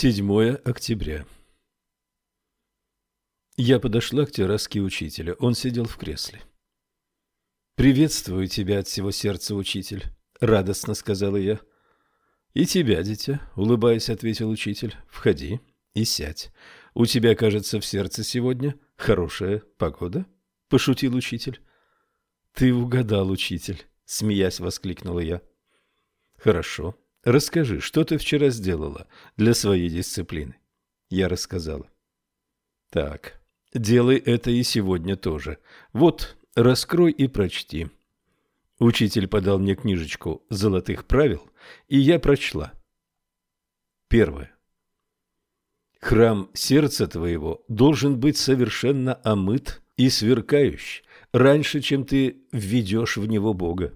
7 октября. Я подошла к терраске учителя. Он сидел в кресле. «Приветствую тебя от всего сердца, учитель», — радостно сказала я. «И тебя, дитя», — улыбаясь, ответил учитель. «Входи и сядь. У тебя, кажется, в сердце сегодня хорошая погода?» — пошутил учитель. «Ты угадал, учитель», — смеясь воскликнула я. «Хорошо. Расскажи, что ты вчера сделала для своей дисциплины?» Я рассказала. «Так, делай это и сегодня тоже. Вот, раскрой и прочти». Учитель подал мне книжечку «Золотых правил», и я прочла. Первое. Храм сердца твоего должен быть совершенно омыт и сверкающий, раньше, чем ты введешь в него Бога.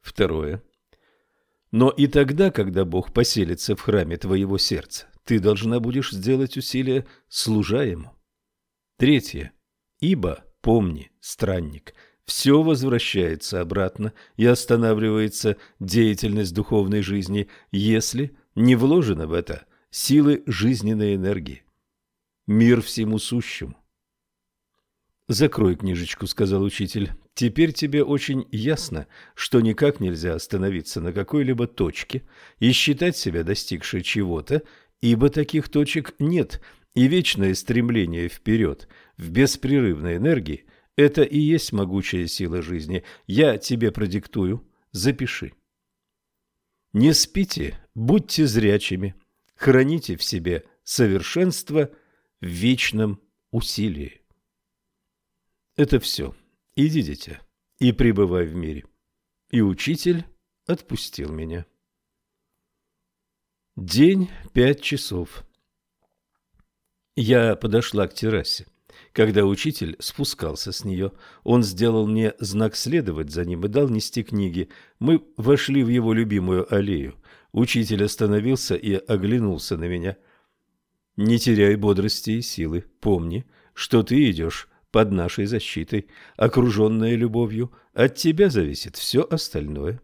Второе. Но и тогда, когда Бог поселится в храме твоего сердца, ты должна будешь сделать усилие, служа Ему. Третье. Ибо, помни, странник, все возвращается обратно и останавливается деятельность духовной жизни, если не вложено в это силы жизненной энергии. Мир всему сущему. «Закрой книжечку», — сказал учитель. «Теперь тебе очень ясно, что никак нельзя остановиться на какой-либо точке и считать себя достигшей чего-то, ибо таких точек нет, и вечное стремление вперед в беспрерывной энергии – это и есть могучая сила жизни. Я тебе продиктую, запиши. Не спите, будьте зрячими, храните в себе совершенство в вечном усилии. Это все. Иди, дитя, и пребывай в мире. И учитель отпустил меня. День пять часов. Я подошла к террасе. Когда учитель спускался с нее, он сделал мне знак следовать за ним и дал нести книги. Мы вошли в его любимую аллею. Учитель остановился и оглянулся на меня. «Не теряй бодрости и силы. Помни, что ты идешь под нашей защитой, окруженная любовью. От тебя зависит все остальное.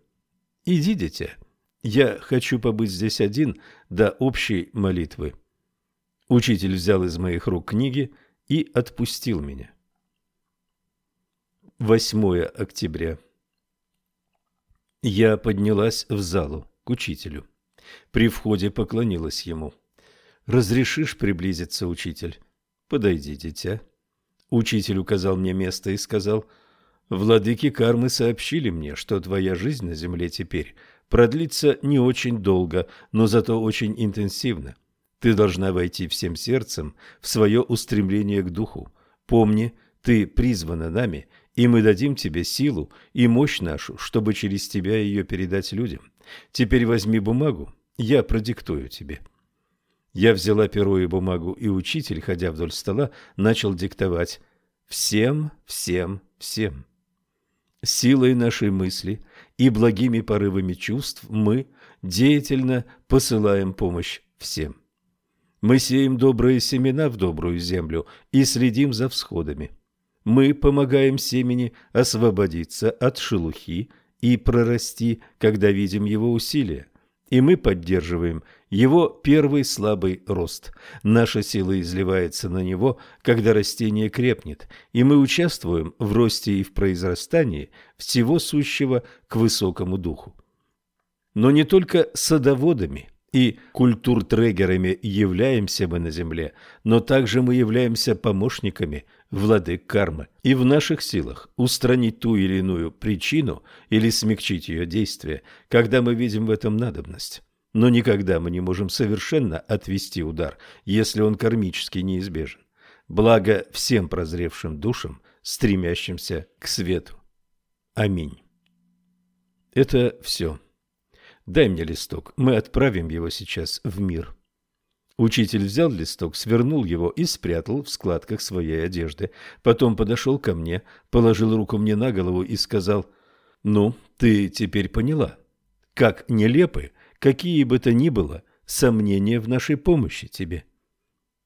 Иди, дитя. Я хочу побыть здесь один до общей молитвы. Учитель взял из моих рук книги и отпустил меня. 8 октября. Я поднялась в залу к учителю. При входе поклонилась ему. «Разрешишь приблизиться, учитель?» «Подойди, дитя». Учитель указал мне место и сказал, «Владыки кармы сообщили мне, что твоя жизнь на земле теперь продлится не очень долго, но зато очень интенсивно. Ты должна войти всем сердцем в свое устремление к духу. Помни, ты призвана нами, и мы дадим тебе силу и мощь нашу, чтобы через тебя ее передать людям. Теперь возьми бумагу, я продиктую тебе». Я взяла перо и бумагу, и учитель, ходя вдоль стола, начал диктовать «Всем, всем, всем». Силой нашей мысли и благими порывами чувств мы деятельно посылаем помощь всем. Мы сеем добрые семена в добрую землю и следим за всходами. Мы помогаем семени освободиться от шелухи и прорасти, когда видим его усилия и мы поддерживаем его первый слабый рост. Наша сила изливается на него, когда растение крепнет, и мы участвуем в росте и в произрастании всего сущего к высокому духу. Но не только садоводами и культуртрегерами являемся мы на земле, но также мы являемся помощниками владык кармы, и в наших силах устранить ту или иную причину или смягчить ее действие, когда мы видим в этом надобность. Но никогда мы не можем совершенно отвести удар, если он кармически неизбежен. Благо всем прозревшим душам, стремящимся к свету. Аминь. Это все. Дай мне листок, мы отправим его сейчас в мир. Учитель взял листок, свернул его и спрятал в складках своей одежды. Потом подошел ко мне, положил руку мне на голову и сказал, «Ну, ты теперь поняла, как нелепы, какие бы то ни было, сомнения в нашей помощи тебе».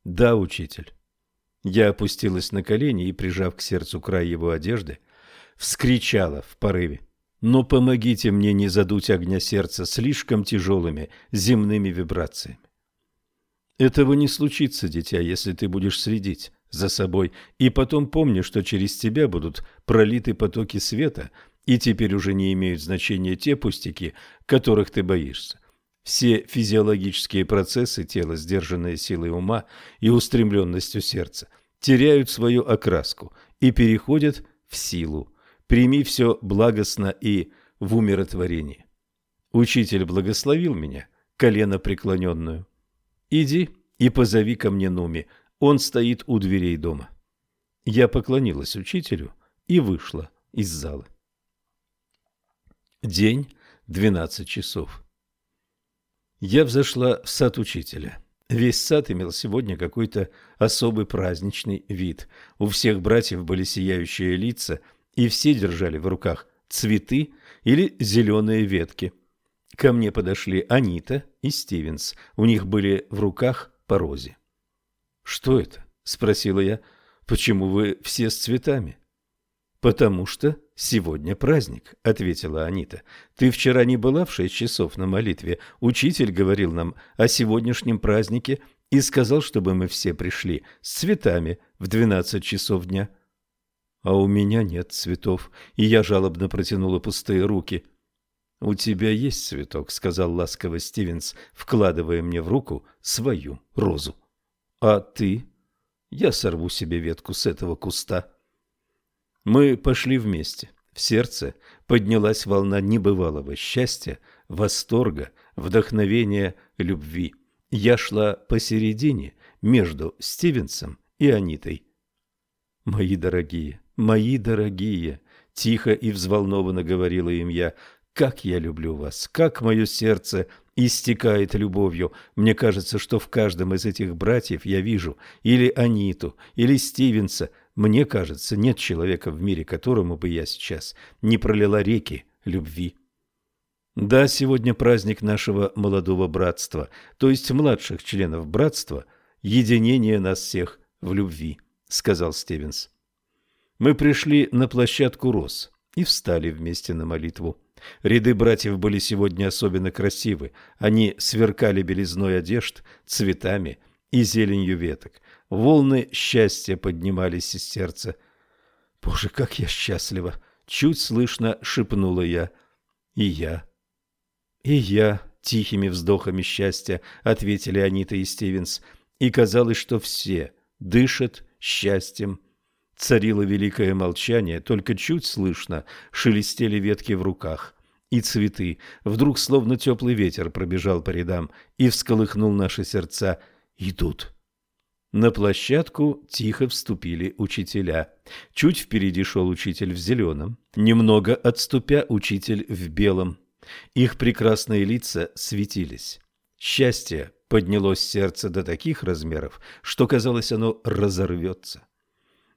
«Да, учитель». Я опустилась на колени и, прижав к сердцу край его одежды, вскричала в порыве. «Но помогите мне не задуть огня сердца слишком тяжелыми земными вибрациями. Этого не случится, дитя, если ты будешь следить за собой, и потом помни, что через тебя будут пролиты потоки света, и теперь уже не имеют значения те пустяки, которых ты боишься. Все физиологические процессы тела, сдержанные силой ума и устремленностью сердца, теряют свою окраску и переходят в силу. Прими все благостно и в умиротворении. Учитель благословил меня, колено преклоненную. Иди и позови ко мне Нуми, он стоит у дверей дома. Я поклонилась учителю и вышла из зала. День, двенадцать часов. Я взошла в сад учителя. Весь сад имел сегодня какой-то особый праздничный вид. У всех братьев были сияющие лица, и все держали в руках цветы или зеленые ветки. Ко мне подошли Анита и Стивенс. У них были в руках по розе. «Что это?» – спросила я. «Почему вы все с цветами?» «Потому что сегодня праздник», — ответила Анита. «Ты вчера не была в шесть часов на молитве. Учитель говорил нам о сегодняшнем празднике и сказал, чтобы мы все пришли с цветами в двенадцать часов дня». «А у меня нет цветов», и я жалобно протянула пустые руки. «У тебя есть цветок», — сказал ласково Стивенс, вкладывая мне в руку свою розу. «А ты?» «Я сорву себе ветку с этого куста». Мы пошли вместе. В сердце поднялась волна небывалого счастья, восторга, вдохновения, любви. Я шла посередине между Стивенсом и Анитой. «Мои дорогие, мои дорогие!» – тихо и взволнованно говорила им я. «Как я люблю вас! Как мое сердце истекает любовью! Мне кажется, что в каждом из этих братьев я вижу или Аниту, или Стивенса, мне кажется, нет человека в мире, которому бы я сейчас не пролила реки любви. Да, сегодня праздник нашего молодого братства, то есть младших членов братства, единение нас всех в любви, сказал Стивенс. Мы пришли на площадку роз и встали вместе на молитву. Ряды братьев были сегодня особенно красивы. Они сверкали белизной одежд, цветами и зеленью веток. Волны счастья поднимались из сердца. «Боже, как я счастлива!» — чуть слышно шепнула я. «И я». «И я», — тихими вздохами счастья ответили Анита и Стивенс. И казалось, что все дышат счастьем. Царило великое молчание, только чуть слышно шелестели ветки в руках. И цветы. Вдруг словно теплый ветер пробежал по рядам и всколыхнул наши сердца. «Идут». На площадку тихо вступили учителя. Чуть впереди шел учитель в зеленом, немного отступя учитель в белом. Их прекрасные лица светились. Счастье поднялось сердце до таких размеров, что казалось оно разорвется.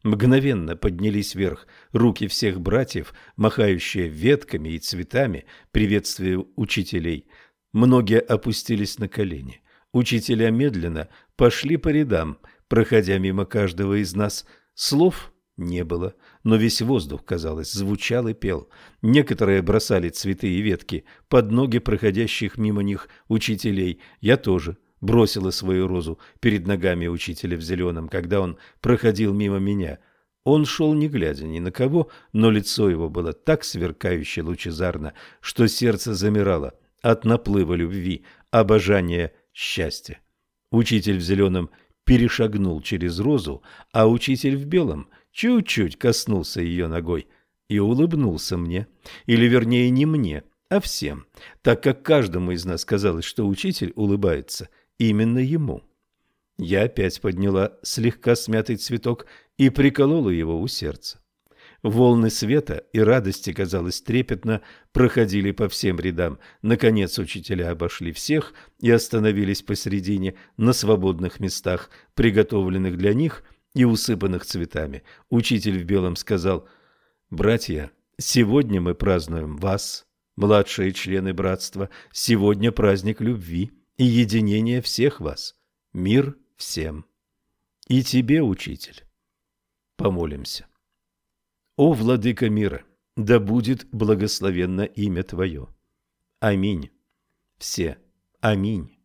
Мгновенно поднялись вверх руки всех братьев, махающие ветками и цветами, приветствуя учителей. Многие опустились на колени. Учителя медленно пошли по рядам, проходя мимо каждого из нас. Слов не было, но весь воздух, казалось, звучал и пел. Некоторые бросали цветы и ветки под ноги проходящих мимо них учителей. Я тоже бросила свою розу перед ногами учителя в зеленом, когда он проходил мимо меня. Он шел не глядя ни на кого, но лицо его было так сверкающе лучезарно, что сердце замирало от наплыва любви, обожания счастья. Учитель в зеленом перешагнул через розу, а учитель в белом чуть-чуть коснулся ее ногой и улыбнулся мне. Или, вернее, не мне, а всем, так как каждому из нас казалось, что учитель улыбается именно ему. Я опять подняла слегка смятый цветок и приколола его у сердца. Волны света и радости, казалось, трепетно проходили по всем рядам. Наконец учителя обошли всех и остановились посредине на свободных местах, приготовленных для них и усыпанных цветами. Учитель в белом сказал, «Братья, сегодня мы празднуем вас, младшие члены братства. Сегодня праздник любви и единения всех вас. Мир всем. И тебе, учитель». Помолимся. О, владыка мира, да будет благословенно имя Твое. Аминь. Все. Аминь.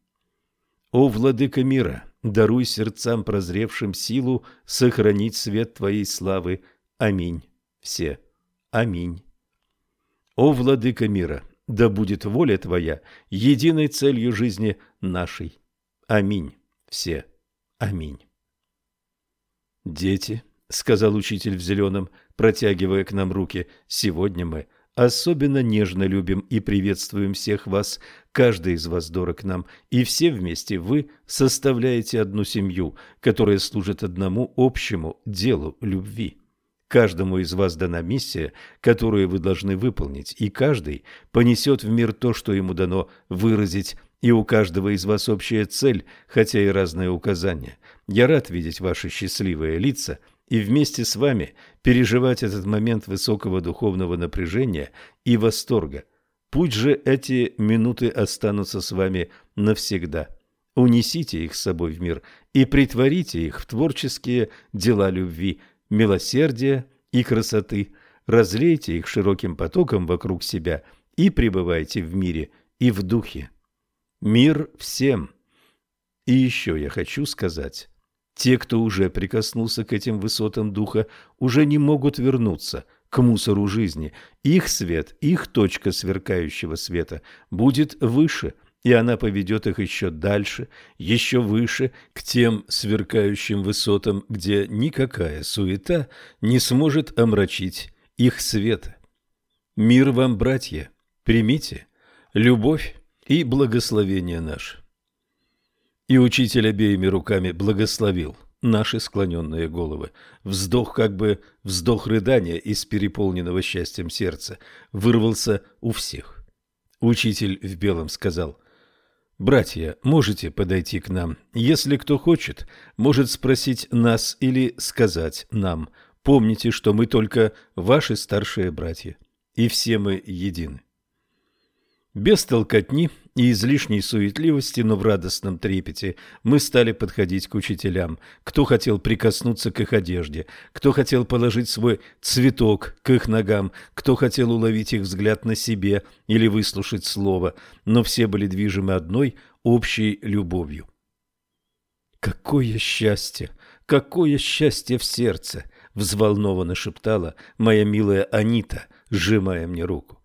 О, владыка мира, даруй сердцам прозревшим силу сохранить свет Твоей славы. Аминь. Все. Аминь. О, владыка мира, да будет воля Твоя единой целью жизни нашей. Аминь. Все. Аминь. Дети, — сказал учитель в зеленом, протягивая к нам руки, — сегодня мы особенно нежно любим и приветствуем всех вас, каждый из вас дорог нам, и все вместе вы составляете одну семью, которая служит одному общему делу любви. Каждому из вас дана миссия, которую вы должны выполнить, и каждый понесет в мир то, что ему дано выразить, и у каждого из вас общая цель, хотя и разные указания. Я рад видеть ваши счастливые лица – и вместе с вами переживать этот момент высокого духовного напряжения и восторга. Пусть же эти минуты останутся с вами навсегда. Унесите их с собой в мир и притворите их в творческие дела любви, милосердия и красоты. Разлейте их широким потоком вокруг себя и пребывайте в мире и в духе. Мир всем. И еще я хочу сказать те, кто уже прикоснулся к этим высотам духа, уже не могут вернуться к мусору жизни. Их свет, их точка сверкающего света будет выше, и она поведет их еще дальше, еще выше, к тем сверкающим высотам, где никакая суета не сможет омрачить их света. Мир вам, братья, примите любовь и благословение наше. И учитель обеими руками благословил наши склоненные головы. Вздох, как бы вздох рыдания из переполненного счастьем сердца, вырвался у всех. Учитель в белом сказал, «Братья, можете подойти к нам. Если кто хочет, может спросить нас или сказать нам. Помните, что мы только ваши старшие братья, и все мы едины». Без толкотни и излишней суетливости, но в радостном трепете мы стали подходить к учителям. Кто хотел прикоснуться к их одежде, кто хотел положить свой цветок к их ногам, кто хотел уловить их взгляд на себе или выслушать слово, но все были движимы одной общей любовью. «Какое счастье! Какое счастье в сердце!» — взволнованно шептала моя милая Анита, сжимая мне руку.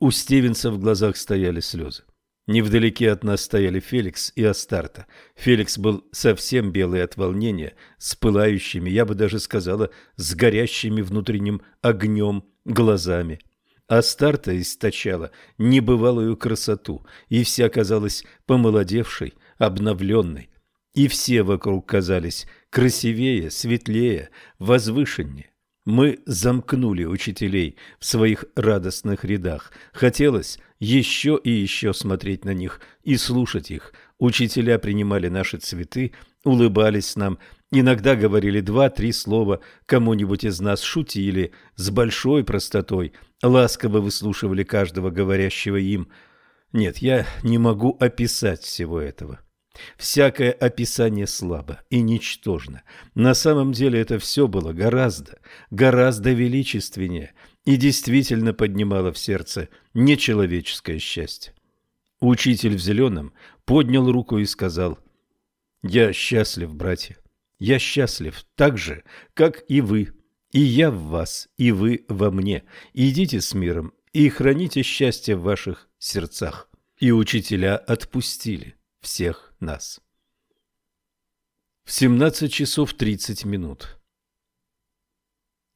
У Стивенса в глазах стояли слезы. Невдалеке от нас стояли Феликс и Астарта. Феликс был совсем белый от волнения, с пылающими, я бы даже сказала, с горящими внутренним огнем глазами. Астарта источала небывалую красоту, и вся казалась помолодевшей, обновленной. И все вокруг казались красивее, светлее, возвышеннее. Мы замкнули учителей в своих радостных рядах. Хотелось еще и еще смотреть на них и слушать их. Учителя принимали наши цветы, улыбались нам, иногда говорили два-три слова, кому-нибудь из нас шутили с большой простотой, ласково выслушивали каждого говорящего им. Нет, я не могу описать всего этого. Всякое описание слабо и ничтожно. На самом деле это все было гораздо, гораздо величественнее и действительно поднимало в сердце нечеловеческое счастье. Учитель в зеленом поднял руку и сказал, «Я счастлив, братья, я счастлив так же, как и вы, и я в вас, и вы во мне. Идите с миром и храните счастье в ваших сердцах». И учителя отпустили всех нас. В 17 часов 30 минут.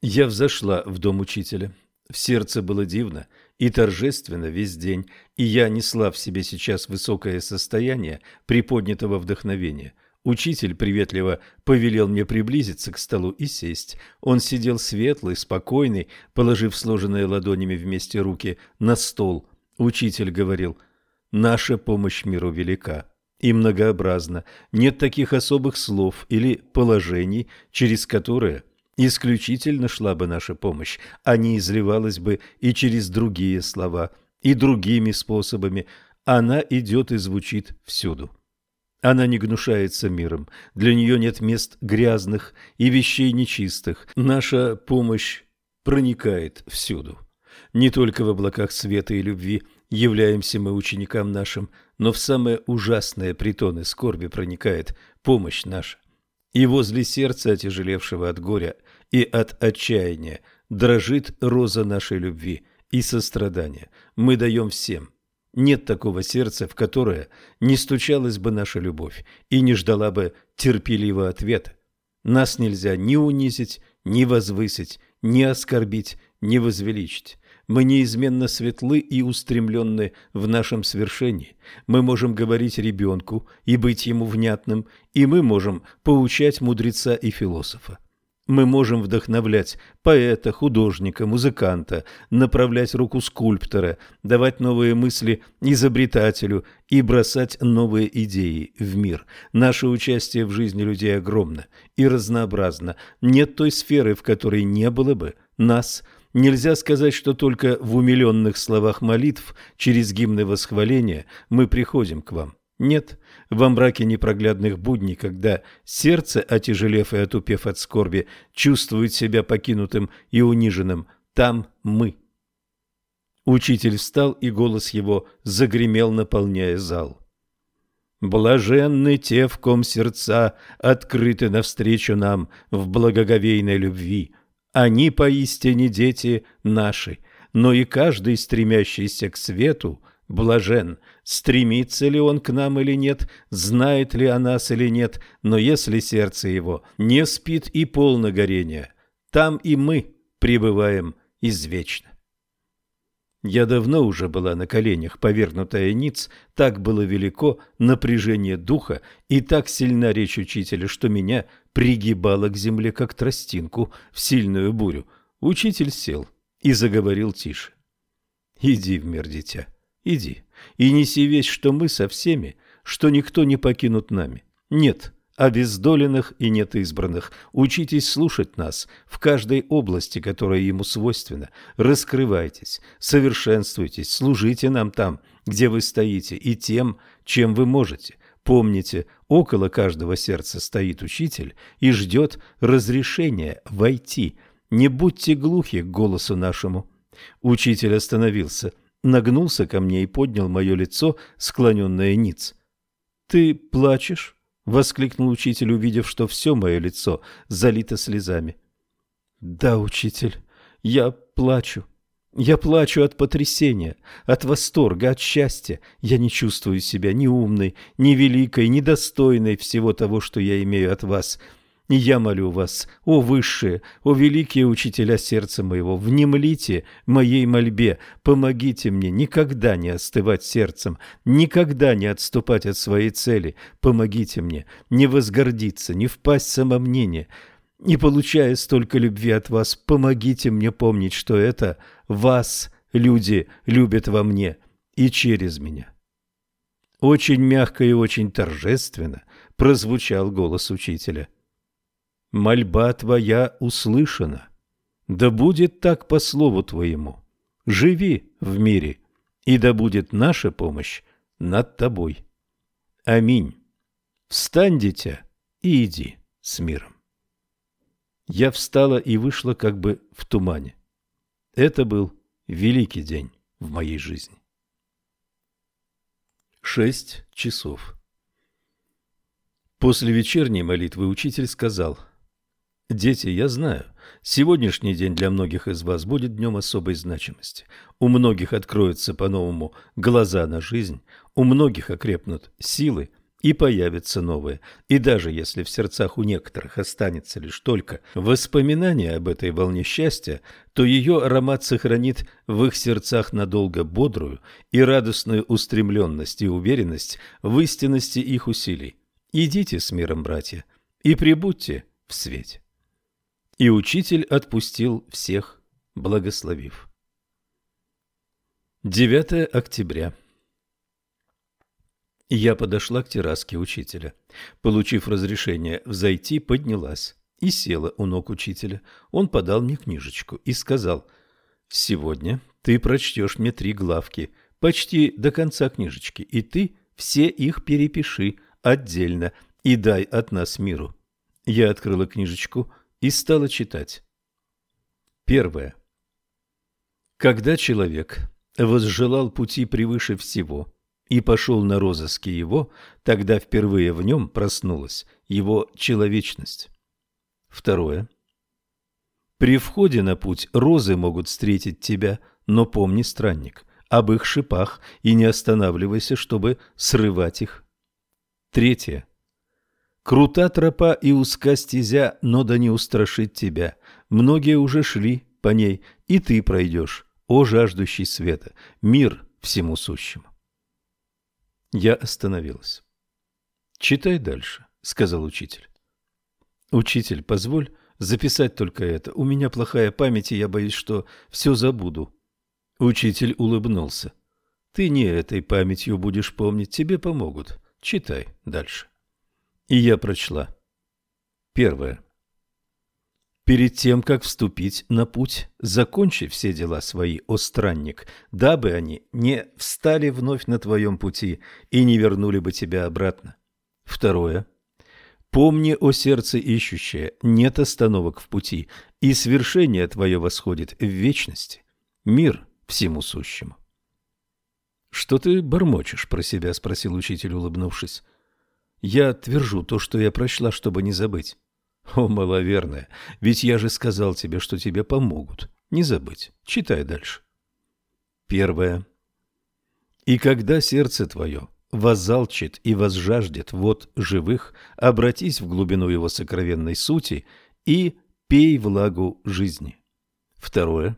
Я взошла в дом учителя. В сердце было дивно и торжественно весь день, и я несла в себе сейчас высокое состояние приподнятого вдохновения. Учитель приветливо повелел мне приблизиться к столу и сесть. Он сидел светлый, спокойный, положив сложенные ладонями вместе руки на стол. Учитель говорил, «Наша помощь миру велика и многообразно. Нет таких особых слов или положений, через которые исключительно шла бы наша помощь, а не изливалась бы и через другие слова, и другими способами. Она идет и звучит всюду. Она не гнушается миром, для нее нет мест грязных и вещей нечистых. Наша помощь проникает всюду. Не только в облаках света и любви являемся мы ученикам нашим, но в самые ужасные притоны скорби проникает помощь наша. И возле сердца, отяжелевшего от горя и от отчаяния, дрожит роза нашей любви и сострадания. Мы даем всем. Нет такого сердца, в которое не стучалась бы наша любовь и не ждала бы терпеливого ответа. Нас нельзя ни унизить, ни возвысить, ни оскорбить, ни возвеличить. Мы неизменно светлы и устремленны в нашем свершении. Мы можем говорить ребенку и быть ему внятным, и мы можем поучать мудреца и философа. Мы можем вдохновлять поэта, художника, музыканта, направлять руку скульптора, давать новые мысли изобретателю и бросать новые идеи в мир. Наше участие в жизни людей огромно и разнообразно. Нет той сферы, в которой не было бы нас. Нельзя сказать, что только в умиленных словах молитв через гимны восхваления мы приходим к вам. Нет, во мраке непроглядных будней, когда сердце, отяжелев и отупев от скорби, чувствует себя покинутым и униженным, там мы. Учитель встал, и голос его загремел, наполняя зал. Блаженны те, в ком сердца открыты навстречу нам в благоговейной любви. Они поистине дети наши, но и каждый, стремящийся к свету, блажен, стремится ли он к нам или нет, знает ли о нас или нет, но если сердце его не спит и полно горения, там и мы пребываем извечно. Я давно уже была на коленях, повернутая ниц, так было велико напряжение духа и так сильна речь учителя, что меня пригибало к земле, как тростинку в сильную бурю. Учитель сел и заговорил тише. «Иди в мир, дитя, иди, и неси весть, что мы со всеми, что никто не покинут нами. Нет обездоленных и нет избранных. Учитесь слушать нас в каждой области, которая ему свойственна. Раскрывайтесь, совершенствуйтесь, служите нам там, где вы стоите, и тем, чем вы можете. Помните, около каждого сердца стоит учитель и ждет разрешения войти. Не будьте глухи к голосу нашему. Учитель остановился – нагнулся ко мне и поднял мое лицо, склоненное ниц. «Ты плачешь?» — воскликнул учитель, увидев, что все мое лицо залито слезами. «Да, учитель, я плачу. Я плачу от потрясения, от восторга, от счастья. Я не чувствую себя ни умной, ни великой, ни достойной всего того, что я имею от вас. И я молю вас, о высшие, о великие учителя сердца моего, внемлите моей мольбе, помогите мне никогда не остывать сердцем, никогда не отступать от своей цели, помогите мне не возгордиться, не впасть в самомнение, не получая столько любви от вас, помогите мне помнить, что это вас люди любят во мне и через меня. Очень мягко и очень торжественно прозвучал голос учителя мольба твоя услышана. Да будет так по слову твоему. Живи в мире, и да будет наша помощь над тобой. Аминь. Встань, дитя, и иди с миром. Я встала и вышла как бы в тумане. Это был великий день в моей жизни. Шесть часов. После вечерней молитвы учитель сказал – Дети, я знаю, сегодняшний день для многих из вас будет днем особой значимости. У многих откроются по-новому глаза на жизнь, у многих окрепнут силы и появятся новые. И даже если в сердцах у некоторых останется лишь только воспоминание об этой волне счастья, то ее аромат сохранит в их сердцах надолго бодрую и радостную устремленность и уверенность в истинности их усилий. Идите с миром, братья, и прибудьте в свете. И учитель отпустил всех, благословив. 9 октября. Я подошла к терраске учителя. Получив разрешение взойти, поднялась и села у ног учителя. Он подал мне книжечку и сказал, «Сегодня ты прочтешь мне три главки, почти до конца книжечки, и ты все их перепиши отдельно и дай от нас миру». Я открыла книжечку, и стала читать. Первое. Когда человек возжелал пути превыше всего и пошел на розыски его, тогда впервые в нем проснулась его человечность. Второе. При входе на путь розы могут встретить тебя, но помни, странник, об их шипах и не останавливайся, чтобы срывать их. Третье. Крута тропа и узка стезя, но да не устрашит тебя. Многие уже шли по ней, и ты пройдешь, о жаждущий света, мир всему сущему. Я остановилась. «Читай дальше», — сказал учитель. «Учитель, позволь записать только это. У меня плохая память, и я боюсь, что все забуду». Учитель улыбнулся. «Ты не этой памятью будешь помнить, тебе помогут. Читай дальше». И я прочла. Первое. Перед тем, как вступить на путь, закончи все дела свои, о странник, дабы они не встали вновь на твоем пути и не вернули бы тебя обратно. Второе. Помни, о сердце ищущее, нет остановок в пути, и свершение твое восходит в вечности. Мир всему сущему. — Что ты бормочешь про себя? — спросил учитель, улыбнувшись. — Я твержу то, что я прочла, чтобы не забыть. О, маловерная, ведь я же сказал тебе, что тебе помогут. Не забыть. Читай дальше. Первое. И когда сердце твое воззалчит и возжаждет вод живых, обратись в глубину его сокровенной сути и пей влагу жизни. Второе.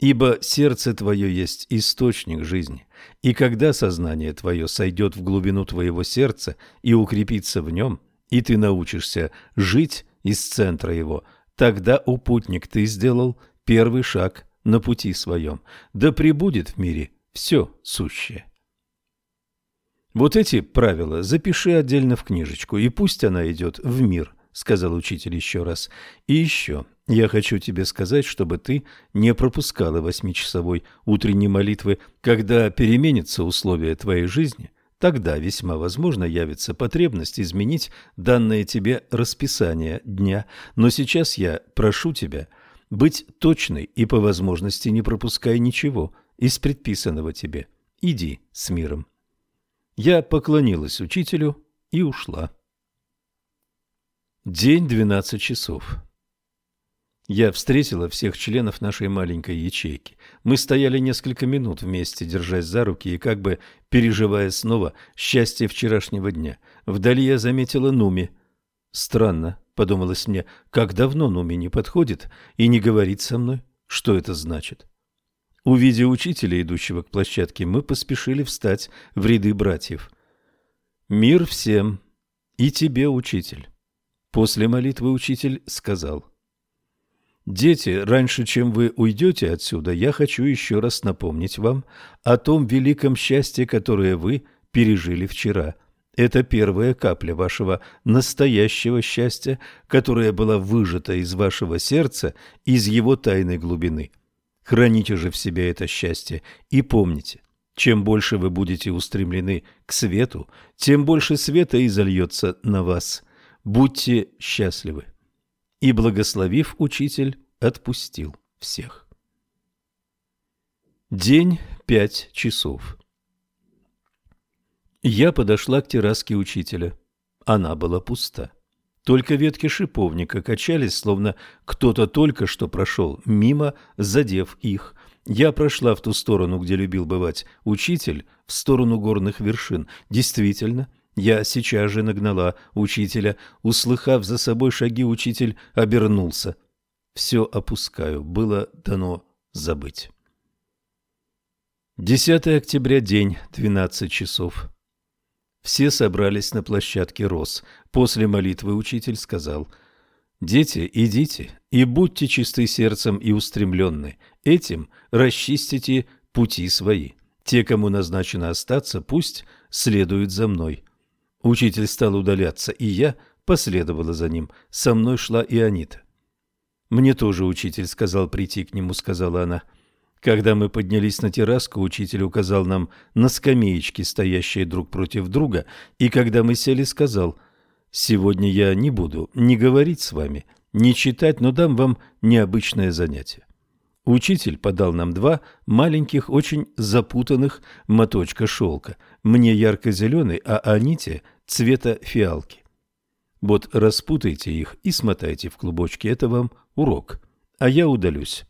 Ибо сердце твое есть источник жизни, и когда сознание твое сойдет в глубину твоего сердца и укрепится в нем – и ты научишься жить из центра его, тогда, о путник, ты сделал первый шаг на пути своем. Да пребудет в мире все сущее. Вот эти правила запиши отдельно в книжечку, и пусть она идет в мир, сказал учитель еще раз. И еще, я хочу тебе сказать, чтобы ты не пропускала восьмичасовой утренней молитвы, когда переменятся условия твоей жизни, Тогда весьма возможно явится потребность изменить данное тебе расписание дня, но сейчас я прошу тебя быть точной и по возможности не пропускай ничего из предписанного тебе. Иди с миром. Я поклонилась учителю и ушла. День двенадцать часов. Я встретила всех членов нашей маленькой ячейки. Мы стояли несколько минут вместе, держась за руки и как бы переживая снова счастье вчерашнего дня. Вдали я заметила Нуми. Странно, подумалось мне, как давно Нуми не подходит и не говорит со мной. Что это значит? Увидев учителя, идущего к площадке, мы поспешили встать в ряды братьев. «Мир всем! И тебе, учитель!» После молитвы учитель сказал – Дети, раньше, чем вы уйдете отсюда, я хочу еще раз напомнить вам о том великом счастье, которое вы пережили вчера. Это первая капля вашего настоящего счастья, которая была выжата из вашего сердца, из его тайной глубины. Храните же в себе это счастье и помните, чем больше вы будете устремлены к свету, тем больше света изольется на вас. Будьте счастливы и, благословив учитель, отпустил всех. День пять часов. Я подошла к терраске учителя. Она была пуста. Только ветки шиповника качались, словно кто-то только что прошел мимо, задев их. Я прошла в ту сторону, где любил бывать учитель, в сторону горных вершин. Действительно, я сейчас же нагнала учителя. Услыхав за собой шаги, учитель обернулся. Все опускаю, было дано забыть. 10 октября, день, 12 часов. Все собрались на площадке Рос. После молитвы учитель сказал, «Дети, идите и будьте чисты сердцем и устремленны. Этим расчистите пути свои. Те, кому назначено остаться, пусть следуют за мной. Учитель стал удаляться, и я последовала за ним. Со мной шла и Анита. «Мне тоже учитель сказал прийти к нему», — сказала она. Когда мы поднялись на терраску, учитель указал нам на скамеечки, стоящие друг против друга, и когда мы сели, сказал, «Сегодня я не буду ни говорить с вами, ни читать, но дам вам необычное занятие. Учитель подал нам два маленьких, очень запутанных моточка шелка. Мне ярко-зеленый, а Аните цвета фиалки. Вот распутайте их и смотайте в клубочки. Это вам урок. А я удалюсь.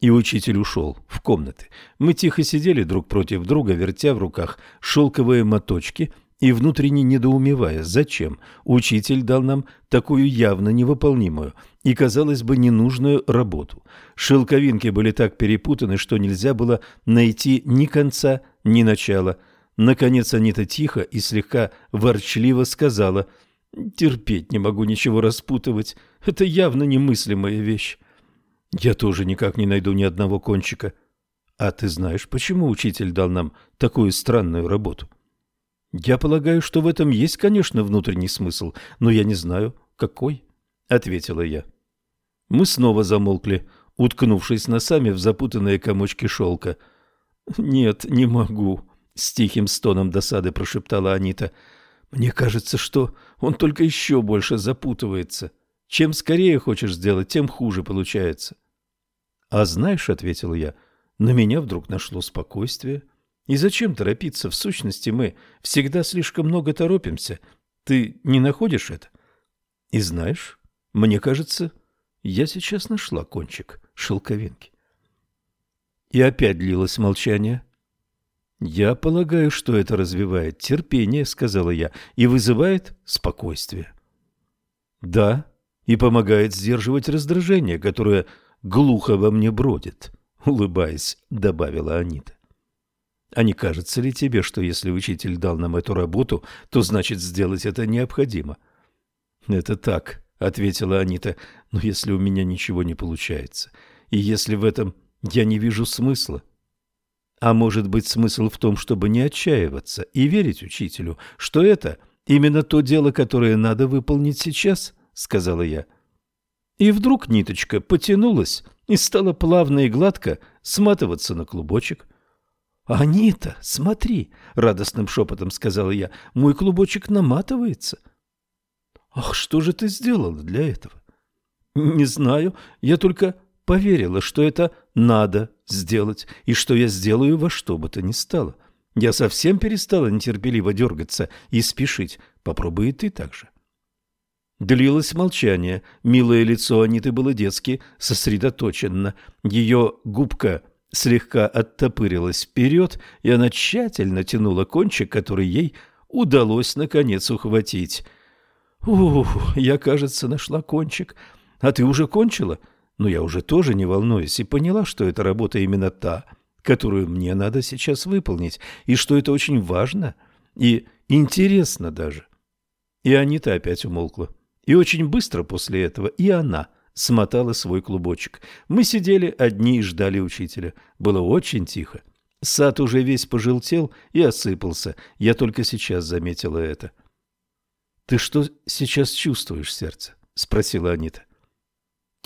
И учитель ушел в комнаты. Мы тихо сидели друг против друга, вертя в руках шелковые моточки и внутренне недоумевая, зачем учитель дал нам такую явно невыполнимую и, казалось бы, ненужную работу. Шелковинки были так перепутаны, что нельзя было найти ни конца, ни начала. Наконец Анита тихо и слегка ворчливо сказала «Терпеть не могу ничего распутывать. Это явно немыслимая вещь». Я тоже никак не найду ни одного кончика. А ты знаешь, почему учитель дал нам такую странную работу? Я полагаю, что в этом есть, конечно, внутренний смысл, но я не знаю, какой, ответила я. Мы снова замолкли, уткнувшись носами в запутанные комочки шелка. Нет, не могу, с тихим стоном досады прошептала Анита. Мне кажется, что он только еще больше запутывается. Чем скорее хочешь сделать, тем хуже получается. А знаешь, ответил я, на меня вдруг нашло спокойствие. И зачем торопиться? В сущности, мы всегда слишком много торопимся. Ты не находишь это? И знаешь, мне кажется, я сейчас нашла кончик шелковинки. И опять длилось молчание. «Я полагаю, что это развивает терпение», — сказала я, — «и вызывает спокойствие». «Да, и помогает сдерживать раздражение, которое глухо во мне бродит, улыбаясь, добавила Анита. А не кажется ли тебе, что если учитель дал нам эту работу, то значит сделать это необходимо? Это так, ответила Анита, но если у меня ничего не получается, и если в этом я не вижу смысла, а может быть смысл в том, чтобы не отчаиваться и верить учителю, что это именно то дело, которое надо выполнить сейчас, сказала я. И вдруг ниточка потянулась и стала плавно и гладко сматываться на клубочек. «Анита, смотри!» — радостным шепотом сказала я. «Мой клубочек наматывается». «Ах, что же ты сделала для этого?» «Не знаю. Я только поверила, что это надо сделать, и что я сделаю во что бы то ни стало. Я совсем перестала нетерпеливо дергаться и спешить. Попробуй и ты так же». Длилось молчание. Милое лицо Аниты было детски сосредоточенно. Ее губка слегка оттопырилась вперед, и она тщательно тянула кончик, который ей удалось наконец ухватить. «Ух, я, кажется, нашла кончик. А ты уже кончила?» Но я уже тоже не волнуюсь и поняла, что эта работа именно та, которую мне надо сейчас выполнить, и что это очень важно и интересно даже. И Анита опять умолкла. И очень быстро после этого и она смотала свой клубочек. Мы сидели одни и ждали учителя. Было очень тихо. Сад уже весь пожелтел и осыпался. Я только сейчас заметила это. — Ты что сейчас чувствуешь, сердце? — спросила Анита. —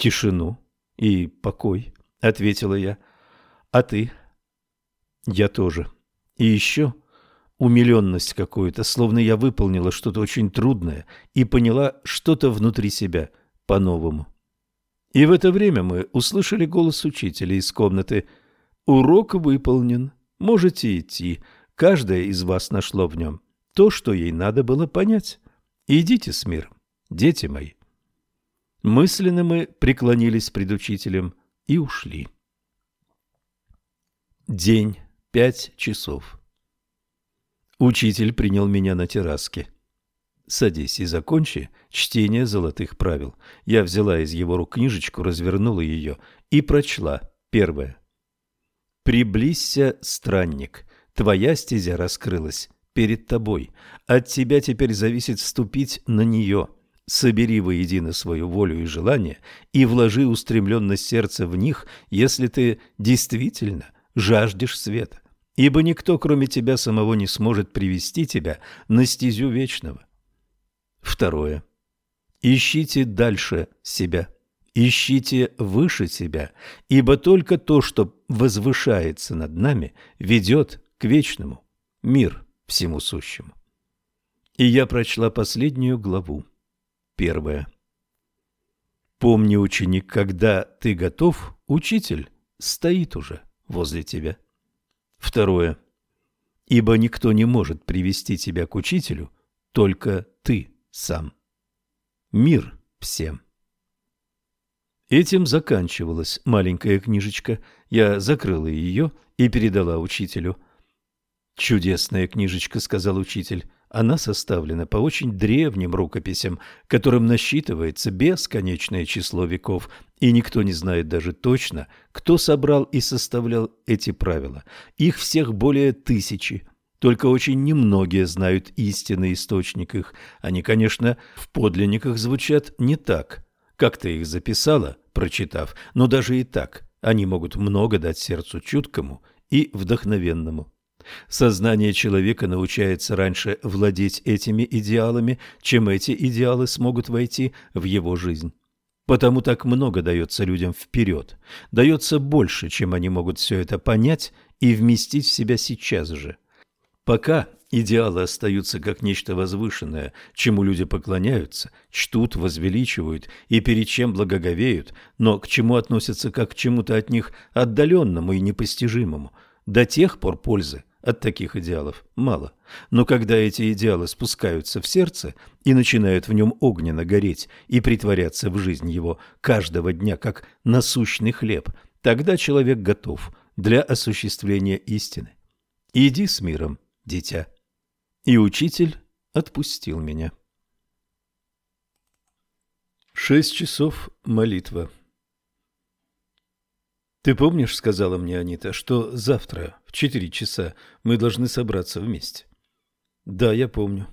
Тишину и покой, — ответила я. — А ты? — Я тоже. И еще умиленность какую-то, словно я выполнила что-то очень трудное и поняла что-то внутри себя по-новому. И в это время мы услышали голос учителя из комнаты. «Урок выполнен. Можете идти. Каждая из вас нашло в нем то, что ей надо было понять. Идите с миром, дети мои». Мысленно мы преклонились пред учителем и ушли. День, пять часов. Учитель принял меня на терраске. «Садись и закончи чтение золотых правил». Я взяла из его рук книжечку, развернула ее и прочла. Первое. «Приблизься, странник, твоя стезя раскрылась перед тобой. От тебя теперь зависит вступить на нее. Собери воедино свою волю и желание и вложи устремленность сердца в них, если ты действительно жаждешь света ибо никто, кроме тебя самого, не сможет привести тебя на стезю вечного. Второе. Ищите дальше себя, ищите выше себя, ибо только то, что возвышается над нами, ведет к вечному, мир всему сущему. И я прочла последнюю главу, первая. Помни, ученик, когда ты готов, учитель стоит уже возле тебя. Второе. Ибо никто не может привести тебя к учителю, только ты сам. Мир всем. Этим заканчивалась маленькая книжечка. Я закрыла ее и передала учителю. «Чудесная книжечка», — сказал учитель. Она составлена по очень древним рукописям, которым насчитывается бесконечное число веков, и никто не знает даже точно, кто собрал и составлял эти правила. Их всех более тысячи. Только очень немногие знают истинный источник их. Они, конечно, в подлинниках звучат не так, как ты их записала, прочитав, но даже и так они могут много дать сердцу чуткому и вдохновенному. Сознание человека научается раньше владеть этими идеалами, чем эти идеалы смогут войти в его жизнь. Потому так много дается людям вперед, дается больше, чем они могут все это понять и вместить в себя сейчас же. Пока идеалы остаются как нечто возвышенное, чему люди поклоняются, чтут, возвеличивают и перед чем благоговеют, но к чему относятся как к чему-то от них отдаленному и непостижимому, до тех пор пользы от таких идеалов мало. Но когда эти идеалы спускаются в сердце и начинают в нем огненно гореть и притворяться в жизнь его каждого дня как насущный хлеб, тогда человек готов для осуществления истины. Иди с миром, дитя. И учитель отпустил меня. Шесть часов молитва. «Ты помнишь, — сказала мне Анита, — что завтра в четыре часа мы должны собраться вместе?» «Да, я помню».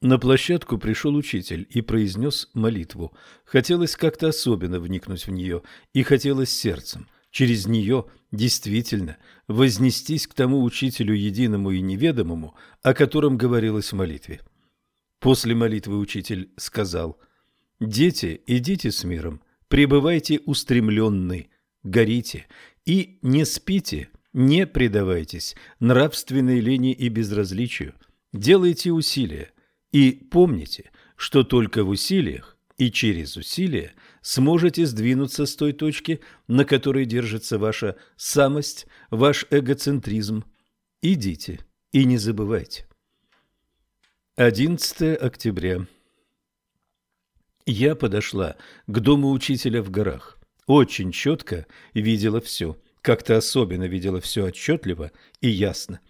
На площадку пришел учитель и произнес молитву. Хотелось как-то особенно вникнуть в нее, и хотелось сердцем, через нее действительно вознестись к тому учителю единому и неведомому, о котором говорилось в молитве. После молитвы учитель сказал, «Дети, идите с миром, пребывайте устремленны, горите и не спите, не предавайтесь нравственной лени и безразличию, делайте усилия и помните, что только в усилиях и через усилия сможете сдвинуться с той точки, на которой держится ваша самость, ваш эгоцентризм. Идите и не забывайте. 11 октября. Я подошла к дому учителя в горах очень четко видела все, как-то особенно видела все отчетливо и ясно.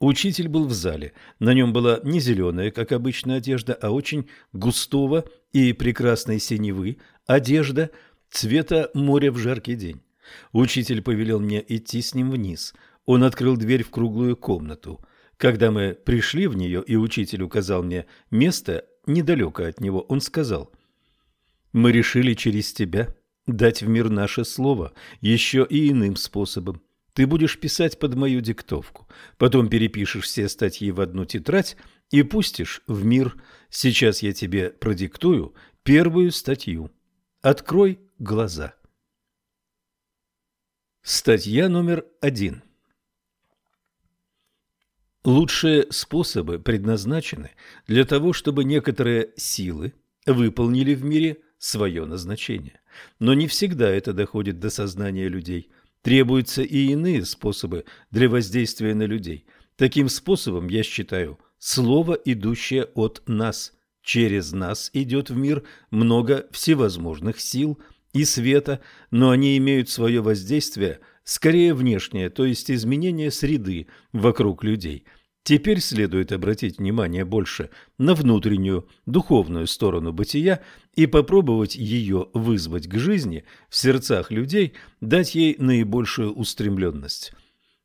Учитель был в зале. На нем была не зеленая, как обычно, одежда, а очень густого и прекрасной синевы одежда цвета моря в жаркий день. Учитель повелел мне идти с ним вниз. Он открыл дверь в круглую комнату. Когда мы пришли в нее, и учитель указал мне место недалеко от него, он сказал, «Мы решили через тебя дать в мир наше слово еще и иным способом. Ты будешь писать под мою диктовку, потом перепишешь все статьи в одну тетрадь и пустишь в мир. Сейчас я тебе продиктую первую статью. Открой глаза. Статья номер один. Лучшие способы предназначены для того, чтобы некоторые силы выполнили в мире свое назначение. Но не всегда это доходит до сознания людей. Требуются и иные способы для воздействия на людей. Таким способом, я считаю, слово, идущее от нас. Через нас идет в мир много всевозможных сил и света, но они имеют свое воздействие скорее внешнее, то есть изменение среды вокруг людей – Теперь следует обратить внимание больше на внутреннюю, духовную сторону бытия и попробовать ее вызвать к жизни в сердцах людей, дать ей наибольшую устремленность.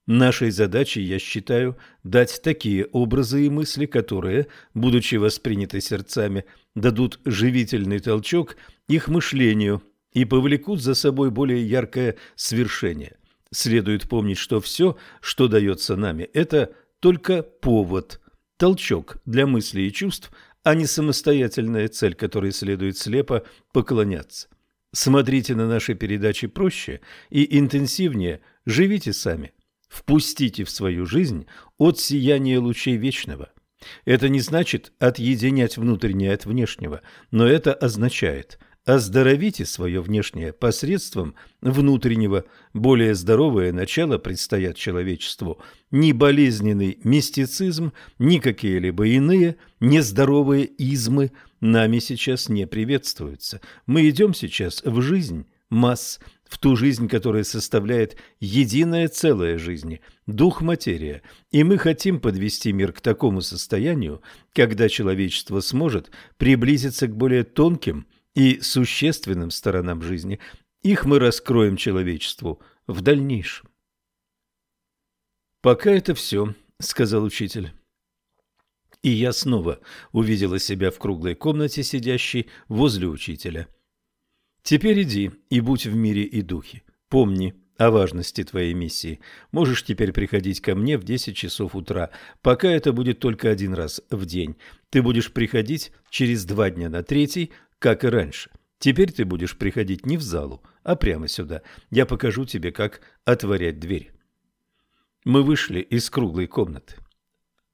Нашей задачей, я считаю, дать такие образы и мысли, которые, будучи восприняты сердцами, дадут живительный толчок их мышлению и повлекут за собой более яркое свершение. Следует помнить, что все, что дается нами, это – только повод, толчок для мыслей и чувств, а не самостоятельная цель, которой следует слепо поклоняться. Смотрите на наши передачи проще и интенсивнее, живите сами. Впустите в свою жизнь от сияния лучей вечного. Это не значит отъединять внутреннее от внешнего, но это означает Оздоровите свое внешнее посредством внутреннего. Более здоровое начало предстоят человечеству. Ни болезненный мистицизм, ни какие-либо иные нездоровые измы нами сейчас не приветствуются. Мы идем сейчас в жизнь масс, в ту жизнь, которая составляет единое целое жизни, дух-материя, и мы хотим подвести мир к такому состоянию, когда человечество сможет приблизиться к более тонким и существенным сторонам жизни. Их мы раскроем человечеству в дальнейшем. «Пока это все», — сказал учитель. И я снова увидела себя в круглой комнате, сидящей возле учителя. «Теперь иди и будь в мире и духе. Помни о важности твоей миссии. Можешь теперь приходить ко мне в 10 часов утра, пока это будет только один раз в день. Ты будешь приходить через два дня на третий, как и раньше. Теперь ты будешь приходить не в залу, а прямо сюда. Я покажу тебе, как отворять дверь. Мы вышли из круглой комнаты.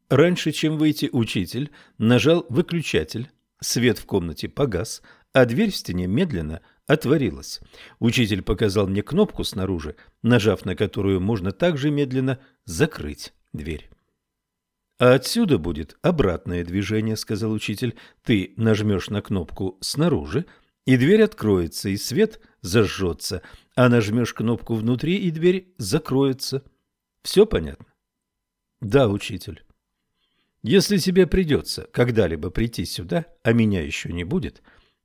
Раньше, чем выйти, учитель нажал выключатель. Свет в комнате погас, а дверь в стене медленно отворилась. Учитель показал мне кнопку снаружи, нажав на которую можно также медленно закрыть дверь. А отсюда будет обратное движение, сказал учитель. Ты нажмешь на кнопку снаружи, и дверь откроется, и свет зажжется, а нажмешь кнопку внутри, и дверь закроется. Все понятно? Да, учитель. Если тебе придется когда-либо прийти сюда, а меня еще не будет,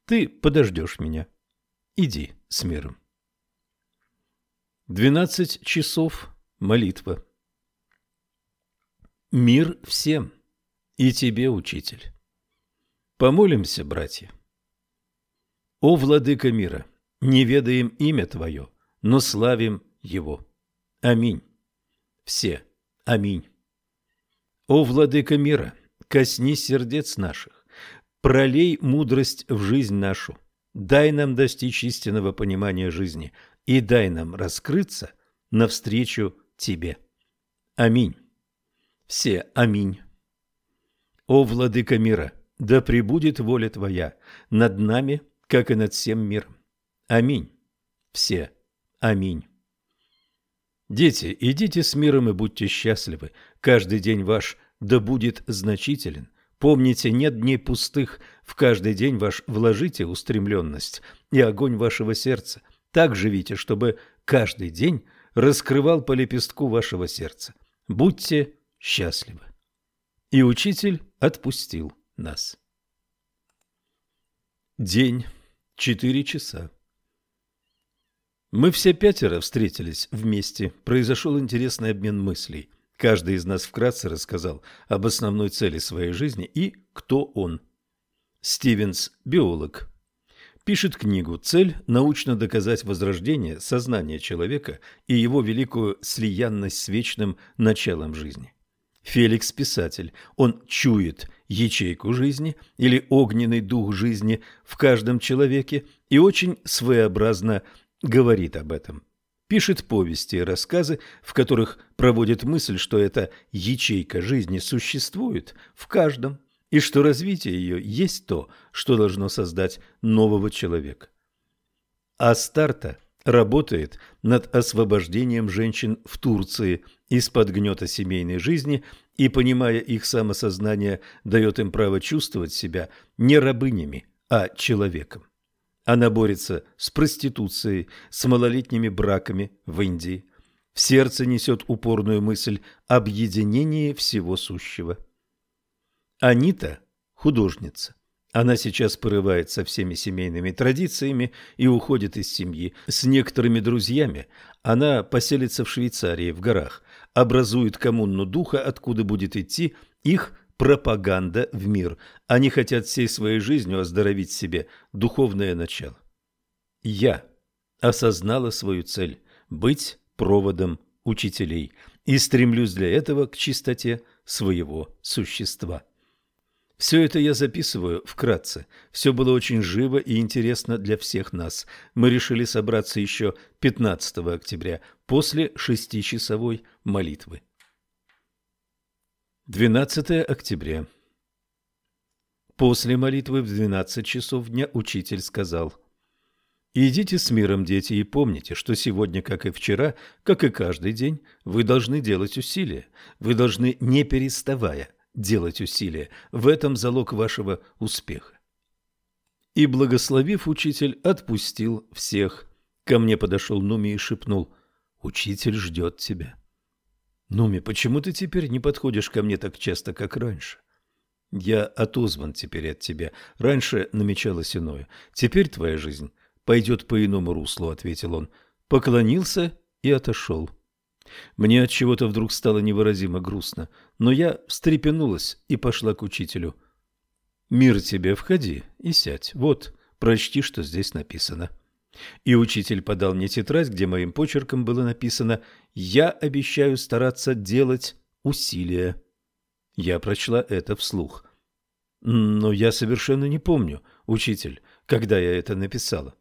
ты подождешь меня. Иди с миром. Двенадцать часов молитва. Мир всем, и тебе, учитель. Помолимся, братья. О, владыка мира, не ведаем имя Твое, но славим Его. Аминь. Все. Аминь. О, владыка мира, коснись сердец наших, пролей мудрость в жизнь нашу, дай нам достичь истинного понимания жизни и дай нам раскрыться навстречу Тебе. Аминь. Все аминь. О, владыка мира, да пребудет воля Твоя над нами, как и над всем миром. Аминь. Все аминь. Дети, идите с миром и будьте счастливы. Каждый день ваш да будет значителен. Помните, нет дней пустых. В каждый день ваш вложите устремленность и огонь вашего сердца. Так живите, чтобы каждый день раскрывал по лепестку вашего сердца. Будьте счастливы. И учитель отпустил нас. День. Четыре часа. Мы все пятеро встретились вместе. Произошел интересный обмен мыслей. Каждый из нас вкратце рассказал об основной цели своей жизни и кто он. Стивенс – биолог. Пишет книгу «Цель – научно доказать возрождение сознания человека и его великую слиянность с вечным началом жизни». Феликс – писатель. Он чует ячейку жизни или огненный дух жизни в каждом человеке и очень своеобразно говорит об этом. Пишет повести и рассказы, в которых проводит мысль, что эта ячейка жизни существует в каждом, и что развитие ее есть то, что должно создать нового человека. А старта работает над освобождением женщин в Турции из-под гнета семейной жизни и, понимая их самосознание, дает им право чувствовать себя не рабынями, а человеком. Она борется с проституцией, с малолетними браками в Индии. В сердце несет упорную мысль об единении всего сущего. Анита – художница. Она сейчас порывает со всеми семейными традициями и уходит из семьи. С некоторыми друзьями она поселится в Швейцарии, в горах, образует коммуну духа, откуда будет идти их пропаганда в мир. Они хотят всей своей жизнью оздоровить себе духовное начало. Я осознала свою цель – быть проводом учителей и стремлюсь для этого к чистоте своего существа. Все это я записываю вкратце. Все было очень живо и интересно для всех нас. Мы решили собраться еще 15 октября после шестичасовой молитвы. 12 октября. После молитвы в 12 часов дня учитель сказал Идите с миром, дети, и помните, что сегодня, как и вчера, как и каждый день, вы должны делать усилия. Вы должны, не переставая, делать усилия. В этом залог вашего успеха. И, благословив, учитель отпустил всех. Ко мне подошел Нуми и шепнул, «Учитель ждет тебя». «Нуми, почему ты теперь не подходишь ко мне так часто, как раньше?» «Я отозван теперь от тебя. Раньше намечалось иное. Теперь твоя жизнь пойдет по иному руслу», — ответил он. Поклонился и отошел. Мне от чего-то вдруг стало невыразимо грустно, но я встрепенулась и пошла к учителю. «Мир тебе, входи и сядь. Вот, прочти, что здесь написано». И учитель подал мне тетрадь, где моим почерком было написано «Я обещаю стараться делать усилия». Я прочла это вслух. Но я совершенно не помню, учитель, когда я это написала.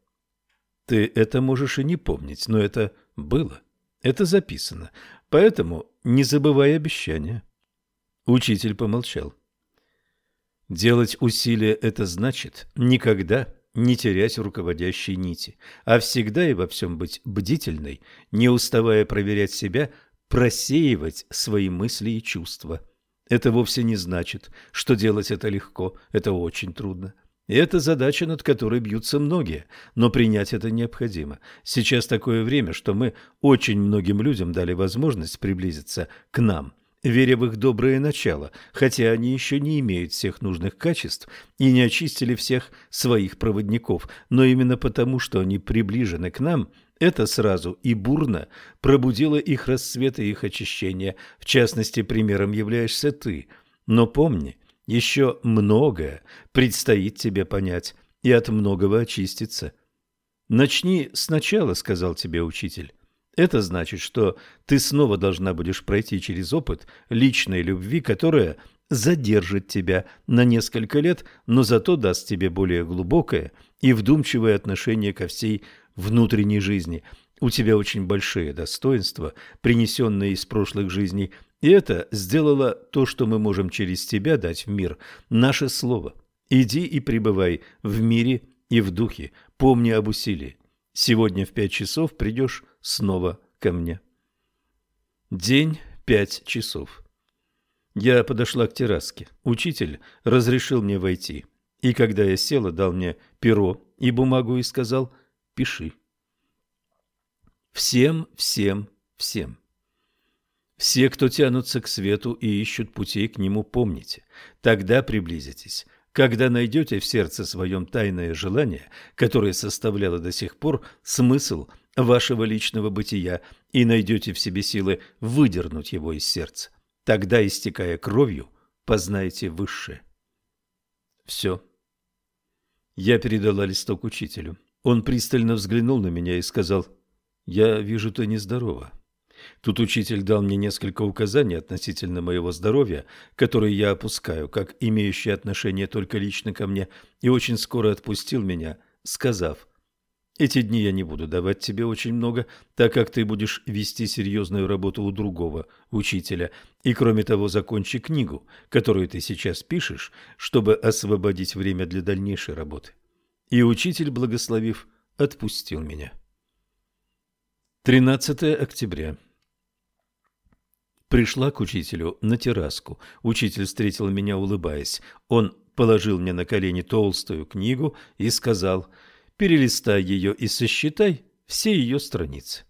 Ты это можешь и не помнить, но это было. Это записано. Поэтому не забывай обещания. Учитель помолчал. Делать усилия – это значит никогда не терять руководящей нити, а всегда и во всем быть бдительной, не уставая проверять себя, просеивать свои мысли и чувства. Это вовсе не значит, что делать это легко, это очень трудно. И это задача, над которой бьются многие, но принять это необходимо. Сейчас такое время, что мы очень многим людям дали возможность приблизиться к нам – веря в их доброе начало, хотя они еще не имеют всех нужных качеств и не очистили всех своих проводников, но именно потому, что они приближены к нам, это сразу и бурно пробудило их рассвет и их очищение. В частности, примером являешься ты. Но помни, еще многое предстоит тебе понять и от многого очиститься. «Начни сначала», — сказал тебе учитель. Это значит, что ты снова должна будешь пройти через опыт личной любви, которая задержит тебя на несколько лет, но зато даст тебе более глубокое и вдумчивое отношение ко всей внутренней жизни. У тебя очень большие достоинства, принесенные из прошлых жизней, и это сделало то, что мы можем через тебя дать в мир, наше слово. Иди и пребывай в мире и в духе, помни об усилии. Сегодня в пять часов придешь снова ко мне. День пять часов. Я подошла к терраске. Учитель разрешил мне войти. И когда я села, дал мне перо и бумагу и сказал «Пиши». Всем, всем, всем. Все, кто тянутся к свету и ищут путей к нему, помните. Тогда приблизитесь. Когда найдете в сердце своем тайное желание, которое составляло до сих пор смысл – вашего личного бытия и найдете в себе силы выдернуть его из сердца. Тогда, истекая кровью, познаете высшее. Все. Я передала листок учителю. Он пристально взглянул на меня и сказал, «Я вижу, ты нездорова». Тут учитель дал мне несколько указаний относительно моего здоровья, которые я опускаю, как имеющие отношение только лично ко мне, и очень скоро отпустил меня, сказав – эти дни я не буду давать тебе очень много, так как ты будешь вести серьезную работу у другого учителя. И кроме того, закончи книгу, которую ты сейчас пишешь, чтобы освободить время для дальнейшей работы. И учитель, благословив, отпустил меня. 13 октября. Пришла к учителю на терраску. Учитель встретил меня, улыбаясь. Он положил мне на колени толстую книгу и сказал – перелистай ее и сосчитай все ее страницы.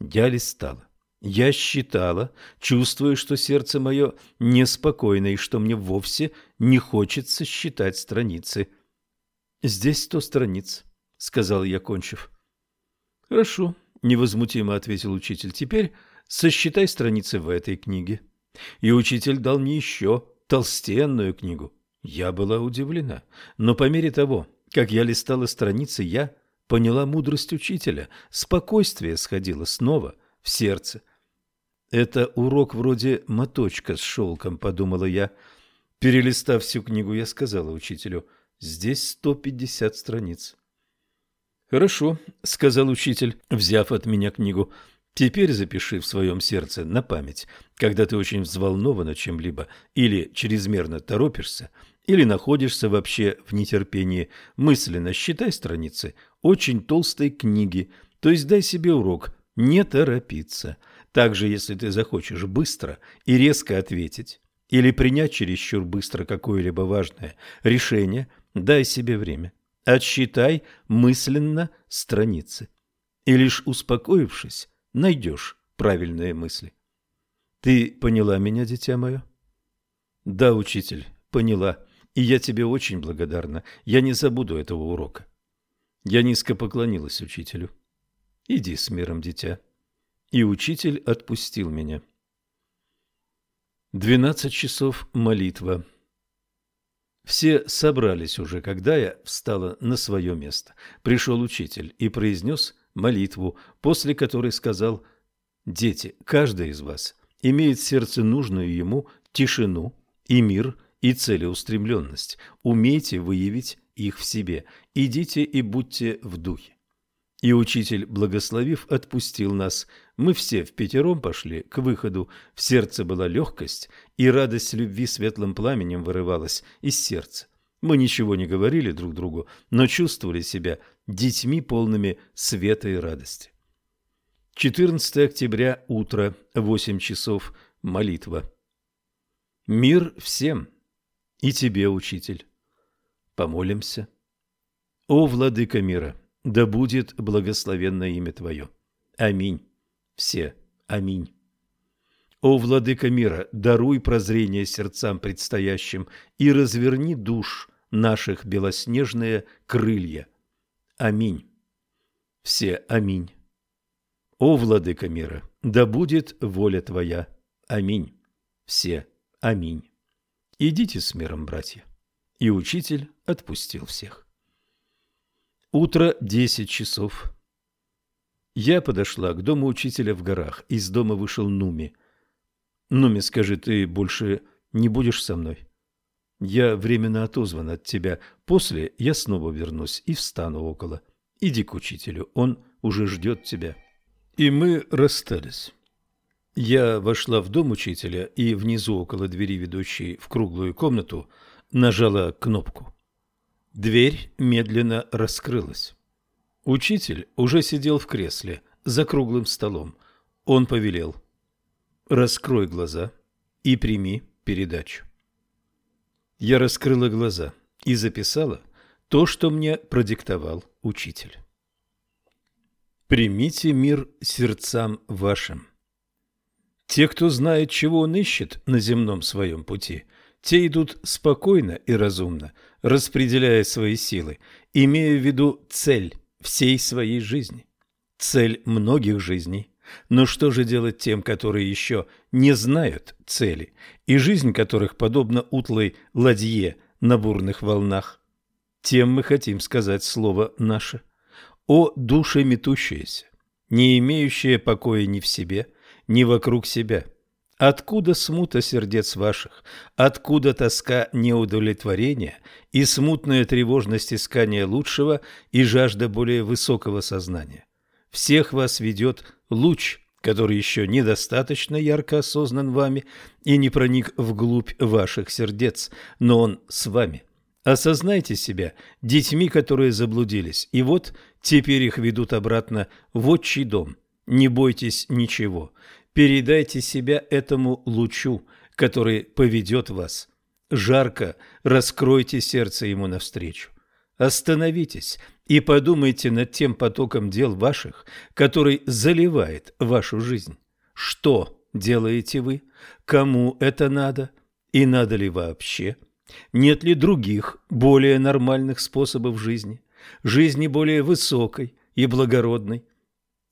Я листала. Я считала, чувствуя, что сердце мое неспокойно и что мне вовсе не хочется считать страницы. «Здесь сто страниц», — сказал я, кончив. «Хорошо», — невозмутимо ответил учитель. «Теперь сосчитай страницы в этой книге». И учитель дал мне еще толстенную книгу. Я была удивлена, но по мере того, как я листала страницы, я поняла мудрость учителя. Спокойствие сходило снова в сердце. Это урок вроде моточка с шелком, подумала я. Перелистав всю книгу, я сказала учителю, здесь 150 страниц. Хорошо, сказал учитель, взяв от меня книгу. Теперь запиши в своем сердце на память, когда ты очень взволнована чем-либо или чрезмерно торопишься, или находишься вообще в нетерпении, мысленно считай страницы очень толстой книги, то есть дай себе урок не торопиться. Также, если ты захочешь быстро и резко ответить или принять чересчур быстро какое-либо важное решение, дай себе время. Отсчитай мысленно страницы. И лишь успокоившись, найдешь правильные мысли. Ты поняла меня, дитя мое? Да, учитель, поняла. И я тебе очень благодарна. Я не забуду этого урока. Я низко поклонилась учителю. Иди с миром, дитя. И учитель отпустил меня. Двенадцать часов молитва. Все собрались уже, когда я встала на свое место. Пришел учитель и произнес молитву, после которой сказал «Дети, каждый из вас имеет в сердце нужную ему тишину и мир и целеустремленность. Умейте выявить их в себе. Идите и будьте в духе. И учитель, благословив, отпустил нас. Мы все в пятером пошли к выходу. В сердце была легкость, и радость любви светлым пламенем вырывалась из сердца. Мы ничего не говорили друг другу, но чувствовали себя детьми, полными света и радости. 14 октября, утро, 8 часов, молитва. Мир всем, и тебе, учитель. Помолимся. О, владыка мира, да будет благословенно имя Твое. Аминь. Все. Аминь. О, владыка мира, даруй прозрение сердцам предстоящим и разверни душ наших белоснежные крылья. Аминь. Все. Аминь. О, владыка мира, да будет воля Твоя. Аминь. Все. Аминь. Идите с миром, братья. И учитель отпустил всех. Утро десять часов. Я подошла к дому учителя в горах. Из дома вышел Нуми. Нуми, скажи, ты больше не будешь со мной? Я временно отозван от тебя. После я снова вернусь и встану около. Иди к учителю, он уже ждет тебя. И мы расстались. Я вошла в дом учителя и внизу около двери, ведущей в круглую комнату, нажала кнопку. Дверь медленно раскрылась. Учитель уже сидел в кресле за круглым столом. Он повелел «Раскрой глаза и прими передачу». Я раскрыла глаза и записала то, что мне продиктовал учитель. Примите мир сердцам вашим. Те, кто знает, чего он ищет на земном своем пути – те идут спокойно и разумно, распределяя свои силы, имея в виду цель всей своей жизни, цель многих жизней. Но что же делать тем, которые еще не знают цели, и жизнь которых подобна утлой ладье на бурных волнах? Тем мы хотим сказать слово наше. О душе метущееся, не имеющее покоя ни в себе, ни вокруг себя – Откуда смута сердец ваших? Откуда тоска неудовлетворения и смутная тревожность искания лучшего и жажда более высокого сознания? Всех вас ведет луч, который еще недостаточно ярко осознан вами и не проник вглубь ваших сердец, но он с вами. Осознайте себя детьми, которые заблудились, и вот теперь их ведут обратно в отчий дом. Не бойтесь ничего. Передайте себя этому лучу, который поведет вас. Жарко раскройте сердце ему навстречу. Остановитесь и подумайте над тем потоком дел ваших, который заливает вашу жизнь. Что делаете вы? Кому это надо? И надо ли вообще? Нет ли других, более нормальных способов жизни? Жизни более высокой и благородной?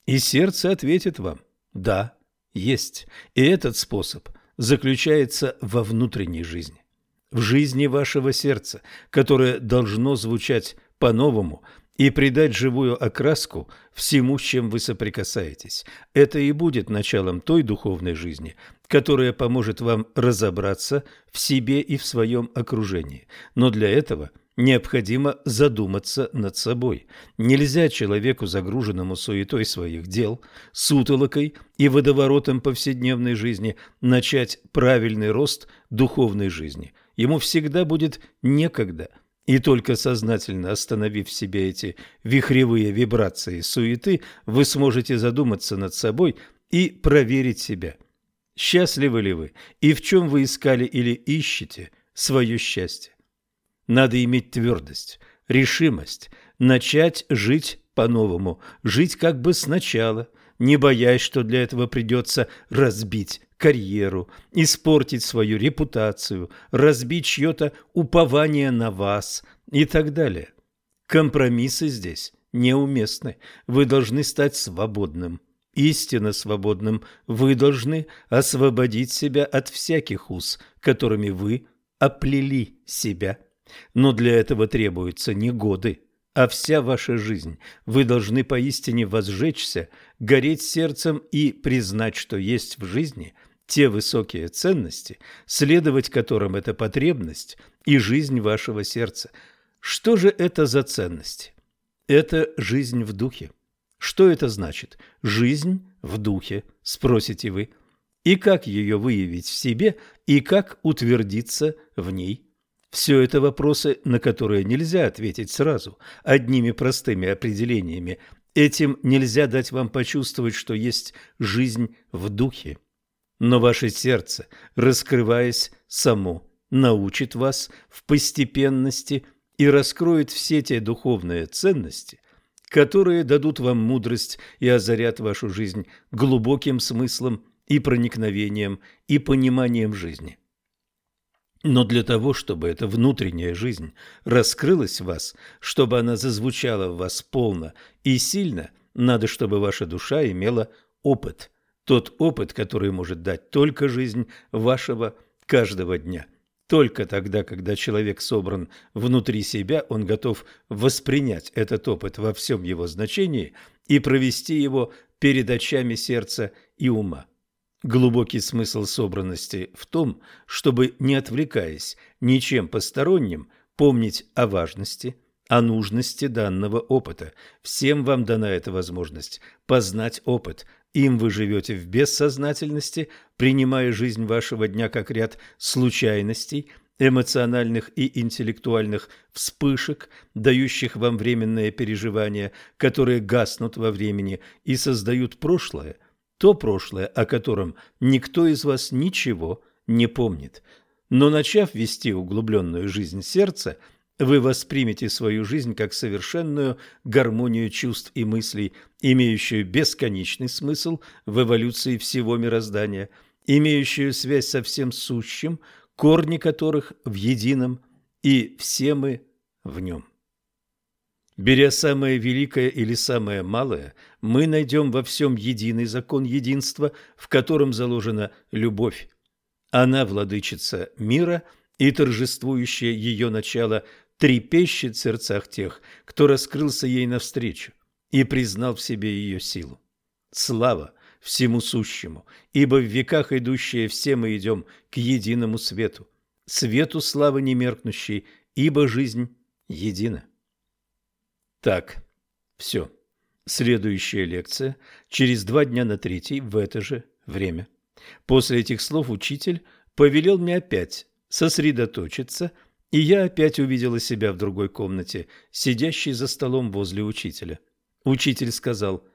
И сердце ответит вам «да» есть, и этот способ заключается во внутренней жизни, в жизни вашего сердца, которое должно звучать по-новому и придать живую окраску всему, с чем вы соприкасаетесь. Это и будет началом той духовной жизни, которая поможет вам разобраться в себе и в своем окружении. Но для этого – необходимо задуматься над собой. Нельзя человеку, загруженному суетой своих дел, сутолокой и водоворотом повседневной жизни, начать правильный рост духовной жизни, ему всегда будет некогда. И только сознательно остановив в себе эти вихревые вибрации суеты, вы сможете задуматься над собой и проверить себя. Счастливы ли вы и в чем вы искали или ищете свое счастье? Надо иметь твердость, решимость, начать жить по-новому, жить как бы сначала, не боясь, что для этого придется разбить карьеру, испортить свою репутацию, разбить чье-то упование на вас и так далее. Компромиссы здесь неуместны. Вы должны стать свободным, истинно свободным. Вы должны освободить себя от всяких уз, которыми вы оплели себя. Но для этого требуются не годы, а вся ваша жизнь. Вы должны поистине возжечься, гореть сердцем и признать, что есть в жизни те высокие ценности, следовать которым это потребность и жизнь вашего сердца. Что же это за ценности? Это жизнь в духе. Что это значит? Жизнь в духе, спросите вы. И как ее выявить в себе, и как утвердиться в ней? Все это вопросы, на которые нельзя ответить сразу, одними простыми определениями. Этим нельзя дать вам почувствовать, что есть жизнь в духе. Но ваше сердце, раскрываясь само, научит вас в постепенности и раскроет все те духовные ценности, которые дадут вам мудрость и озарят вашу жизнь глубоким смыслом и проникновением и пониманием жизни. Но для того, чтобы эта внутренняя жизнь раскрылась в вас, чтобы она зазвучала в вас полно и сильно, надо, чтобы ваша душа имела опыт. Тот опыт, который может дать только жизнь вашего каждого дня. Только тогда, когда человек собран внутри себя, он готов воспринять этот опыт во всем его значении и провести его перед очами сердца и ума. Глубокий смысл собранности в том, чтобы, не отвлекаясь ничем посторонним, помнить о важности, о нужности данного опыта. Всем вам дана эта возможность познать опыт. Им вы живете в бессознательности, принимая жизнь вашего дня как ряд случайностей, эмоциональных и интеллектуальных вспышек, дающих вам временные переживания, которые гаснут во времени и создают прошлое – то прошлое, о котором никто из вас ничего не помнит. Но начав вести углубленную жизнь сердца, вы воспримете свою жизнь как совершенную гармонию чувств и мыслей, имеющую бесконечный смысл в эволюции всего мироздания, имеющую связь со всем сущим, корни которых в едином, и все мы в нем. Беря самое великое или самое малое, мы найдем во всем единый закон единства, в котором заложена любовь. Она владычица мира, и торжествующее ее начало трепещет в сердцах тех, кто раскрылся ей навстречу и признал в себе ее силу. Слава всему сущему, ибо в веках идущие все мы идем к единому свету, свету славы немеркнущей, ибо жизнь едина. Так, все. Следующая лекция через два дня на третий в это же время. После этих слов учитель повелел мне опять сосредоточиться, и я опять увидела себя в другой комнате, сидящей за столом возле учителя. Учитель сказал,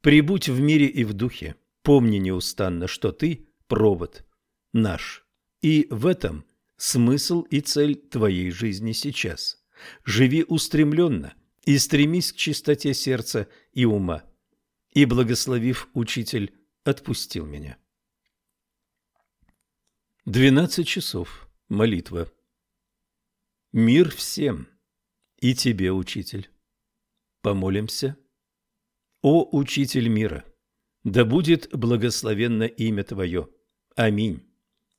«Прибудь в мире и в духе, помни неустанно, что ты – провод наш, и в этом смысл и цель твоей жизни сейчас. Живи устремленно, и стремись к чистоте сердца и ума. И, благословив учитель, отпустил меня. Двенадцать часов. Молитва. Мир всем, и тебе, учитель. Помолимся. О, учитель мира, да будет благословенно имя твое. Аминь.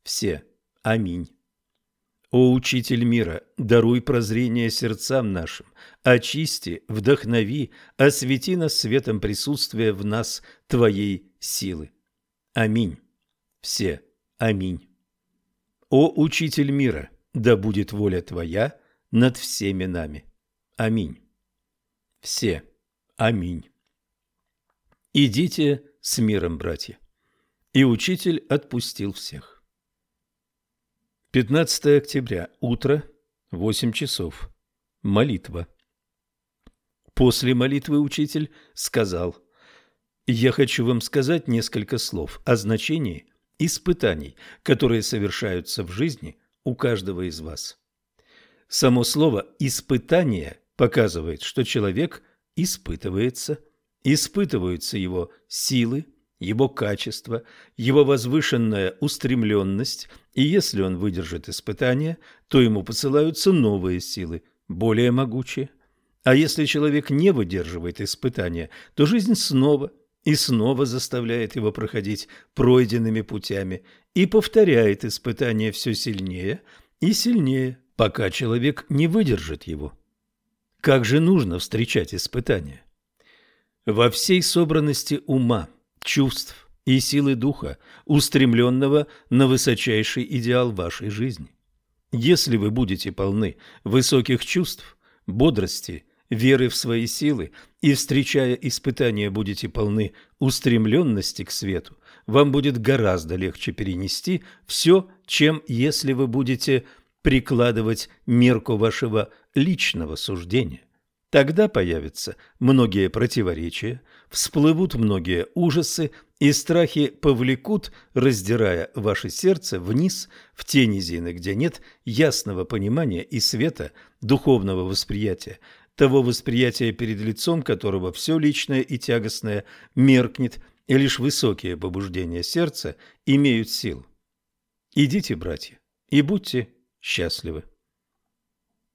Все. Аминь. О Учитель мира, даруй прозрение сердцам нашим, очисти, вдохнови, освети нас светом присутствия в нас Твоей силы. Аминь. Все. Аминь. О Учитель мира, да будет воля Твоя над всеми нами. Аминь. Все. Аминь. Идите с миром, братья. И учитель отпустил всех. 15 октября. Утро. 8 часов. Молитва. После молитвы учитель сказал, «Я хочу вам сказать несколько слов о значении испытаний, которые совершаются в жизни у каждого из вас». Само слово «испытание» показывает, что человек испытывается, испытываются его силы, его качество, его возвышенная устремленность, и если он выдержит испытание, то ему посылаются новые силы, более могучие. А если человек не выдерживает испытания, то жизнь снова и снова заставляет его проходить пройденными путями и повторяет испытания все сильнее и сильнее, пока человек не выдержит его. Как же нужно встречать испытания? Во всей собранности ума, чувств и силы духа, устремленного на высочайший идеал вашей жизни. Если вы будете полны высоких чувств, бодрости, веры в свои силы и, встречая испытания, будете полны устремленности к свету, вам будет гораздо легче перенести все, чем если вы будете прикладывать мерку вашего личного суждения. Тогда появятся многие противоречия, всплывут многие ужасы, и страхи повлекут, раздирая ваше сердце вниз, в те низины, где нет ясного понимания и света духовного восприятия, того восприятия, перед лицом которого все личное и тягостное меркнет, и лишь высокие побуждения сердца имеют силу. Идите, братья, и будьте счастливы.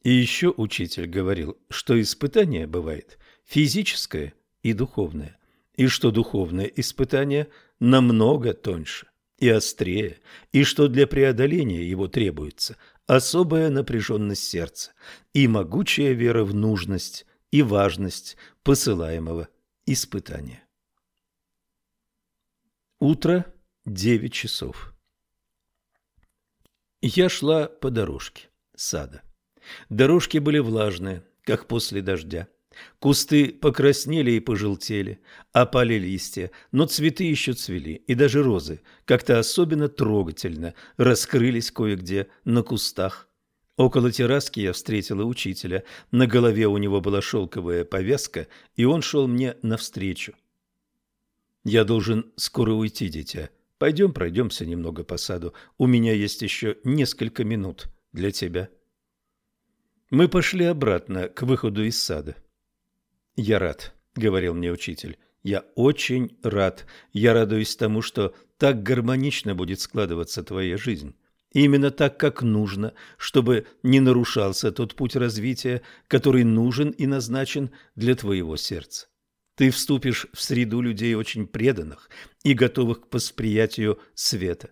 И еще учитель говорил, что испытание бывает физическое и духовное, и что духовное испытание намного тоньше и острее, и что для преодоления его требуется особая напряженность сердца и могучая вера в нужность и важность посылаемого испытания. Утро, девять часов. Я шла по дорожке сада. Дорожки были влажные, как после дождя. Кусты покраснели и пожелтели, опали листья, но цветы еще цвели, и даже розы как-то особенно трогательно раскрылись кое-где на кустах. Около терраски я встретила учителя. На голове у него была шелковая повязка, и он шел мне навстречу. «Я должен скоро уйти, дитя», Пойдем пройдемся немного по саду. У меня есть еще несколько минут для тебя. Мы пошли обратно к выходу из сада. Я рад, говорил мне учитель. Я очень рад. Я радуюсь тому, что так гармонично будет складываться твоя жизнь. Именно так, как нужно, чтобы не нарушался тот путь развития, который нужен и назначен для твоего сердца. Ты вступишь в среду людей очень преданных и готовых к восприятию света.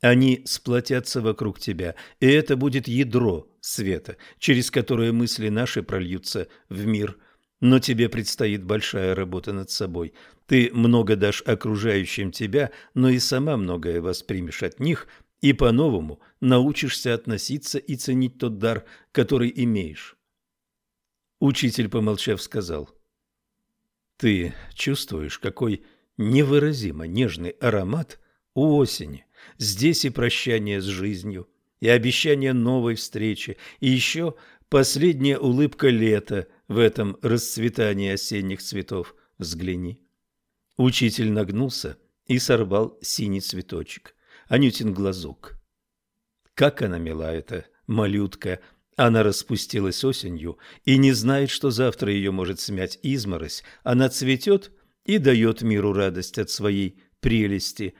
Они сплотятся вокруг тебя, и это будет ядро света, через которое мысли наши прольются в мир. Но тебе предстоит большая работа над собой. Ты много дашь окружающим тебя, но и сама многое воспримешь от них, и по-новому научишься относиться и ценить тот дар, который имеешь. Учитель, помолчав, сказал – ты чувствуешь, какой невыразимо нежный аромат у осени. Здесь и прощание с жизнью, и обещание новой встречи, и еще последняя улыбка лета в этом расцветании осенних цветов. Взгляни. Учитель нагнулся и сорвал синий цветочек. Анютин глазок. Как она мила, эта малютка, она распустилась осенью и не знает, что завтра ее может смять изморозь. Она цветет и дает миру радость от своей прелести.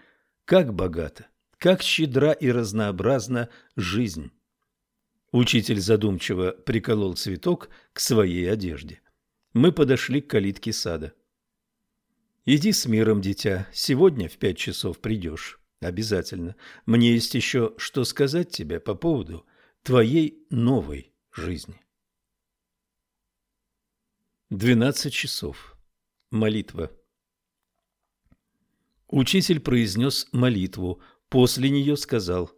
Как богата, как щедра и разнообразна жизнь. Учитель задумчиво приколол цветок к своей одежде. Мы подошли к калитке сада. «Иди с миром, дитя. Сегодня в пять часов придешь. Обязательно. Мне есть еще что сказать тебе по поводу твоей новой жизни. 12 часов. Молитва. Учитель произнес молитву, после нее сказал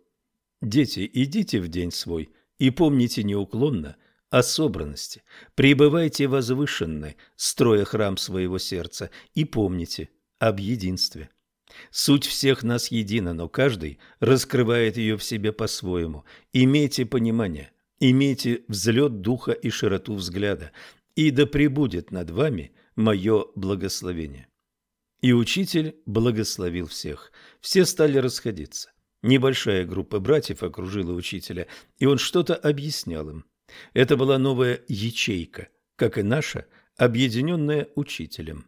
«Дети, идите в день свой и помните неуклонно о собранности, пребывайте возвышенны, строя храм своего сердца, и помните об единстве. Суть всех нас едина, но каждый раскрывает ее в себе по-своему. Имейте понимание, имейте взлет духа и широту взгляда, и да пребудет над вами мое благословение. И учитель благословил всех. Все стали расходиться. Небольшая группа братьев окружила учителя, и он что-то объяснял им. Это была новая ячейка, как и наша, объединенная учителем.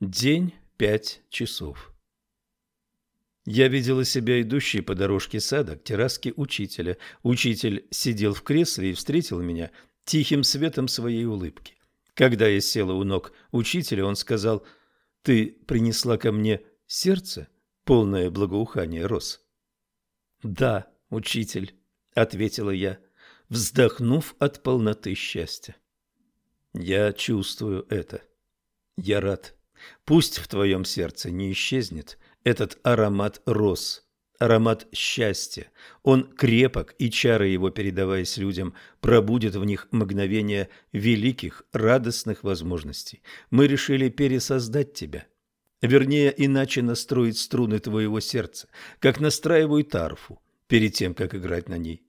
День пять часов. Я видела себя идущей по дорожке сада к терраске учителя. Учитель сидел в кресле и встретил меня тихим светом своей улыбки. Когда я села у ног учителя, он сказал, «Ты принесла ко мне сердце, полное благоухание роз?» «Да, учитель», — ответила я, вздохнув от полноты счастья. «Я чувствую это. Я рад. Пусть в твоем сердце не исчезнет этот аромат роз, аромат счастья. Он крепок, и чары его, передаваясь людям, пробудет в них мгновение великих, радостных возможностей. Мы решили пересоздать тебя. Вернее, иначе настроить струны твоего сердца, как настраивают арфу, перед тем, как играть на ней.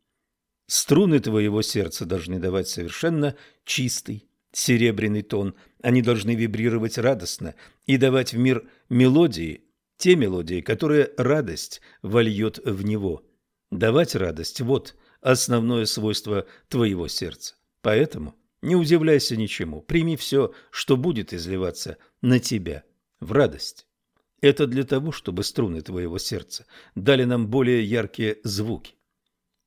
Струны твоего сердца должны давать совершенно чистый, серебряный тон. Они должны вибрировать радостно и давать в мир мелодии, те мелодии, которые радость вольет в него. Давать радость – вот основное свойство твоего сердца. Поэтому не удивляйся ничему, прими все, что будет изливаться на тебя, в радость. Это для того, чтобы струны твоего сердца дали нам более яркие звуки.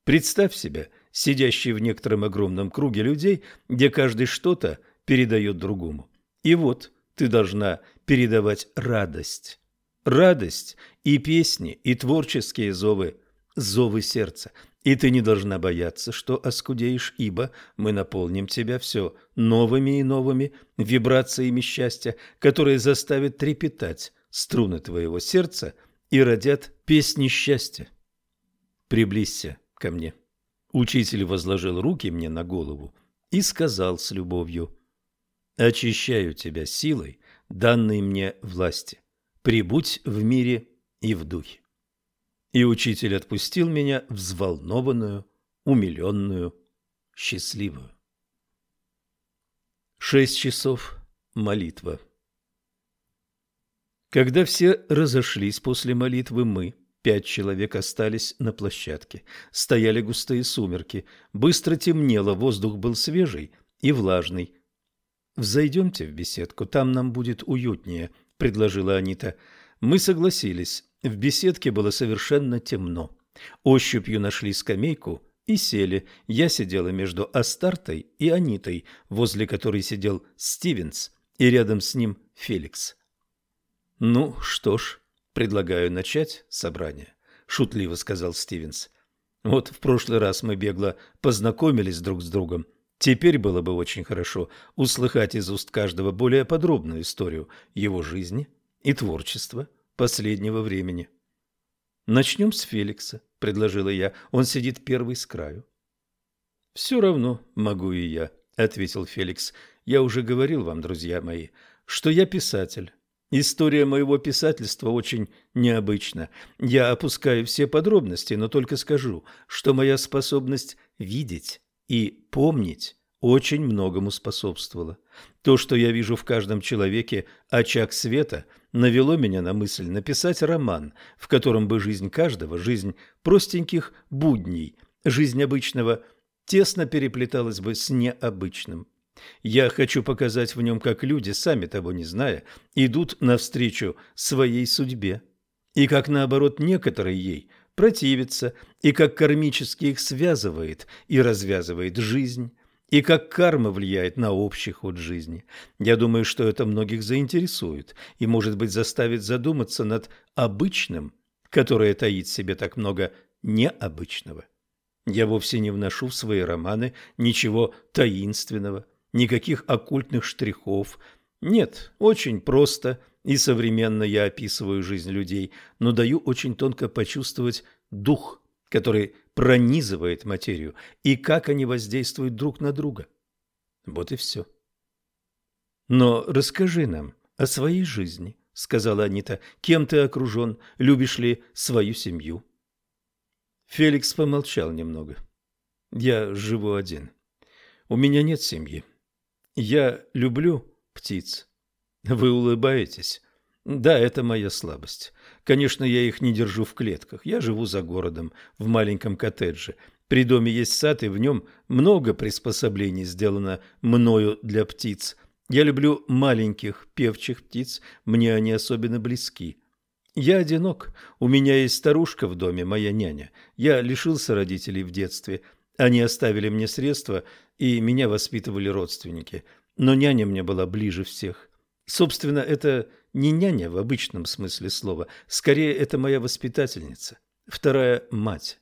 Представь себя сидящий в некотором огромном круге людей, где каждый что-то передает другому. И вот ты должна передавать радость. Радость и песни, и творческие зовы, зовы сердца. И ты не должна бояться, что оскудеешь, ибо мы наполним тебя все новыми и новыми вибрациями счастья, которые заставят трепетать струны твоего сердца и родят песни счастья. Приблизься ко мне. Учитель возложил руки мне на голову и сказал с любовью, «Очищаю тебя силой, данной мне власти. Прибудь в мире и в духе». И учитель отпустил меня взволнованную, умиленную, счастливую. Шесть часов. Молитва. Когда все разошлись после молитвы, мы, Пять человек остались на площадке. Стояли густые сумерки. Быстро темнело, воздух был свежий и влажный. «Взойдемте в беседку, там нам будет уютнее», — предложила Анита. Мы согласились. В беседке было совершенно темно. Ощупью нашли скамейку и сели. Я сидела между Астартой и Анитой, возле которой сидел Стивенс, и рядом с ним Феликс. «Ну что ж», «Предлагаю начать собрание», — шутливо сказал Стивенс. «Вот в прошлый раз мы бегло познакомились друг с другом. Теперь было бы очень хорошо услыхать из уст каждого более подробную историю его жизни и творчества последнего времени». «Начнем с Феликса», — предложила я. «Он сидит первый с краю». «Все равно могу и я», — ответил Феликс. «Я уже говорил вам, друзья мои, что я писатель, История моего писательства очень необычна. Я опускаю все подробности, но только скажу, что моя способность видеть и помнить очень многому способствовала. То, что я вижу в каждом человеке очаг света, навело меня на мысль написать роман, в котором бы жизнь каждого, жизнь простеньких будней, жизнь обычного тесно переплеталась бы с необычным. Я хочу показать в нем, как люди, сами того не зная, идут навстречу своей судьбе, и как, наоборот, некоторые ей противятся, и как кармически их связывает и развязывает жизнь, и как карма влияет на общий ход жизни. Я думаю, что это многих заинтересует и, может быть, заставит задуматься над обычным, которое таит в себе так много необычного. Я вовсе не вношу в свои романы ничего таинственного – никаких оккультных штрихов. Нет, очень просто и современно я описываю жизнь людей, но даю очень тонко почувствовать дух, который пронизывает материю, и как они воздействуют друг на друга. Вот и все. Но расскажи нам о своей жизни, сказала Анита. Кем ты окружен? Любишь ли свою семью? Феликс помолчал немного. Я живу один. У меня нет семьи. Я люблю птиц. Вы улыбаетесь? Да, это моя слабость. Конечно, я их не держу в клетках. Я живу за городом, в маленьком коттедже. При доме есть сад, и в нем много приспособлений сделано мною для птиц. Я люблю маленьких певчих птиц, мне они особенно близки. Я одинок. У меня есть старушка в доме, моя няня. Я лишился родителей в детстве. Они оставили мне средства, и меня воспитывали родственники. Но няня мне была ближе всех. Собственно, это не няня в обычном смысле слова, скорее это моя воспитательница, вторая мать.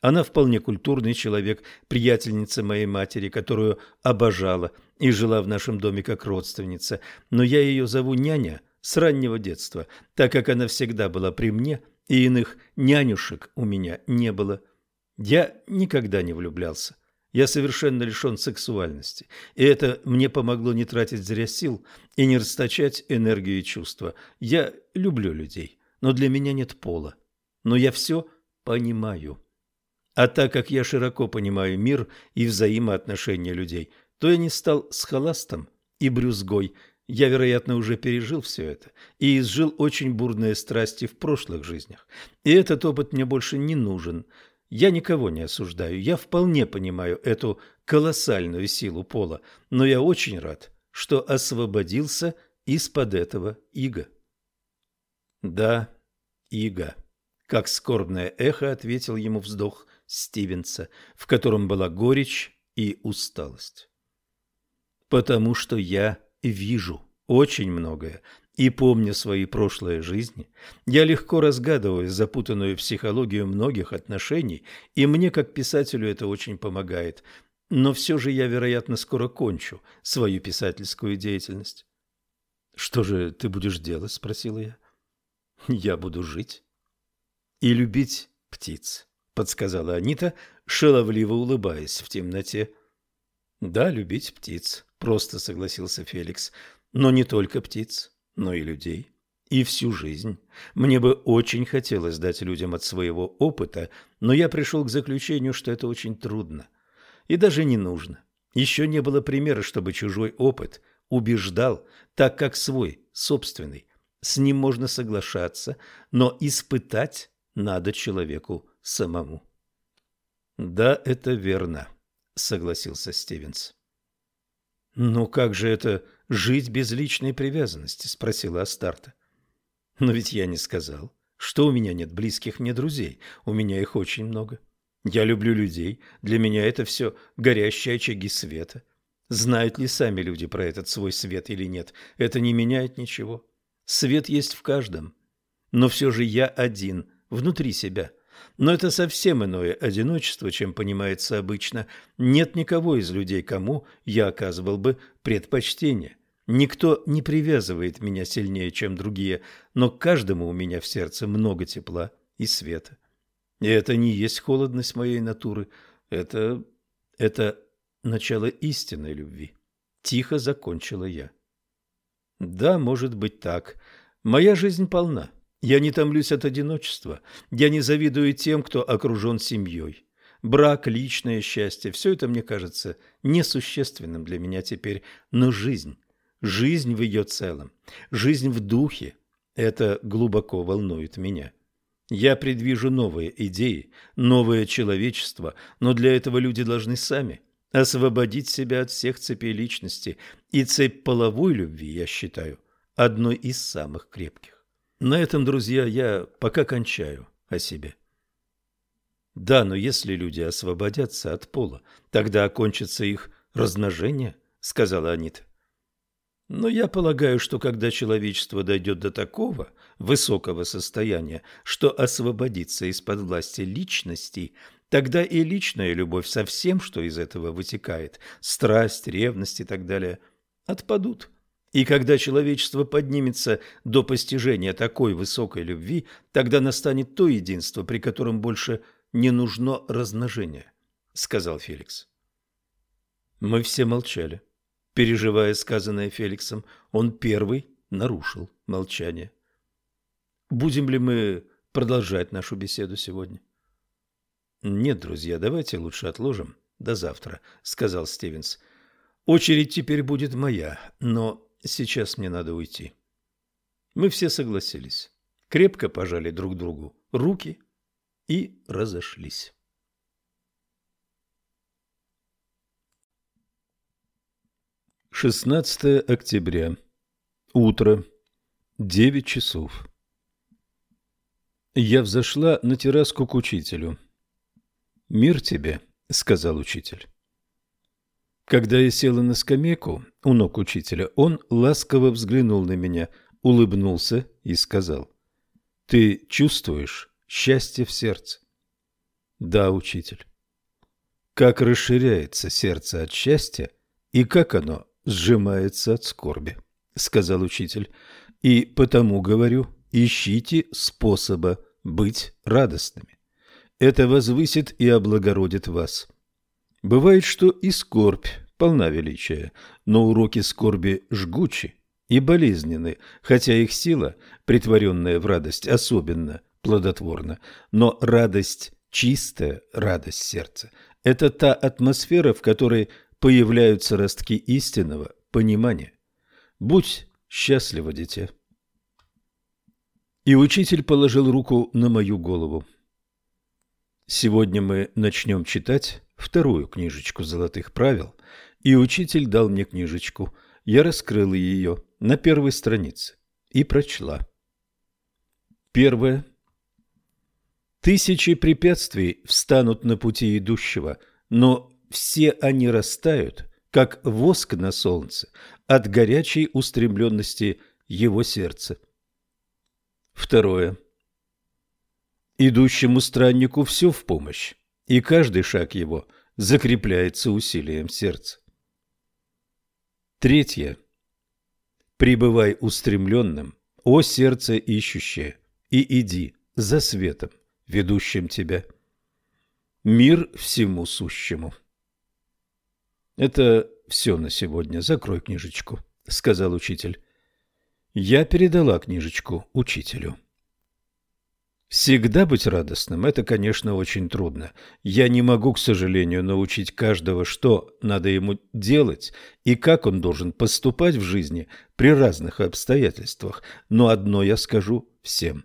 Она вполне культурный человек, приятельница моей матери, которую обожала и жила в нашем доме как родственница, но я ее зову няня с раннего детства, так как она всегда была при мне, и иных нянюшек у меня не было. Я никогда не влюблялся. Я совершенно лишен сексуальности, и это мне помогло не тратить зря сил и не расточать энергию и чувства. Я люблю людей, но для меня нет пола. Но я все понимаю. А так как я широко понимаю мир и взаимоотношения людей, то я не стал схоластом и брюзгой. Я, вероятно, уже пережил все это и изжил очень бурные страсти в прошлых жизнях. И этот опыт мне больше не нужен. Я никого не осуждаю, я вполне понимаю эту колоссальную силу пола, но я очень рад, что освободился из-под этого ига. Да, ига, как скорбное эхо ответил ему вздох Стивенса, в котором была горечь и усталость. Потому что я вижу очень многое и помня свои прошлые жизни, я легко разгадываю запутанную психологию многих отношений, и мне, как писателю, это очень помогает. Но все же я, вероятно, скоро кончу свою писательскую деятельность. «Что же ты будешь делать?» – спросила я. «Я буду жить и любить птиц», – подсказала Анита, шаловливо улыбаясь в темноте. «Да, любить птиц», – просто согласился Феликс, – «но не только птиц» но и людей. И всю жизнь. Мне бы очень хотелось дать людям от своего опыта, но я пришел к заключению, что это очень трудно. И даже не нужно. Еще не было примера, чтобы чужой опыт убеждал, так как свой, собственный. С ним можно соглашаться, но испытать надо человеку самому. «Да, это верно», — согласился Стивенс. «Ну как же это жить без личной привязанности?» – спросила Астарта. «Но ведь я не сказал, что у меня нет близких мне друзей. У меня их очень много. Я люблю людей. Для меня это все горящие очаги света. Знают ли сами люди про этот свой свет или нет, это не меняет ничего. Свет есть в каждом. Но все же я один, внутри себя. Но это совсем иное одиночество, чем понимается обычно. Нет никого из людей, кому я оказывал бы предпочтение. Никто не привязывает меня сильнее, чем другие, но каждому у меня в сердце много тепла и света. И это не есть холодность моей натуры, это... это начало истинной любви. Тихо закончила я. Да, может быть так. Моя жизнь полна. Я не томлюсь от одиночества. Я не завидую тем, кто окружен семьей. Брак, личное счастье – все это мне кажется несущественным для меня теперь. Но жизнь, жизнь в ее целом, жизнь в духе – это глубоко волнует меня. Я предвижу новые идеи, новое человечество, но для этого люди должны сами освободить себя от всех цепей личности. И цепь половой любви, я считаю, одной из самых крепких. На этом, друзья, я пока кончаю о себе. Да, но если люди освободятся от пола, тогда окончится их размножение, сказала Анита. Но я полагаю, что когда человечество дойдет до такого высокого состояния, что освободится из-под власти личностей, тогда и личная любовь со всем, что из этого вытекает, страсть, ревность и так далее, отпадут. И когда человечество поднимется до постижения такой высокой любви, тогда настанет то единство, при котором больше не нужно размножение, — сказал Феликс. Мы все молчали. Переживая сказанное Феликсом, он первый нарушил молчание. — будем ли мы продолжать нашу беседу сегодня? Нет, друзья, давайте лучше отложим до завтра, сказал Стивенс. Очередь теперь будет моя, но сейчас мне надо уйти. Мы все согласились, крепко пожали друг другу руки и разошлись. 16 октября. Утро. Девять часов. Я взошла на терраску к учителю. «Мир тебе», — сказал учитель. Когда я села на скамейку у ног учителя, он ласково взглянул на меня, улыбнулся и сказал, «Ты чувствуешь счастье в сердце?» «Да, учитель». «Как расширяется сердце от счастья и как оно сжимается от скорби, сказал учитель. И потому говорю, ищите способа быть радостными. Это возвысит и облагородит вас. Бывает, что и скорбь полна величия, но уроки скорби жгучи и болезненны, хотя их сила, притворенная в радость, особенно плодотворна. Но радость, чистая радость сердца – это та атмосфера, в которой появляются ростки истинного понимания. Будь счастлива, дитя. И учитель положил руку на мою голову. Сегодня мы начнем читать вторую книжечку золотых правил, и учитель дал мне книжечку. Я раскрыла ее на первой странице и прочла. Первое. Тысячи препятствий встанут на пути идущего, но все они растают, как воск на солнце, от горячей устремленности его сердца. Второе. Идущему страннику все в помощь, и каждый шаг его закрепляется усилием сердца. Третье. Пребывай устремленным, о сердце ищущее, и иди за светом, ведущим тебя. Мир всему сущему. Это все на сегодня. Закрой книжечку, сказал учитель. Я передала книжечку учителю. Всегда быть радостным – это, конечно, очень трудно. Я не могу, к сожалению, научить каждого, что надо ему делать и как он должен поступать в жизни при разных обстоятельствах. Но одно я скажу всем.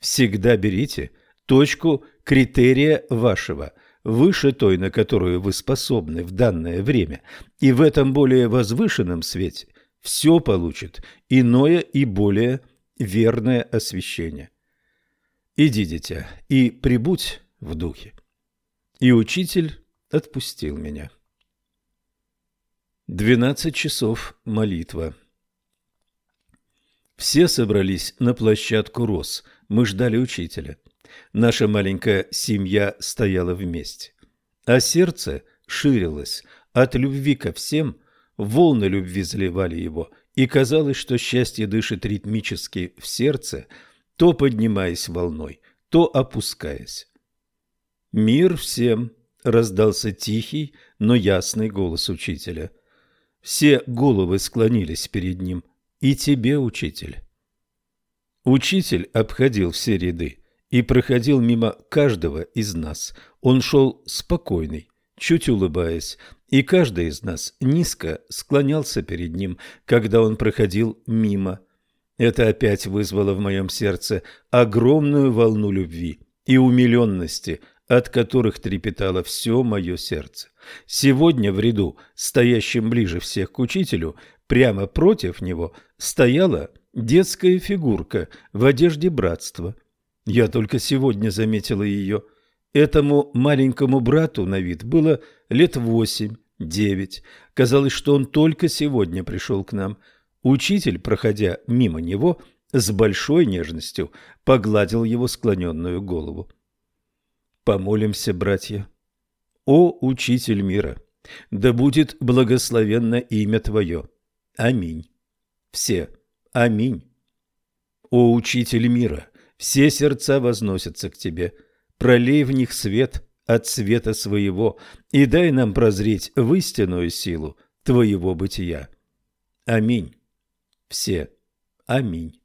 Всегда берите точку критерия вашего – выше той, на которую вы способны в данное время, и в этом более возвышенном свете все получит иное и более верное освещение. Иди, дитя, и прибудь в духе. И учитель отпустил меня. Двенадцать часов молитва. Все собрались на площадку роз. Мы ждали учителя. Наша маленькая семья стояла вместе. А сердце ширилось от любви ко всем, волны любви заливали его, и казалось, что счастье дышит ритмически в сердце, то поднимаясь волной, то опускаясь. «Мир всем!» — раздался тихий, но ясный голос учителя. Все головы склонились перед ним. «И тебе, учитель!» Учитель обходил все ряды и проходил мимо каждого из нас. Он шел спокойный, чуть улыбаясь, и каждый из нас низко склонялся перед ним, когда он проходил мимо. Это опять вызвало в моем сердце огромную волну любви и умиленности, от которых трепетало все мое сердце. Сегодня в ряду, стоящем ближе всех к учителю, прямо против него, стояла детская фигурка в одежде братства – я только сегодня заметила ее. Этому маленькому брату на вид было лет восемь-девять. Казалось, что он только сегодня пришел к нам. Учитель, проходя мимо него, с большой нежностью погладил его склоненную голову. Помолимся, братья. О, Учитель мира, да будет благословенно имя Твое. Аминь. Все. Аминь. О, Учитель мира, все сердца возносятся к Тебе. Пролей в них свет от света своего и дай нам прозреть в истинную силу Твоего бытия. Аминь. Все. Аминь.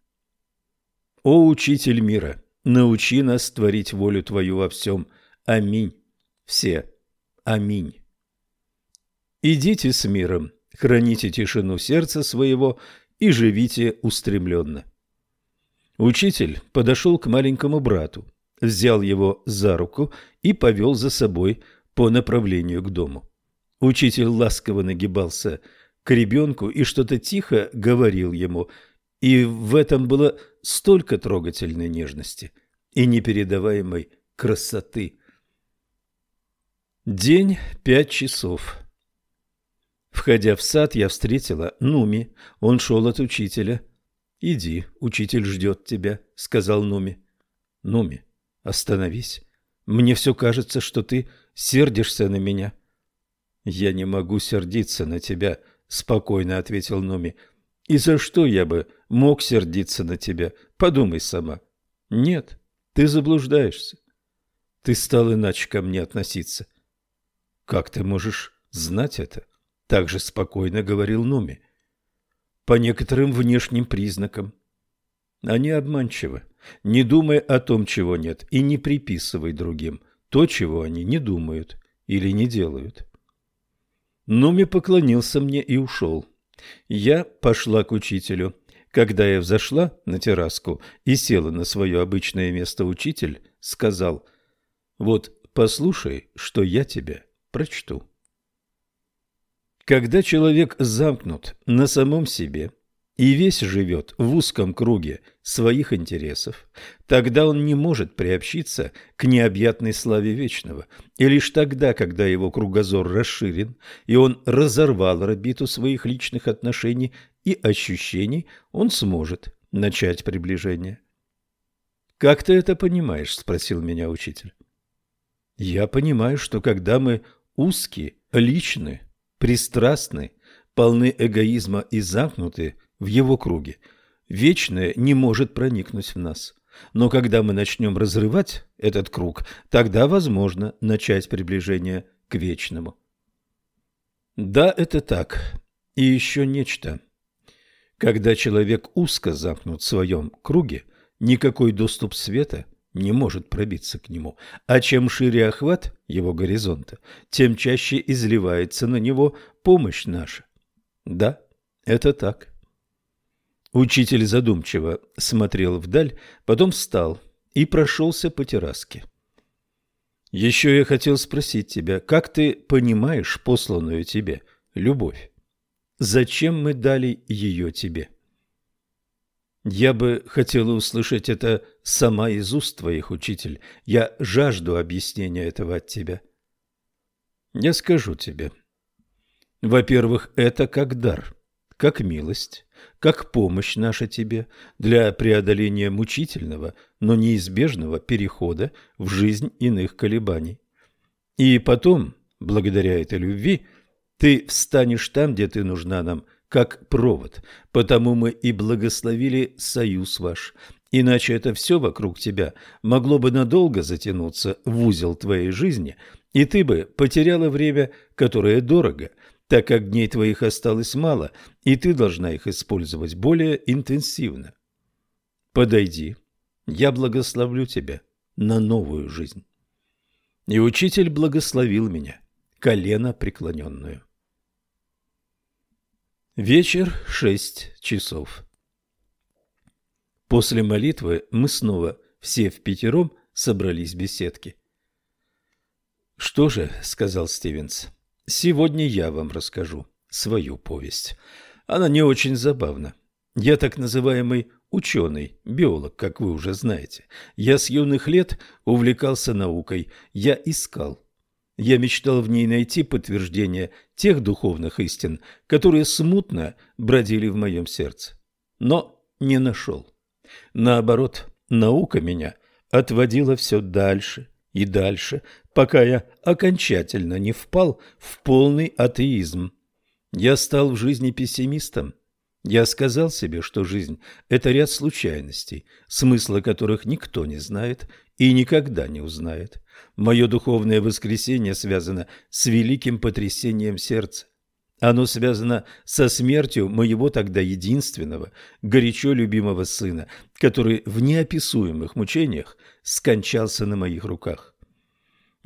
О, Учитель мира, научи нас творить волю Твою во всем. Аминь. Все. Аминь. Идите с миром, храните тишину сердца своего и живите устремленно. Учитель подошел к маленькому брату, взял его за руку и повел за собой по направлению к дому. Учитель ласково нагибался к ребенку и что-то тихо говорил ему, и в этом было столько трогательной нежности и непередаваемой красоты. День пять часов. Входя в сад, я встретила Нуми. Он шел от учителя. «Иди, учитель ждет тебя», — сказал Нуми. «Нуми, остановись. Мне все кажется, что ты сердишься на меня». «Я не могу сердиться на тебя», — спокойно ответил Нуми. «И за что я бы мог сердиться на тебя? Подумай сама». «Нет, ты заблуждаешься. Ты стал иначе ко мне относиться». «Как ты можешь знать это?» — также спокойно говорил Нуми. «По некоторым внешним признакам». Они обманчивы. Не думай о том, чего нет, и не приписывай другим то, чего они не думают или не делают. Нуми поклонился мне и ушел. Я пошла к учителю. Когда я взошла на терраску и села на свое обычное место, учитель сказал, «Вот послушай, что я тебе прочту». Когда человек замкнут на самом себе и весь живет в узком круге своих интересов, тогда он не может приобщиться к необъятной славе вечного. И лишь тогда, когда его кругозор расширен, и он разорвал орбиту своих личных отношений и ощущений, он сможет начать приближение. «Как ты это понимаешь?» – спросил меня учитель. «Я понимаю, что когда мы узкие, личны, пристрастны, полны эгоизма и замкнуты – в его круге. Вечное не может проникнуть в нас. Но когда мы начнем разрывать этот круг, тогда возможно начать приближение к вечному. Да, это так. И еще нечто. Когда человек узко замкнут в своем круге, никакой доступ света не может пробиться к нему. А чем шире охват его горизонта, тем чаще изливается на него помощь наша. Да, это так. Учитель задумчиво смотрел вдаль, потом встал и прошелся по терраске. «Еще я хотел спросить тебя, как ты понимаешь посланную тебе любовь? Зачем мы дали ее тебе?» «Я бы хотела услышать это сама из уст твоих, учитель. Я жажду объяснения этого от тебя». «Я скажу тебе. Во-первых, это как дар, как милость» как помощь наша тебе для преодоления мучительного, но неизбежного перехода в жизнь иных колебаний. И потом, благодаря этой любви, ты встанешь там, где ты нужна нам, как провод, потому мы и благословили союз ваш. Иначе это все вокруг тебя могло бы надолго затянуться в узел твоей жизни, и ты бы потеряла время, которое дорого – так как дней твоих осталось мало, и ты должна их использовать более интенсивно. Подойди, я благословлю тебя на новую жизнь. И учитель благословил меня, колено преклоненную. Вечер, шесть часов. После молитвы мы снова все в пятером собрались в беседке. «Что же», — сказал Стивенс, Сегодня я вам расскажу свою повесть. Она не очень забавна. Я так называемый ученый, биолог, как вы уже знаете. Я с юных лет увлекался наукой, я искал. Я мечтал в ней найти подтверждение тех духовных истин, которые смутно бродили в моем сердце. Но не нашел. Наоборот, наука меня отводила все дальше и дальше, пока я окончательно не впал в полный атеизм. Я стал в жизни пессимистом. Я сказал себе, что жизнь – это ряд случайностей, смысла которых никто не знает и никогда не узнает. Мое духовное воскресение связано с великим потрясением сердца. Оно связано со смертью моего тогда единственного, горячо любимого сына, который в неописуемых мучениях скончался на моих руках.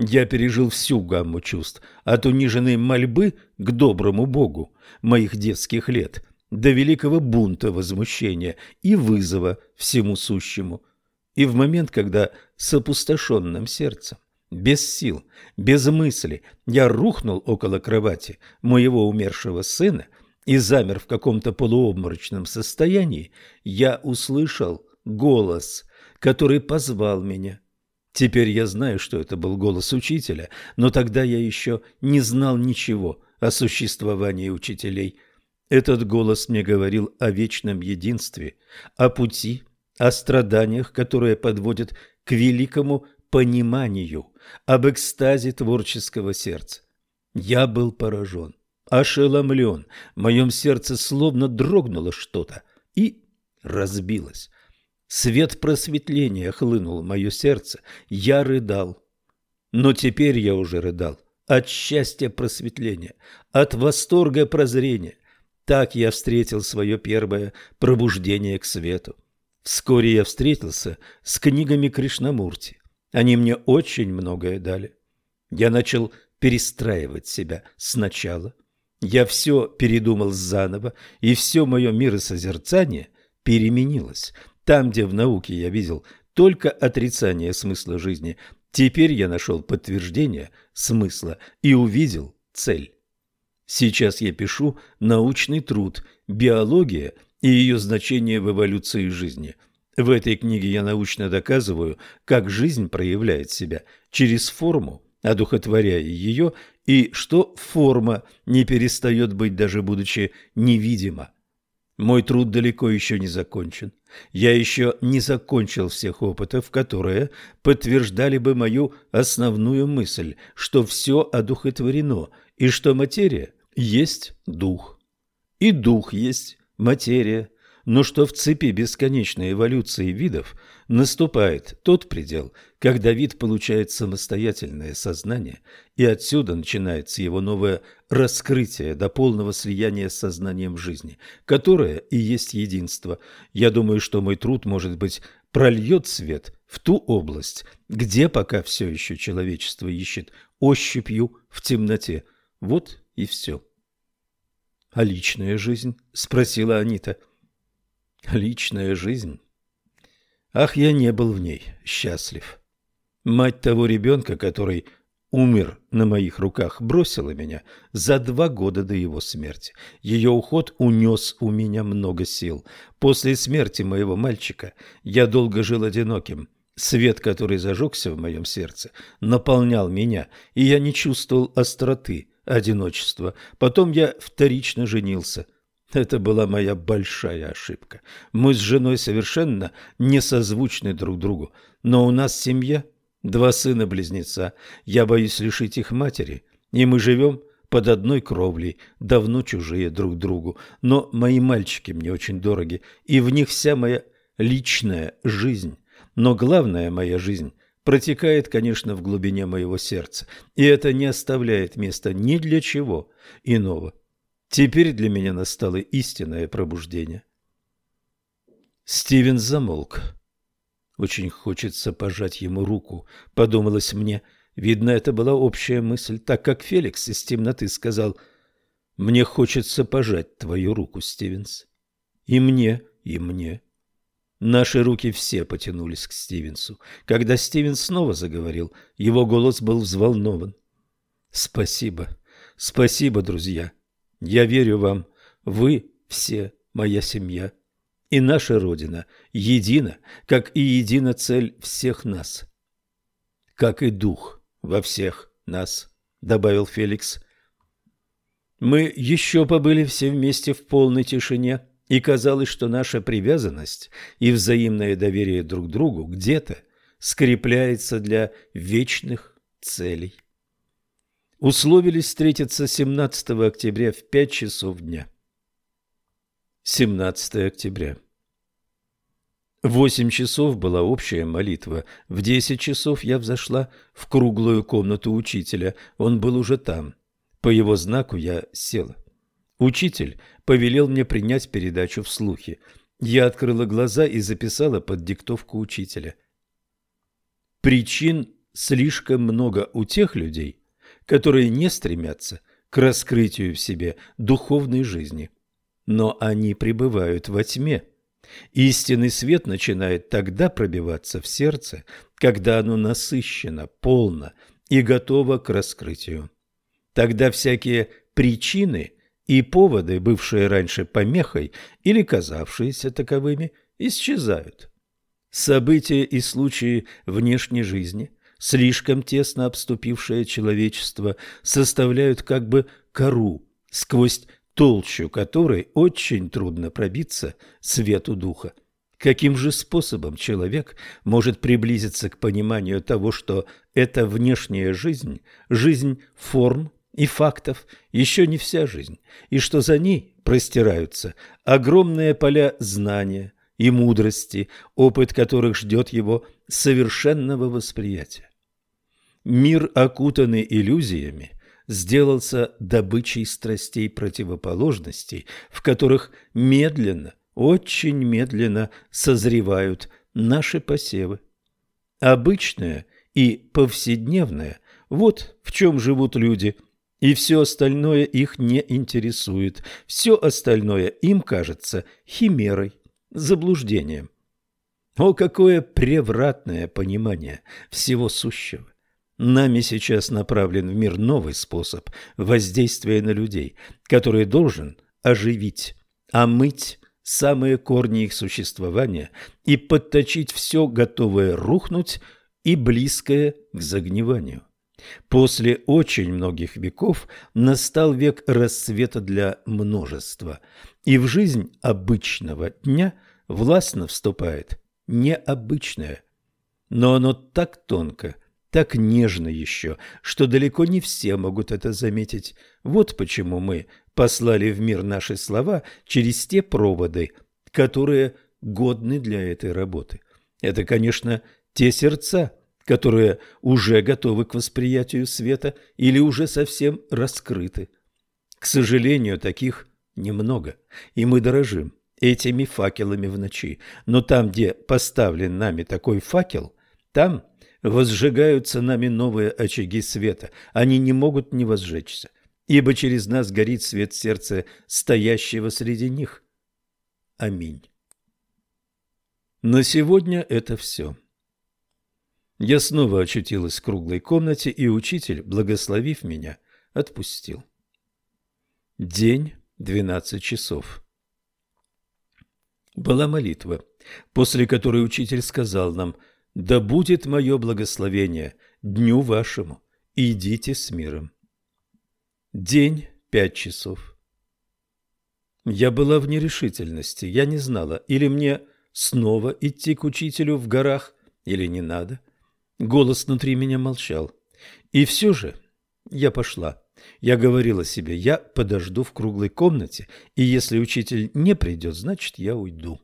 Я пережил всю гамму чувств, от униженной мольбы к доброму Богу моих детских лет до великого бунта возмущения и вызова всему сущему. И в момент, когда с опустошенным сердцем без сил, без мысли я рухнул около кровати моего умершего сына и замер в каком-то полуобморочном состоянии, я услышал голос, который позвал меня. Теперь я знаю, что это был голос учителя, но тогда я еще не знал ничего о существовании учителей. Этот голос мне говорил о вечном единстве, о пути, о страданиях, которые подводят к великому пониманию, об экстазе творческого сердца. Я был поражен, ошеломлен, в моем сердце словно дрогнуло что-то и разбилось. Свет просветления хлынул в мое сердце, я рыдал. Но теперь я уже рыдал от счастья просветления, от восторга прозрения. Так я встретил свое первое пробуждение к свету. Вскоре я встретился с книгами Кришнамурти. Они мне очень многое дали. Я начал перестраивать себя сначала. Я все передумал заново, и все мое миросозерцание переменилось. Там, где в науке я видел только отрицание смысла жизни, теперь я нашел подтверждение смысла и увидел цель. Сейчас я пишу научный труд «Биология и ее значение в эволюции жизни», в этой книге я научно доказываю, как жизнь проявляет себя через форму, одухотворяя ее, и что форма не перестает быть, даже будучи невидима. Мой труд далеко еще не закончен. Я еще не закончил всех опытов, которые подтверждали бы мою основную мысль, что все одухотворено, и что материя есть дух. И дух есть материя но что в цепи бесконечной эволюции видов наступает тот предел, когда вид получает самостоятельное сознание, и отсюда начинается его новое раскрытие до полного слияния с сознанием жизни, которое и есть единство. Я думаю, что мой труд, может быть, прольет свет в ту область, где пока все еще человечество ищет ощупью в темноте. Вот и все. — А личная жизнь? — спросила Анита. — Личная жизнь. Ах, я не был в ней счастлив. Мать того ребенка, который умер на моих руках, бросила меня за два года до его смерти. Ее уход унес у меня много сил. После смерти моего мальчика я долго жил одиноким. Свет, который зажегся в моем сердце, наполнял меня, и я не чувствовал остроты одиночества. Потом я вторично женился – это была моя большая ошибка. Мы с женой совершенно не созвучны друг другу, но у нас семья, два сына-близнеца. Я боюсь лишить их матери, и мы живем под одной кровлей, давно чужие друг другу. Но мои мальчики мне очень дороги, и в них вся моя личная жизнь. Но главная моя жизнь протекает, конечно, в глубине моего сердца, и это не оставляет места ни для чего иного. Теперь для меня настало истинное пробуждение. Стивен замолк. Очень хочется пожать ему руку, подумалось мне. Видно, это была общая мысль, так как Феликс из темноты сказал «Мне хочется пожать твою руку, Стивенс». И мне, и мне. Наши руки все потянулись к Стивенсу. Когда Стивенс снова заговорил, его голос был взволнован. «Спасибо, спасибо, друзья». Я верю вам. Вы все моя семья. И наша Родина едина, как и едина цель всех нас. Как и дух во всех нас, добавил Феликс. Мы еще побыли все вместе в полной тишине, и казалось, что наша привязанность и взаимное доверие друг другу где-то скрепляется для вечных целей. Условились встретиться 17 октября в 5 часов дня. 17 октября. В восемь часов была общая молитва. В десять часов я взошла в круглую комнату учителя. Он был уже там. По его знаку я села. Учитель повелел мне принять передачу вслухе. Я открыла глаза и записала под диктовку учителя. Причин слишком много у тех людей, которые не стремятся к раскрытию в себе духовной жизни. Но они пребывают во тьме. Истинный свет начинает тогда пробиваться в сердце, когда оно насыщено, полно и готово к раскрытию. Тогда всякие причины и поводы, бывшие раньше помехой или казавшиеся таковыми, исчезают. События и случаи внешней жизни, слишком тесно обступившее человечество, составляют как бы кору, сквозь толщу которой очень трудно пробиться свету духа. Каким же способом человек может приблизиться к пониманию того, что эта внешняя жизнь, жизнь форм и фактов, еще не вся жизнь, и что за ней простираются огромные поля знания и мудрости, опыт которых ждет его совершенного восприятия? Мир, окутанный иллюзиями, сделался добычей страстей противоположностей, в которых медленно, очень медленно созревают наши посевы. Обычное и повседневное – вот в чем живут люди, и все остальное их не интересует, все остальное им кажется химерой, заблуждением. О, какое превратное понимание всего сущего! Нами сейчас направлен в мир новый способ воздействия на людей, который должен оживить, омыть самые корни их существования и подточить все готовое рухнуть и близкое к загниванию. После очень многих веков настал век расцвета для множества, и в жизнь обычного дня властно вступает необычное. Но оно так тонко, так нежно еще, что далеко не все могут это заметить. Вот почему мы послали в мир наши слова через те проводы, которые годны для этой работы. Это, конечно, те сердца, которые уже готовы к восприятию света или уже совсем раскрыты. К сожалению, таких немного, и мы дорожим этими факелами в ночи. Но там, где поставлен нами такой факел, там возжигаются нами новые очаги света. Они не могут не возжечься, ибо через нас горит свет сердца стоящего среди них. Аминь. На сегодня это все. Я снова очутилась в круглой комнате, и учитель, благословив меня, отпустил. День, двенадцать часов. Была молитва, после которой учитель сказал нам – да будет мое благословение дню вашему, идите с миром. День пять часов. Я была в нерешительности, я не знала, или мне снова идти к учителю в горах, или не надо. Голос внутри меня молчал. И все же я пошла. Я говорила себе, я подожду в круглой комнате, и если учитель не придет, значит, я уйду.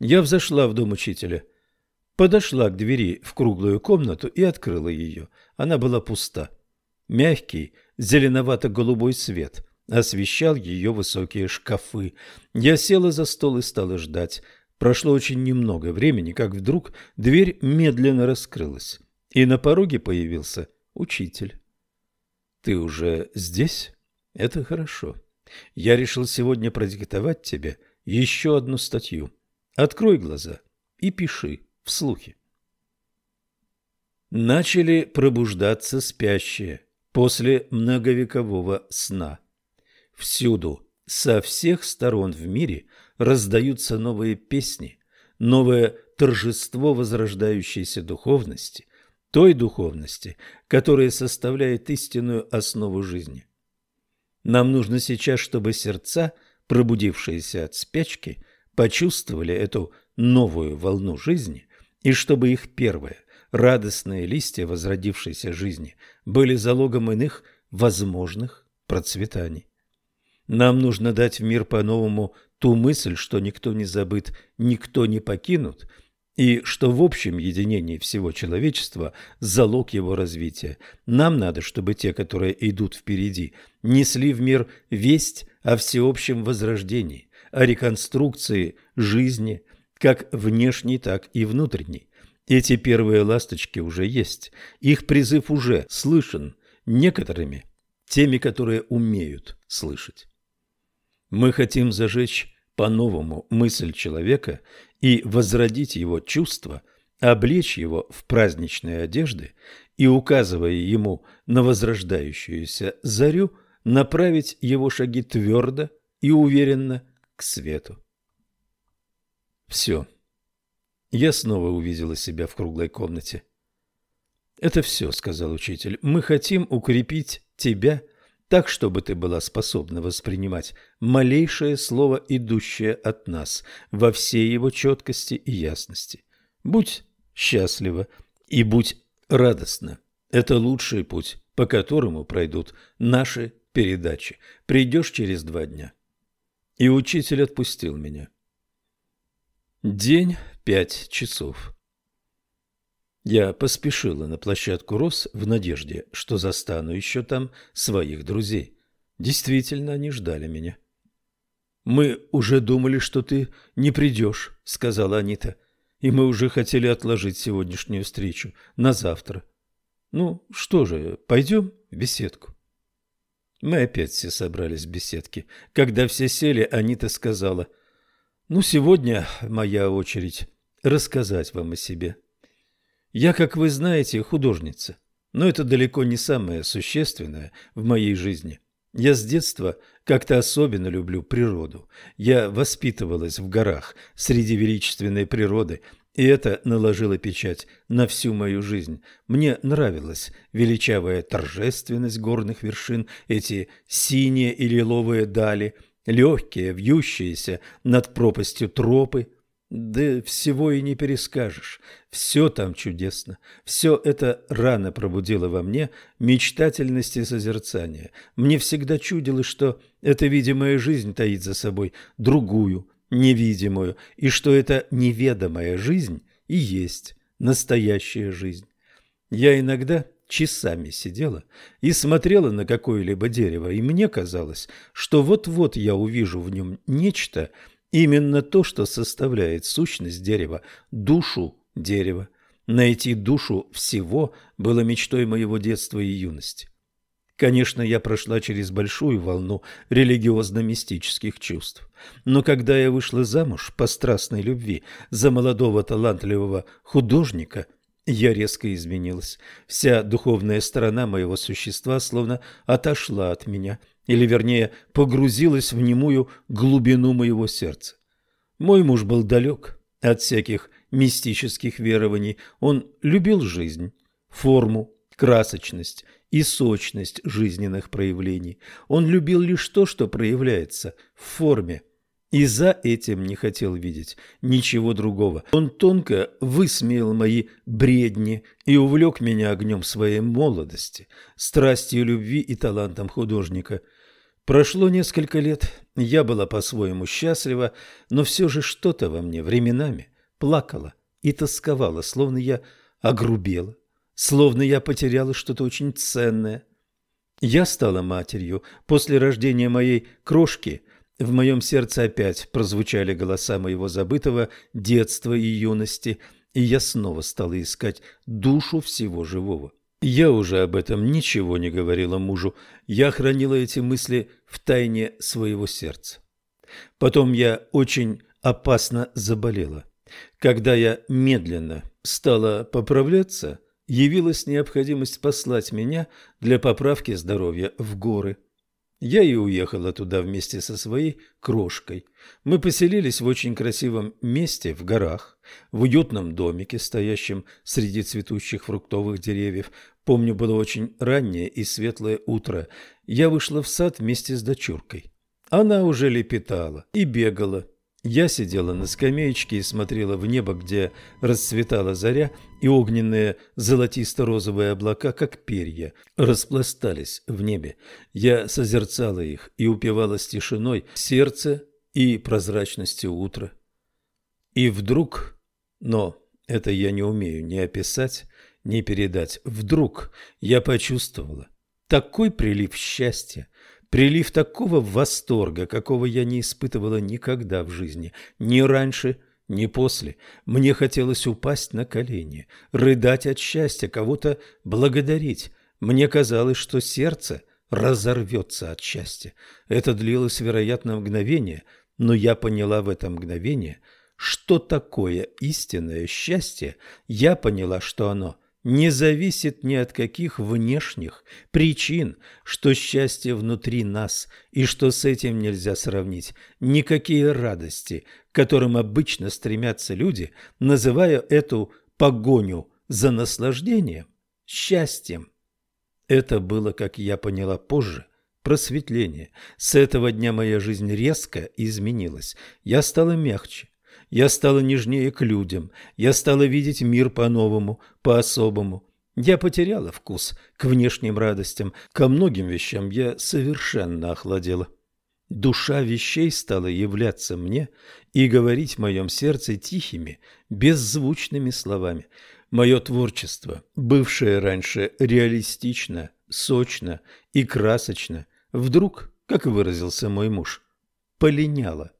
Я взошла в дом учителя – подошла к двери в круглую комнату и открыла ее. Она была пуста. Мягкий, зеленовато-голубой свет освещал ее высокие шкафы. Я села за стол и стала ждать. Прошло очень немного времени, как вдруг дверь медленно раскрылась, и на пороге появился учитель. «Ты уже здесь? Это хорошо. Я решил сегодня продиктовать тебе еще одну статью. Открой глаза и пиши» в слухе. Начали пробуждаться спящие после многовекового сна. Всюду, со всех сторон в мире раздаются новые песни, новое торжество возрождающейся духовности, той духовности, которая составляет истинную основу жизни. Нам нужно сейчас, чтобы сердца, пробудившиеся от спячки, почувствовали эту новую волну жизни и чтобы их первые радостные листья возродившейся жизни были залогом иных возможных процветаний. Нам нужно дать в мир по-новому ту мысль, что никто не забыт, никто не покинут, и что в общем единении всего человечества залог его развития. Нам надо, чтобы те, которые идут впереди, несли в мир весть о всеобщем возрождении, о реконструкции жизни, как внешней, так и внутренней. Эти первые ласточки уже есть, их призыв уже слышен некоторыми, теми, которые умеют слышать. Мы хотим зажечь по-новому мысль человека и возродить его чувства, облечь его в праздничные одежды и, указывая ему на возрождающуюся зарю, направить его шаги твердо и уверенно к свету. Все. Я снова увидела себя в круглой комнате. «Это все», — сказал учитель. «Мы хотим укрепить тебя так, чтобы ты была способна воспринимать малейшее слово, идущее от нас, во всей его четкости и ясности. Будь счастлива и будь радостна. Это лучший путь, по которому пройдут наши передачи. Придешь через два дня. И учитель отпустил меня. День пять часов. Я поспешила на площадку Рос в надежде, что застану еще там своих друзей. Действительно, они ждали меня. «Мы уже думали, что ты не придешь», — сказала Анита. «И мы уже хотели отложить сегодняшнюю встречу на завтра. Ну, что же, пойдем в беседку?» Мы опять все собрались в беседке. Когда все сели, Анита сказала, «Ну, сегодня моя очередь рассказать вам о себе». Я, как вы знаете, художница, но это далеко не самое существенное в моей жизни. Я с детства как-то особенно люблю природу. Я воспитывалась в горах среди величественной природы, и это наложило печать на всю мою жизнь. Мне нравилась величавая торжественность горных вершин, эти синие и лиловые дали, легкие, вьющиеся над пропастью тропы, да всего и не перескажешь. Все там чудесно. Все это рано пробудило во мне мечтательность и созерцание. Мне всегда чудилось, что эта видимая жизнь таит за собой другую, невидимую, и что эта неведомая жизнь и есть настоящая жизнь. Я иногда часами сидела и смотрела на какое-либо дерево, и мне казалось, что вот-вот я увижу в нем нечто – Именно то, что составляет сущность дерева, душу дерева. Найти душу всего было мечтой моего детства и юности. Конечно, я прошла через большую волну религиозно-мистических чувств. Но когда я вышла замуж по страстной любви за молодого талантливого художника, я резко изменилась. Вся духовная сторона моего существа словно отошла от меня – или, вернее, погрузилась в немую глубину моего сердца. Мой муж был далек от всяких мистических верований. Он любил жизнь, форму, красочность и сочность жизненных проявлений. Он любил лишь то, что проявляется в форме, и за этим не хотел видеть ничего другого. Он тонко высмеял мои бредни и увлек меня огнем своей молодости, страстью любви и талантом художника – Прошло несколько лет, я была по-своему счастлива, но все же что-то во мне временами плакало и тосковало, словно я огрубела, словно я потеряла что-то очень ценное. Я стала матерью. После рождения моей крошки в моем сердце опять прозвучали голоса моего забытого детства и юности, и я снова стала искать душу всего живого. Я уже об этом ничего не говорила мужу. Я хранила эти мысли в тайне своего сердца. Потом я очень опасно заболела. Когда я медленно стала поправляться, явилась необходимость послать меня для поправки здоровья в горы. Я и уехала туда вместе со своей крошкой. Мы поселились в очень красивом месте в горах, в уютном домике, стоящем среди цветущих фруктовых деревьев. Помню, было очень раннее и светлое утро. Я вышла в сад вместе с дочуркой. Она уже лепетала и бегала, я сидела на скамеечке и смотрела в небо, где расцветала заря, и огненные золотисто-розовые облака, как перья, распластались в небе. Я созерцала их и упивалась тишиной сердца и прозрачностью утра. И вдруг, но Это я не умею ни описать, ни передать. Вдруг я почувствовала такой прилив счастья, прилив такого восторга, какого я не испытывала никогда в жизни, ни раньше, ни после. Мне хотелось упасть на колени, рыдать от счастья, кого-то благодарить. Мне казалось, что сердце разорвется от счастья. Это длилось, вероятно, мгновение, но я поняла в это мгновение, что такое истинное счастье. Я поняла, что оно не зависит ни от каких внешних причин, что счастье внутри нас и что с этим нельзя сравнить никакие радости, к которым обычно стремятся люди, называя эту погоню за наслаждением счастьем. Это было, как я поняла позже, просветление. С этого дня моя жизнь резко изменилась. Я стала мягче, я стала нежнее к людям, я стала видеть мир по-новому, по-особому. Я потеряла вкус к внешним радостям, ко многим вещам я совершенно охладела. Душа вещей стала являться мне и говорить в моем сердце тихими, беззвучными словами. Мое творчество, бывшее раньше реалистично, сочно и красочно, вдруг, как выразился мой муж, полиняло.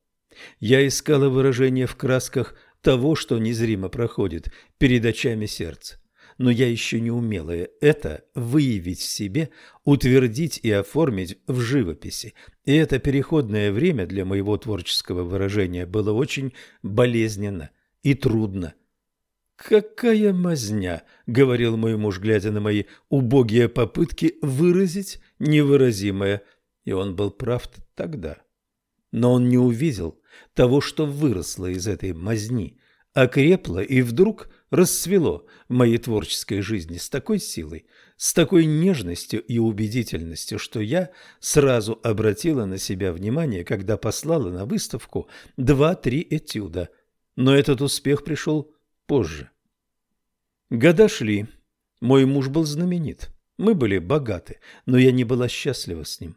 Я искала выражение в красках того, что незримо проходит перед очами сердца. Но я еще не умела это выявить в себе, утвердить и оформить в живописи. И это переходное время для моего творческого выражения было очень болезненно и трудно. «Какая мазня!» — говорил мой муж, глядя на мои убогие попытки выразить невыразимое. И он был прав тогда. Но он не увидел того, что выросло из этой мазни, окрепло и вдруг расцвело в моей творческой жизни с такой силой, с такой нежностью и убедительностью, что я сразу обратила на себя внимание, когда послала на выставку два-три этюда. Но этот успех пришел позже. Года шли. Мой муж был знаменит. Мы были богаты, но я не была счастлива с ним.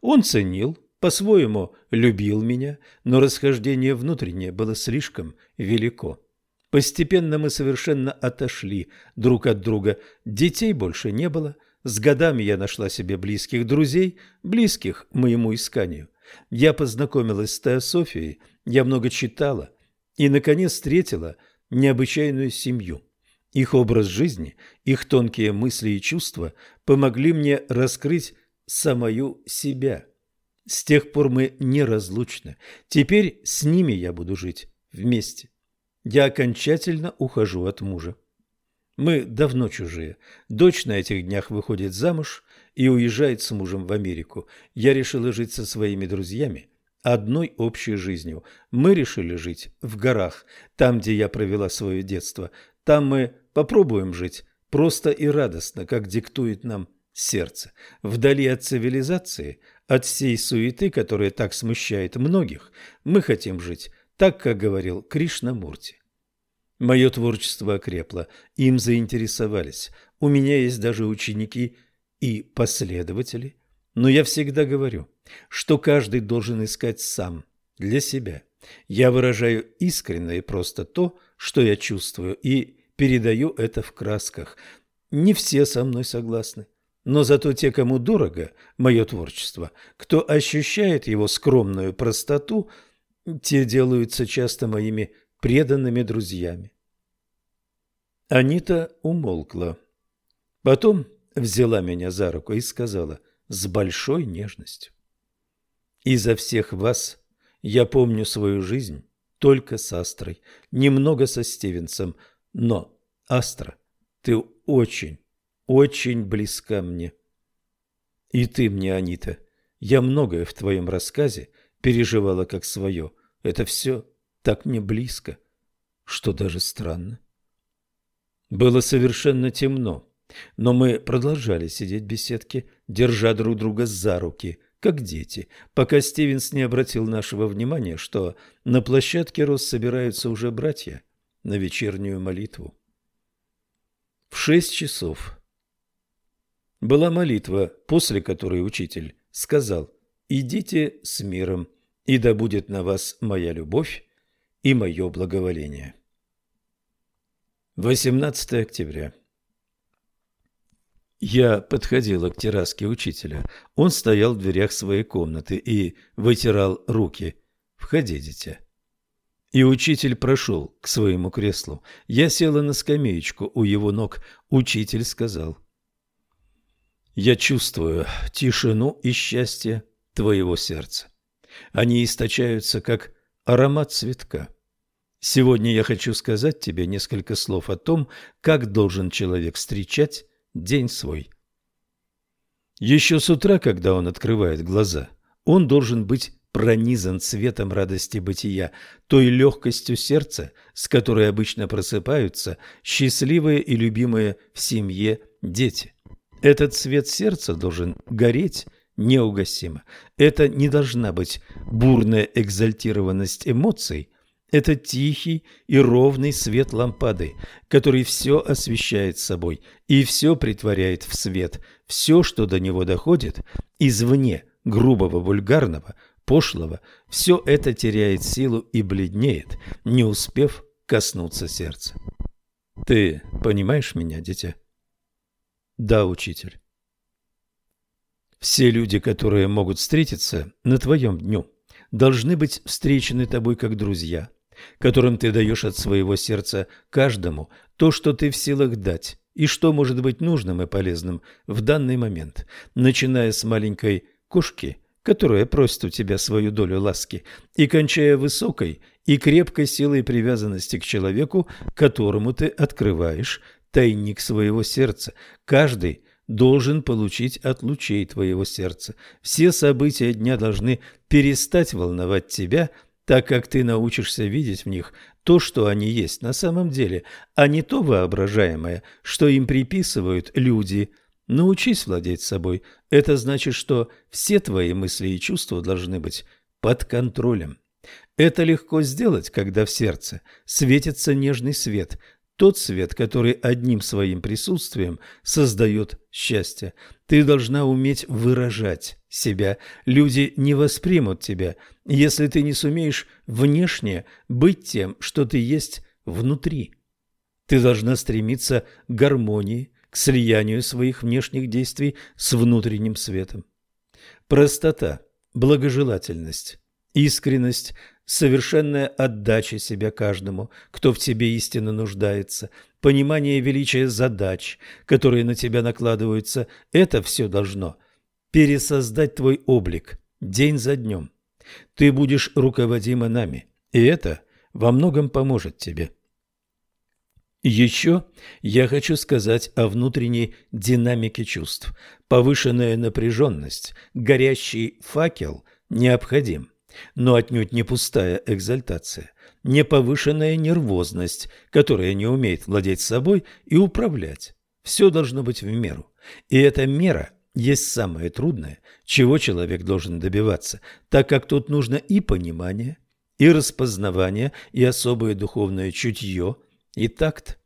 Он ценил, по-своему любил меня, но расхождение внутреннее было слишком велико. Постепенно мы совершенно отошли друг от друга. Детей больше не было. С годами я нашла себе близких друзей, близких моему исканию. Я познакомилась с Теософией, я много читала и, наконец, встретила необычайную семью. Их образ жизни, их тонкие мысли и чувства помогли мне раскрыть самую себя. С тех пор мы неразлучны. Теперь с ними я буду жить вместе. Я окончательно ухожу от мужа. Мы давно чужие. Дочь на этих днях выходит замуж и уезжает с мужем в Америку. Я решила жить со своими друзьями одной общей жизнью. Мы решили жить в горах, там, где я провела свое детство. Там мы попробуем жить просто и радостно, как диктует нам сердце. Вдали от цивилизации, от всей суеты, которая так смущает многих, мы хотим жить так, как говорил Кришнамурти. Мое творчество окрепло, им заинтересовались. У меня есть даже ученики и последователи. Но я всегда говорю, что каждый должен искать сам, для себя. Я выражаю искренне и просто то, что я чувствую, и передаю это в красках. Не все со мной согласны. Но зато те, кому дорого мое творчество, кто ощущает его скромную простоту, те делаются часто моими преданными друзьями. Анита умолкла. Потом взяла меня за руку и сказала с большой нежностью. «Изо всех вас я помню свою жизнь только с Астрой, немного со Стивенсом, но, Астра, ты очень, очень близка мне. И ты мне, Анита. Я многое в твоем рассказе переживала как свое. Это все так мне близко, что даже странно. Было совершенно темно, но мы продолжали сидеть в беседке, держа друг друга за руки, как дети, пока Стивенс не обратил нашего внимания, что на площадке Рос собираются уже братья на вечернюю молитву. В шесть часов была молитва, после которой учитель сказал «Идите с миром, и да будет на вас моя любовь и мое благоволение». 18 октября. Я подходила к терраске учителя. Он стоял в дверях своей комнаты и вытирал руки. «Входи, дитя». И учитель прошел к своему креслу. Я села на скамеечку у его ног. Учитель сказал. «Я чувствую тишину и счастье твоего сердца. Они источаются, как аромат цветка. Сегодня я хочу сказать тебе несколько слов о том, как должен человек встречать день свой. Еще с утра, когда он открывает глаза, он должен быть пронизан цветом радости бытия, той легкостью сердца, с которой обычно просыпаются счастливые и любимые в семье дети. Этот цвет сердца должен гореть неугасимо. Это не должна быть бурная экзальтированность эмоций, это тихий и ровный свет лампады, который все освещает собой и все притворяет в свет. Все, что до него доходит, извне грубого, вульгарного, пошлого, все это теряет силу и бледнеет, не успев коснуться сердца. Ты понимаешь меня, дитя? Да, учитель. Все люди, которые могут встретиться на твоем дню, должны быть встречены тобой как друзья – которым ты даешь от своего сердца каждому то, что ты в силах дать, и что может быть нужным и полезным в данный момент, начиная с маленькой кошки, которая просит у тебя свою долю ласки, и кончая высокой и крепкой силой привязанности к человеку, которому ты открываешь тайник своего сердца. Каждый должен получить от лучей твоего сердца. Все события дня должны перестать волновать тебя – так как ты научишься видеть в них то, что они есть на самом деле, а не то воображаемое, что им приписывают люди. Научись владеть собой. Это значит, что все твои мысли и чувства должны быть под контролем. Это легко сделать, когда в сердце светится нежный свет, тот свет, который одним своим присутствием создает счастье. Ты должна уметь выражать себя. Люди не воспримут тебя, если ты не сумеешь внешне быть тем, что ты есть внутри. Ты должна стремиться к гармонии, к слиянию своих внешних действий с внутренним светом. Простота, благожелательность, искренность совершенная отдача себя каждому, кто в тебе истинно нуждается, понимание величия задач, которые на тебя накладываются, это все должно пересоздать твой облик день за днем. Ты будешь руководима нами, и это во многом поможет тебе. Еще я хочу сказать о внутренней динамике чувств. Повышенная напряженность, горящий факел необходим но отнюдь не пустая экзальтация, не повышенная нервозность, которая не умеет владеть собой и управлять. Все должно быть в меру. И эта мера есть самое трудное, чего человек должен добиваться, так как тут нужно и понимание, и распознавание, и особое духовное чутье, и такт.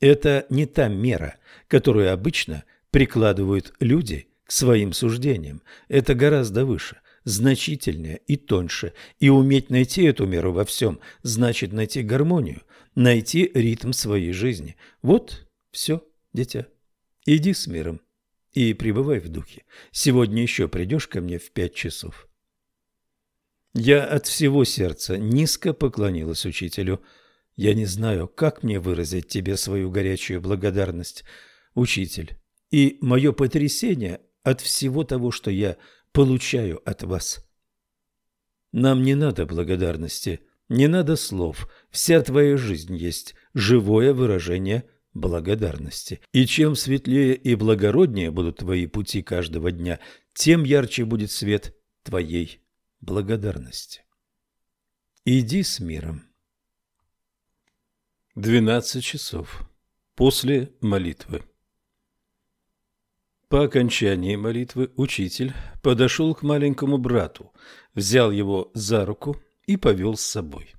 Это не та мера, которую обычно прикладывают люди к своим суждениям. Это гораздо выше значительнее и тоньше, и уметь найти эту меру во всем, значит найти гармонию, найти ритм своей жизни. Вот все, дитя. Иди с миром и пребывай в духе. Сегодня еще придешь ко мне в пять часов. Я от всего сердца низко поклонилась учителю. Я не знаю, как мне выразить тебе свою горячую благодарность, учитель, и мое потрясение от всего того, что я получаю от вас. Нам не надо благодарности, не надо слов. Вся твоя жизнь есть живое выражение благодарности. И чем светлее и благороднее будут твои пути каждого дня, тем ярче будет свет твоей благодарности. Иди с миром. Двенадцать часов после молитвы. По окончании молитвы учитель подошел к маленькому брату, взял его за руку и повел с собой.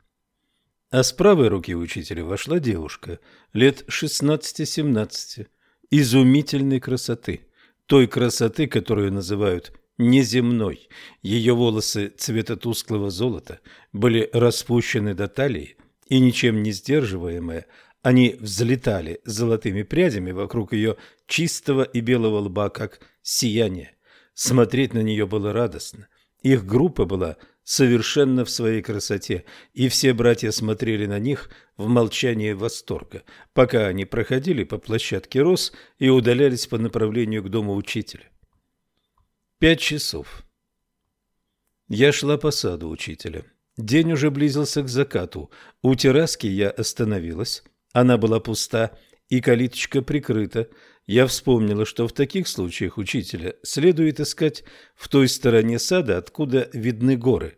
А с правой руки учителя вошла девушка лет 16-17, изумительной красоты, той красоты, которую называют неземной. Ее волосы цвета тусклого золота были распущены до талии, и ничем не сдерживаемая, Они взлетали золотыми прядями вокруг ее чистого и белого лба, как сияние. Смотреть на нее было радостно. Их группа была совершенно в своей красоте, и все братья смотрели на них в молчании восторга, пока они проходили по площадке роз и удалялись по направлению к дому учителя. Пять часов. Я шла по саду учителя. День уже близился к закату. У терраски я остановилась. Она была пуста, и калиточка прикрыта. Я вспомнила, что в таких случаях учителя следует искать в той стороне сада, откуда видны горы.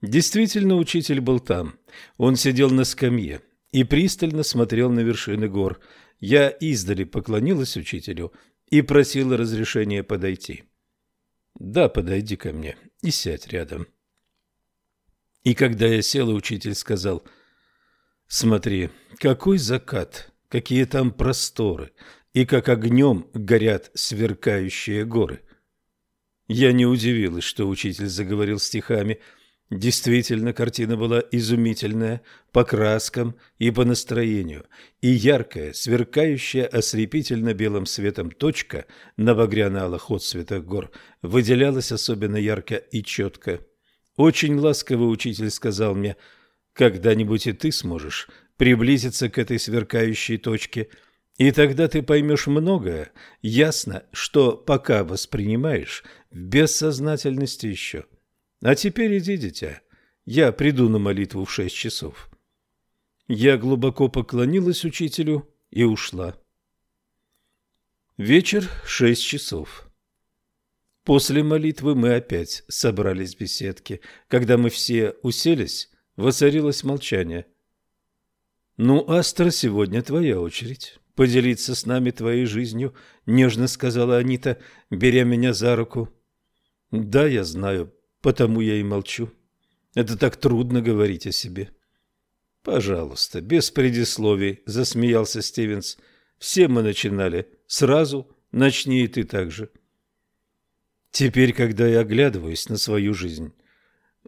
Действительно, учитель был там. Он сидел на скамье и пристально смотрел на вершины гор. Я издали поклонилась учителю и просила разрешения подойти. «Да, подойди ко мне и сядь рядом». И когда я села, учитель сказал – Смотри, какой закат, какие там просторы, и как огнем горят сверкающие горы. Я не удивилась, что учитель заговорил стихами. Действительно, картина была изумительная по краскам и по настроению, и яркая, сверкающая ослепительно белым светом точка на багряно-алых отцветах гор выделялась особенно ярко и четко. Очень ласково учитель сказал мне – когда-нибудь и ты сможешь приблизиться к этой сверкающей точке, и тогда ты поймешь многое, ясно, что пока воспринимаешь в бессознательности еще. А теперь иди, дитя, я приду на молитву в шесть часов. Я глубоко поклонилась учителю и ушла. Вечер шесть часов. После молитвы мы опять собрались в беседке. Когда мы все уселись, Воцарилось молчание. «Ну, Астра, сегодня твоя очередь. Поделиться с нами твоей жизнью», — нежно сказала Анита, беря меня за руку. «Да, я знаю, потому я и молчу. Это так трудно говорить о себе». «Пожалуйста, без предисловий», — засмеялся Стивенс. «Все мы начинали. Сразу начни и ты так же». Теперь, когда я оглядываюсь на свою жизнь,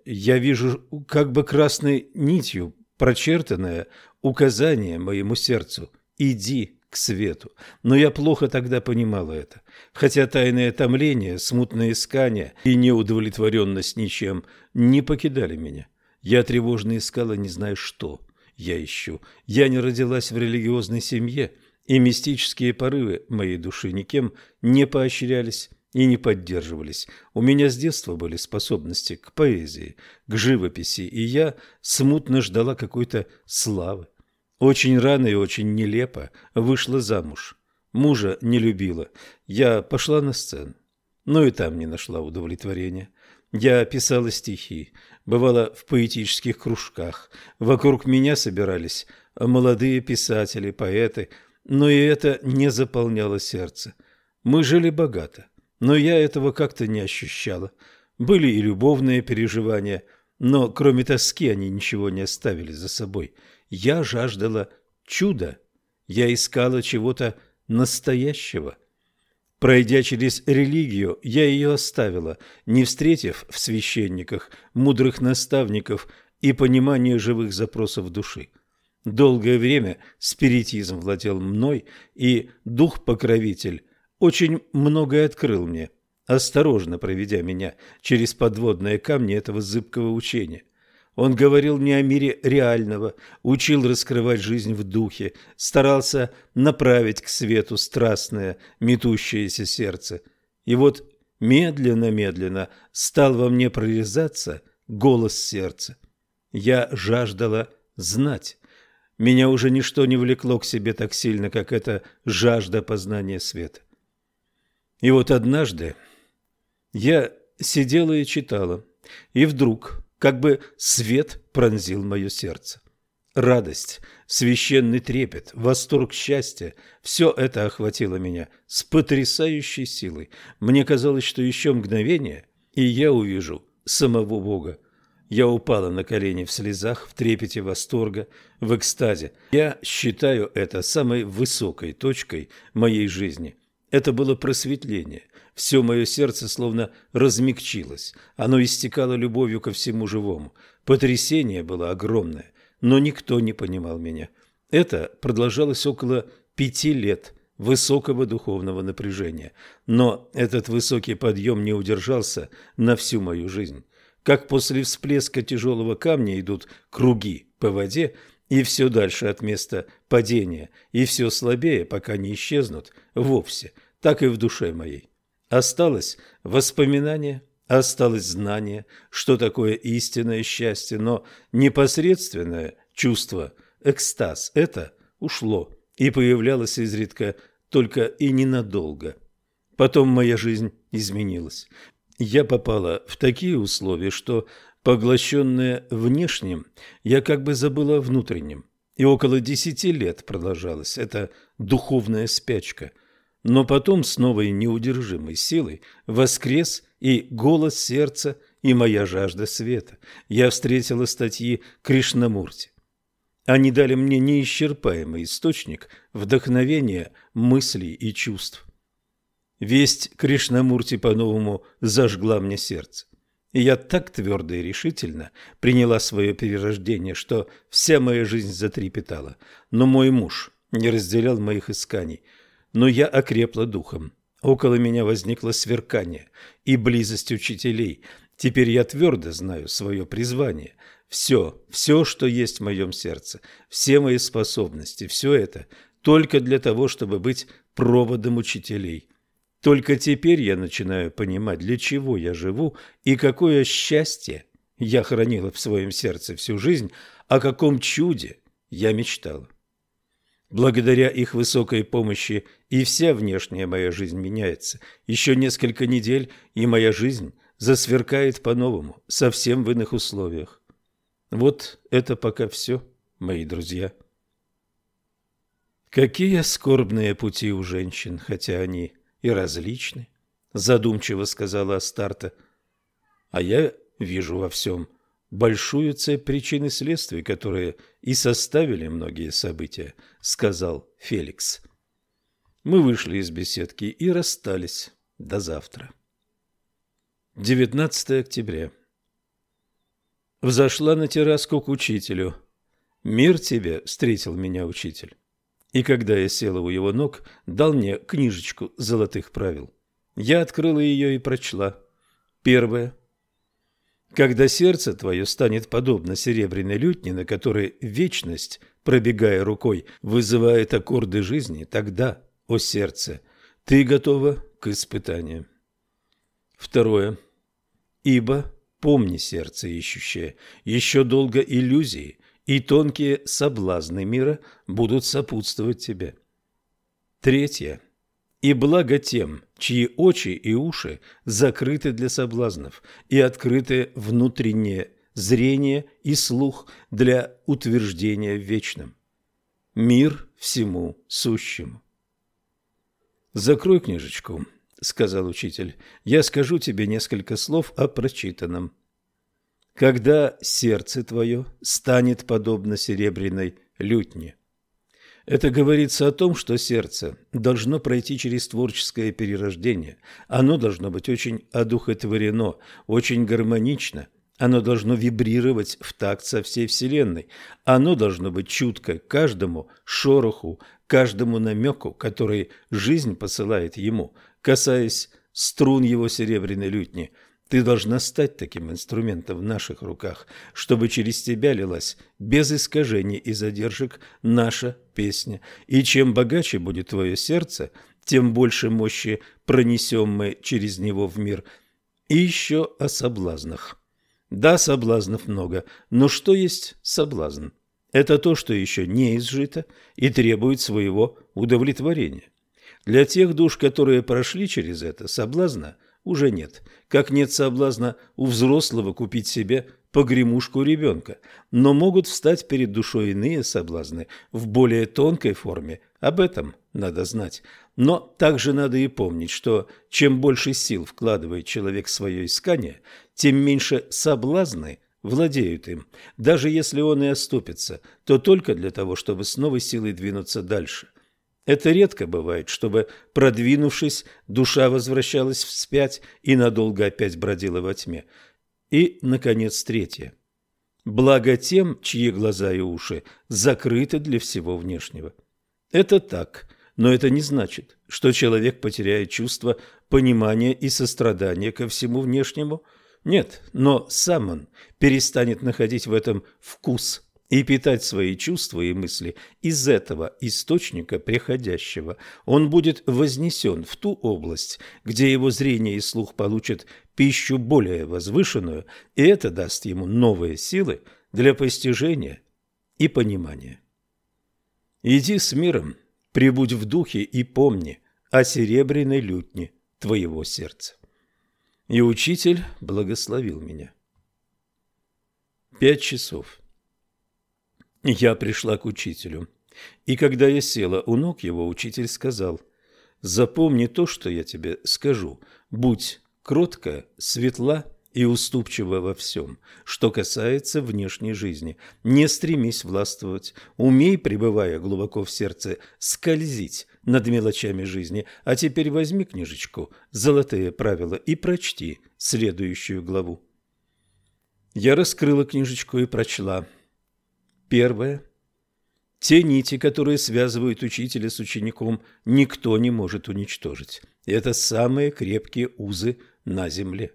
я вижу как бы красной нитью прочертанное указание моему сердцу «иди к свету». Но я плохо тогда понимала это. Хотя тайное томление, смутное искание и неудовлетворенность ничем не покидали меня. Я тревожно искала, не знаю что я ищу. Я не родилась в религиозной семье, и мистические порывы моей души никем не поощрялись и не поддерживались. У меня с детства были способности к поэзии, к живописи, и я смутно ждала какой-то славы. Очень рано и очень нелепо вышла замуж. Мужа не любила. Я пошла на сцену, но и там не нашла удовлетворения. Я писала стихи, бывала в поэтических кружках. Вокруг меня собирались молодые писатели, поэты, но и это не заполняло сердце. Мы жили богато но я этого как-то не ощущала. Были и любовные переживания, но кроме тоски они ничего не оставили за собой. Я жаждала чуда, я искала чего-то настоящего. Пройдя через религию, я ее оставила, не встретив в священниках мудрых наставников и понимания живых запросов души. Долгое время спиритизм владел мной, и дух-покровитель очень многое открыл мне, осторожно проведя меня через подводные камни этого зыбкого учения. Он говорил не о мире реального, учил раскрывать жизнь в духе, старался направить к свету страстное, метущееся сердце. И вот медленно-медленно стал во мне прорезаться голос сердца. Я жаждала знать. Меня уже ничто не влекло к себе так сильно, как эта жажда познания света. И вот однажды я сидела и читала, и вдруг как бы свет пронзил мое сердце. Радость, священный трепет, восторг счастья – все это охватило меня с потрясающей силой. Мне казалось, что еще мгновение, и я увижу самого Бога. Я упала на колени в слезах, в трепете восторга, в экстазе. Я считаю это самой высокой точкой моей жизни. Это было просветление. Все мое сердце словно размягчилось. Оно истекало любовью ко всему живому. Потрясение было огромное, но никто не понимал меня. Это продолжалось около пяти лет высокого духовного напряжения, но этот высокий подъем не удержался на всю мою жизнь. Как после всплеска тяжелого камня идут круги по воде, и все дальше от места падения, и все слабее, пока не исчезнут вовсе, так и в душе моей. Осталось воспоминание, осталось знание, что такое истинное счастье, но непосредственное чувство, экстаз, это ушло и появлялось изредка только и ненадолго. Потом моя жизнь изменилась. Я попала в такие условия, что Поглощенная внешним, я как бы забыла о внутреннем. И около десяти лет продолжалась эта духовная спячка. Но потом с новой неудержимой силой воскрес и голос сердца, и моя жажда света. Я встретила статьи Кришнамурти. Они дали мне неисчерпаемый источник вдохновения, мыслей и чувств. Весть Кришнамурти по-новому зажгла мне сердце. И я так твердо и решительно приняла свое перерождение, что вся моя жизнь затрепетала. Но мой муж не разделял моих исканий. Но я окрепла духом. Около меня возникло сверкание и близость учителей. Теперь я твердо знаю свое призвание. Все, все, что есть в моем сердце, все мои способности, все это только для того, чтобы быть проводом учителей. Только теперь я начинаю понимать, для чего я живу и какое счастье я хранила в своем сердце всю жизнь, о каком чуде я мечтала. Благодаря их высокой помощи и вся внешняя моя жизнь меняется. Еще несколько недель, и моя жизнь засверкает по-новому, совсем в иных условиях. Вот это пока все, мои друзья. Какие скорбные пути у женщин, хотя они и различны, задумчиво сказала Астарта. А я вижу во всем большую цепь причин и следствий, которые и составили многие события, сказал Феликс. Мы вышли из беседки и расстались. До завтра. 19 октября. Взошла на терраску к учителю. «Мир тебе!» — встретил меня учитель и когда я села у его ног, дал мне книжечку золотых правил. Я открыла ее и прочла. Первое. Когда сердце твое станет подобно серебряной лютне, на которой вечность, пробегая рукой, вызывает аккорды жизни, тогда, о сердце, ты готова к испытаниям. Второе. Ибо, помни сердце ищущее, еще долго иллюзии, и тонкие соблазны мира будут сопутствовать тебе. Третье. И благо тем, чьи очи и уши закрыты для соблазнов и открыты внутреннее зрение и слух для утверждения в вечном. Мир всему сущему. «Закрой книжечку», — сказал учитель. «Я скажу тебе несколько слов о прочитанном» когда сердце твое станет подобно серебряной лютне. Это говорится о том, что сердце должно пройти через творческое перерождение. Оно должно быть очень одухотворено, очень гармонично. Оно должно вибрировать в такт со всей Вселенной. Оно должно быть чутко к каждому шороху, каждому намеку, который жизнь посылает ему, касаясь струн его серебряной лютни – ты должна стать таким инструментом в наших руках, чтобы через тебя лилась без искажений и задержек наша песня. И чем богаче будет твое сердце, тем больше мощи пронесем мы через него в мир. И еще о соблазнах. Да, соблазнов много, но что есть соблазн? Это то, что еще не изжито и требует своего удовлетворения. Для тех душ, которые прошли через это, соблазна – уже нет. Как нет соблазна у взрослого купить себе погремушку ребенка. Но могут встать перед душой иные соблазны в более тонкой форме. Об этом надо знать. Но также надо и помнить, что чем больше сил вкладывает человек в свое искание, тем меньше соблазны владеют им. Даже если он и оступится, то только для того, чтобы с новой силой двинуться дальше – это редко бывает, чтобы, продвинувшись, душа возвращалась вспять и надолго опять бродила во тьме. И, наконец, третье. Благо тем, чьи глаза и уши закрыты для всего внешнего. Это так, но это не значит, что человек потеряет чувство понимания и сострадания ко всему внешнему. Нет, но сам он перестанет находить в этом вкус и питать свои чувства и мысли из этого источника приходящего. Он будет вознесен в ту область, где его зрение и слух получат пищу более возвышенную, и это даст ему новые силы для постижения и понимания. Иди с миром, прибудь в духе и помни о серебряной лютне твоего сердца. И учитель благословил меня. Пять часов. Я пришла к учителю, и когда я села у ног его, учитель сказал, «Запомни то, что я тебе скажу, будь кротко, светла и уступчива во всем, что касается внешней жизни. Не стремись властвовать, умей, пребывая глубоко в сердце, скользить над мелочами жизни. А теперь возьми книжечку «Золотые правила» и прочти следующую главу. Я раскрыла книжечку и прочла. Первое. Те нити, которые связывают учителя с учеником, никто не может уничтожить. Это самые крепкие узы на земле.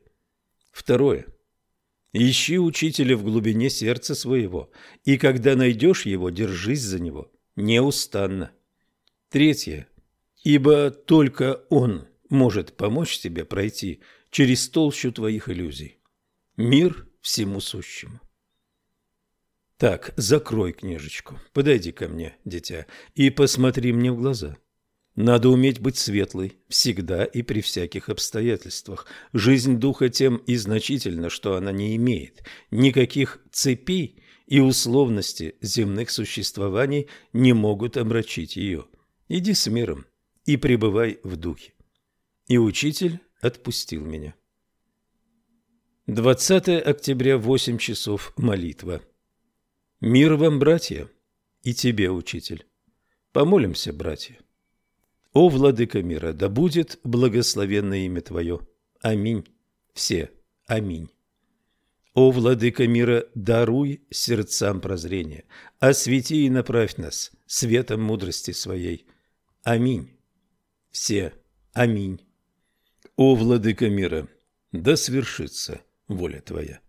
Второе. Ищи учителя в глубине сердца своего, и когда найдешь его, держись за него неустанно. Третье. Ибо только он может помочь тебе пройти через толщу твоих иллюзий. Мир всему сущему. Так, закрой книжечку, подойди ко мне, дитя, и посмотри мне в глаза. Надо уметь быть светлой всегда и при всяких обстоятельствах. Жизнь духа тем и значительна, что она не имеет никаких цепей, и условности земных существований не могут омрачить ее. Иди с миром и пребывай в духе. И учитель отпустил меня. 20 октября, 8 часов, молитва. Мир вам, братья, и тебе, учитель. Помолимся, братья. О, Владыка мира, да будет благословенное имя Твое. Аминь. Все. Аминь. О, Владыка мира, даруй сердцам прозрение, освети и направь нас светом мудрости своей. Аминь. Все. Аминь. О, Владыка мира, да свершится воля Твоя.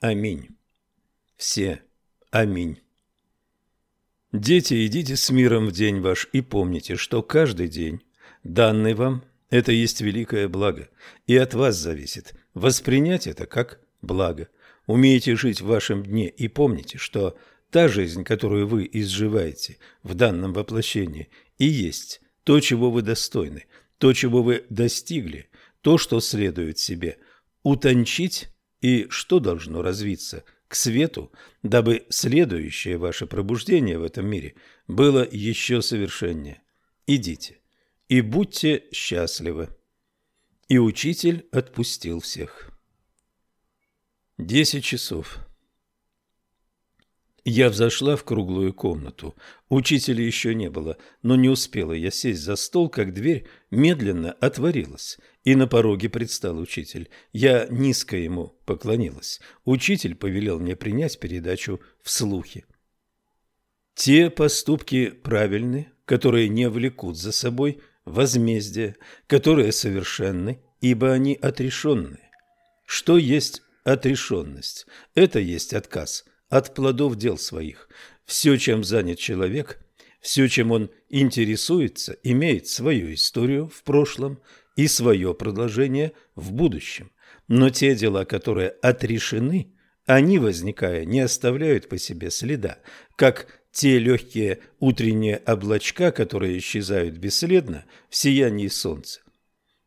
Аминь. Все. Аминь. Дети, идите с миром в день ваш и помните, что каждый день, данный вам, это есть великое благо, и от вас зависит воспринять это как благо. Умейте жить в вашем дне и помните, что та жизнь, которую вы изживаете в данном воплощении, и есть то, чего вы достойны, то, чего вы достигли, то, что следует себе утончить и что должно развиться – к свету, дабы следующее ваше пробуждение в этом мире было еще совершеннее. Идите и будьте счастливы. И учитель отпустил всех. Десять часов. Я взошла в круглую комнату. Учителя еще не было, но не успела я сесть за стол, как дверь медленно отворилась, и на пороге предстал учитель. Я низко ему поклонилась. Учитель повелел мне принять передачу в слухе. Те поступки правильны, которые не влекут за собой возмездие, которые совершенны, ибо они отрешенны. Что есть отрешенность? Это есть отказ – от плодов дел своих. Все, чем занят человек, все, чем он интересуется, имеет свою историю в прошлом и свое продолжение в будущем. Но те дела, которые отрешены, они, возникая, не оставляют по себе следа, как те легкие утренние облачка, которые исчезают бесследно в сиянии солнца.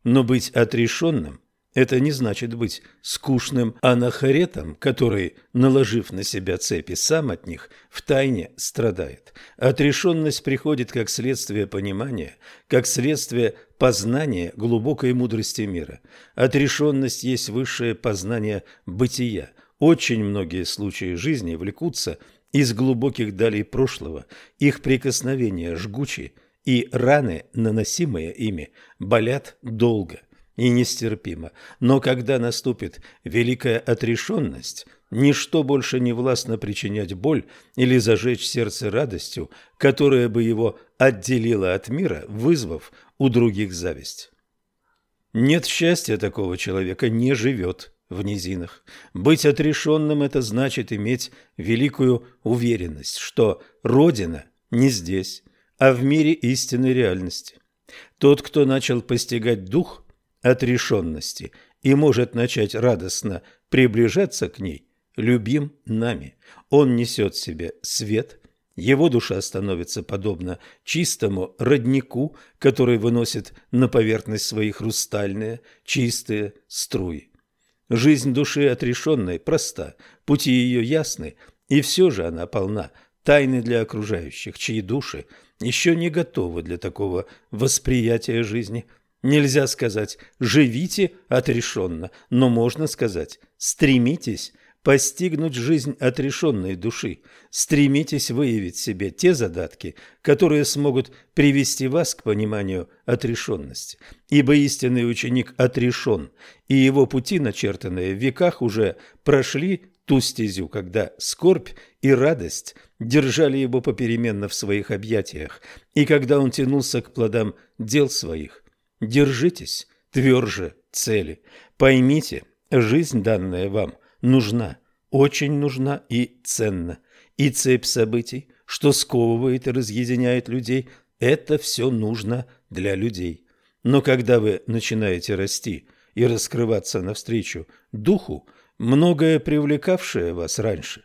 Но быть отрешенным это не значит быть скучным анахаретом, который, наложив на себя цепи, сам от них втайне страдает. Отрешенность приходит как следствие понимания, как следствие познания глубокой мудрости мира. Отрешенность есть высшее познание бытия. Очень многие случаи жизни влекутся из глубоких далей прошлого, их прикосновения жгучи, и раны, наносимые ими, болят долго – и нестерпимо. Но когда наступит великая отрешенность, Ничто больше не властно причинять боль или зажечь сердце радостью, которая бы его отделила от мира, вызвав у других зависть. Нет счастья такого человека не живет в низинах. Быть отрешенным – это значит иметь великую уверенность, что Родина не здесь, а в мире истинной реальности. Тот, кто начал постигать дух отрешенности и может начать радостно приближаться к ней, любим нами. Он несет в себе свет, его душа становится подобна чистому роднику, который выносит на поверхность свои хрустальные, чистые струи. Жизнь души отрешенной проста, пути ее ясны, и все же она полна тайны для окружающих, чьи души еще не готовы для такого восприятия жизни. Нельзя сказать «живите отрешенно», но можно сказать «стремитесь постигнуть жизнь отрешенной души, стремитесь выявить себе те задатки, которые смогут привести вас к пониманию отрешенности. Ибо истинный ученик отрешен, и его пути, начертанные в веках, уже прошли ту стезю, когда скорбь и радость держали его попеременно в своих объятиях, и когда он тянулся к плодам дел своих. Держитесь тверже цели, поймите, жизнь, данная вам, нужна, очень нужна и ценна. И цепь событий, что сковывает и разъединяет людей, это все нужно для людей. Но когда вы начинаете расти и раскрываться навстречу духу, многое привлекавшее вас раньше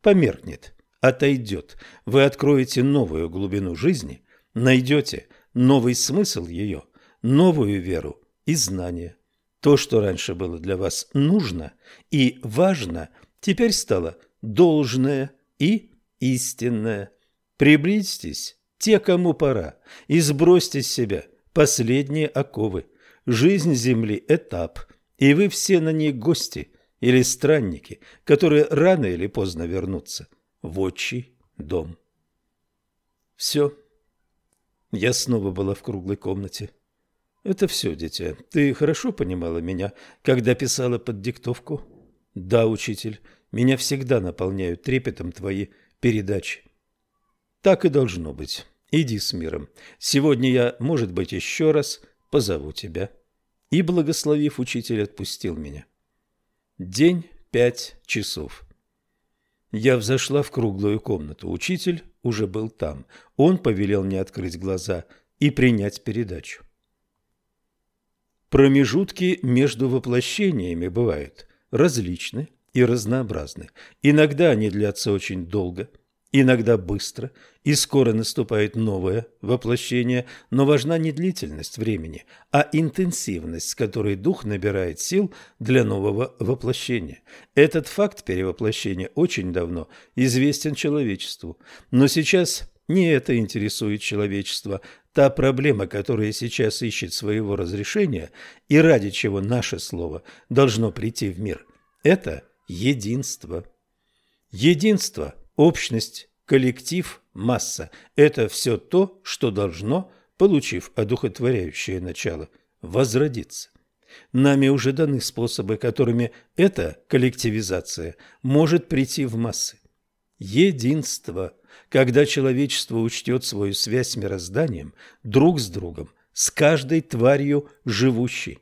померкнет, отойдет. Вы откроете новую глубину жизни, найдете новый смысл ее, новую веру и знания. То, что раньше было для вас нужно и важно, теперь стало должное и истинное. Приблизьтесь, те, кому пора, и сбросьте с себя последние оковы. Жизнь Земли – этап, и вы все на ней гости или странники, которые рано или поздно вернутся в отчий дом. Все. Я снова была в круглой комнате. Это все, дитя. Ты хорошо понимала меня, когда писала под диктовку? Да, учитель. Меня всегда наполняют трепетом твои передачи. Так и должно быть. Иди с миром. Сегодня я, может быть, еще раз позову тебя. И, благословив, учитель отпустил меня. День пять часов. Я взошла в круглую комнату. Учитель уже был там. Он повелел мне открыть глаза и принять передачу. Промежутки между воплощениями бывают различны и разнообразны. Иногда они длятся очень долго, иногда быстро, и скоро наступает новое воплощение, но важна не длительность времени, а интенсивность, с которой дух набирает сил для нового воплощения. Этот факт перевоплощения очень давно известен человечеству, но сейчас не это интересует человечество, Та проблема, которая сейчас ищет своего разрешения и ради чего наше слово должно прийти в мир, это единство. Единство, общность, коллектив, масса – это все то, что должно, получив одухотворяющее начало, возродиться. Нами уже даны способы, которыми эта коллективизация может прийти в массы. Единство – когда человечество учтет свою связь с мирозданием, друг с другом, с каждой тварью живущей.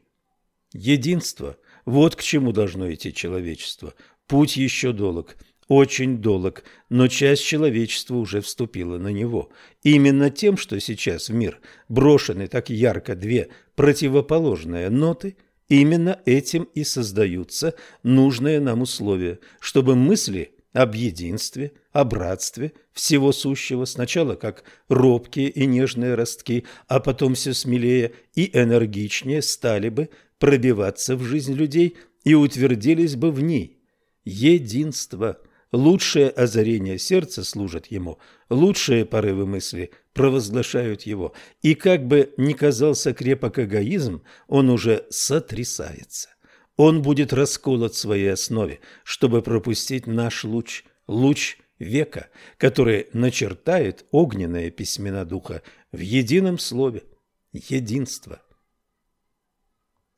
Единство – вот к чему должно идти человечество. Путь еще долг, очень долг, но часть человечества уже вступила на него. Именно тем, что сейчас в мир брошены так ярко две противоположные ноты – Именно этим и создаются нужные нам условия, чтобы мысли об единстве, о братстве всего сущего, сначала как робкие и нежные ростки, а потом все смелее и энергичнее стали бы пробиваться в жизнь людей и утвердились бы в ней. Единство, лучшее озарение сердца служит ему, лучшие порывы мысли провозглашают его, и как бы ни казался крепок эгоизм, он уже сотрясается. Он будет расколот своей основе, чтобы пропустить наш луч, луч века, который начертает огненные письмена духа в едином слове – единство.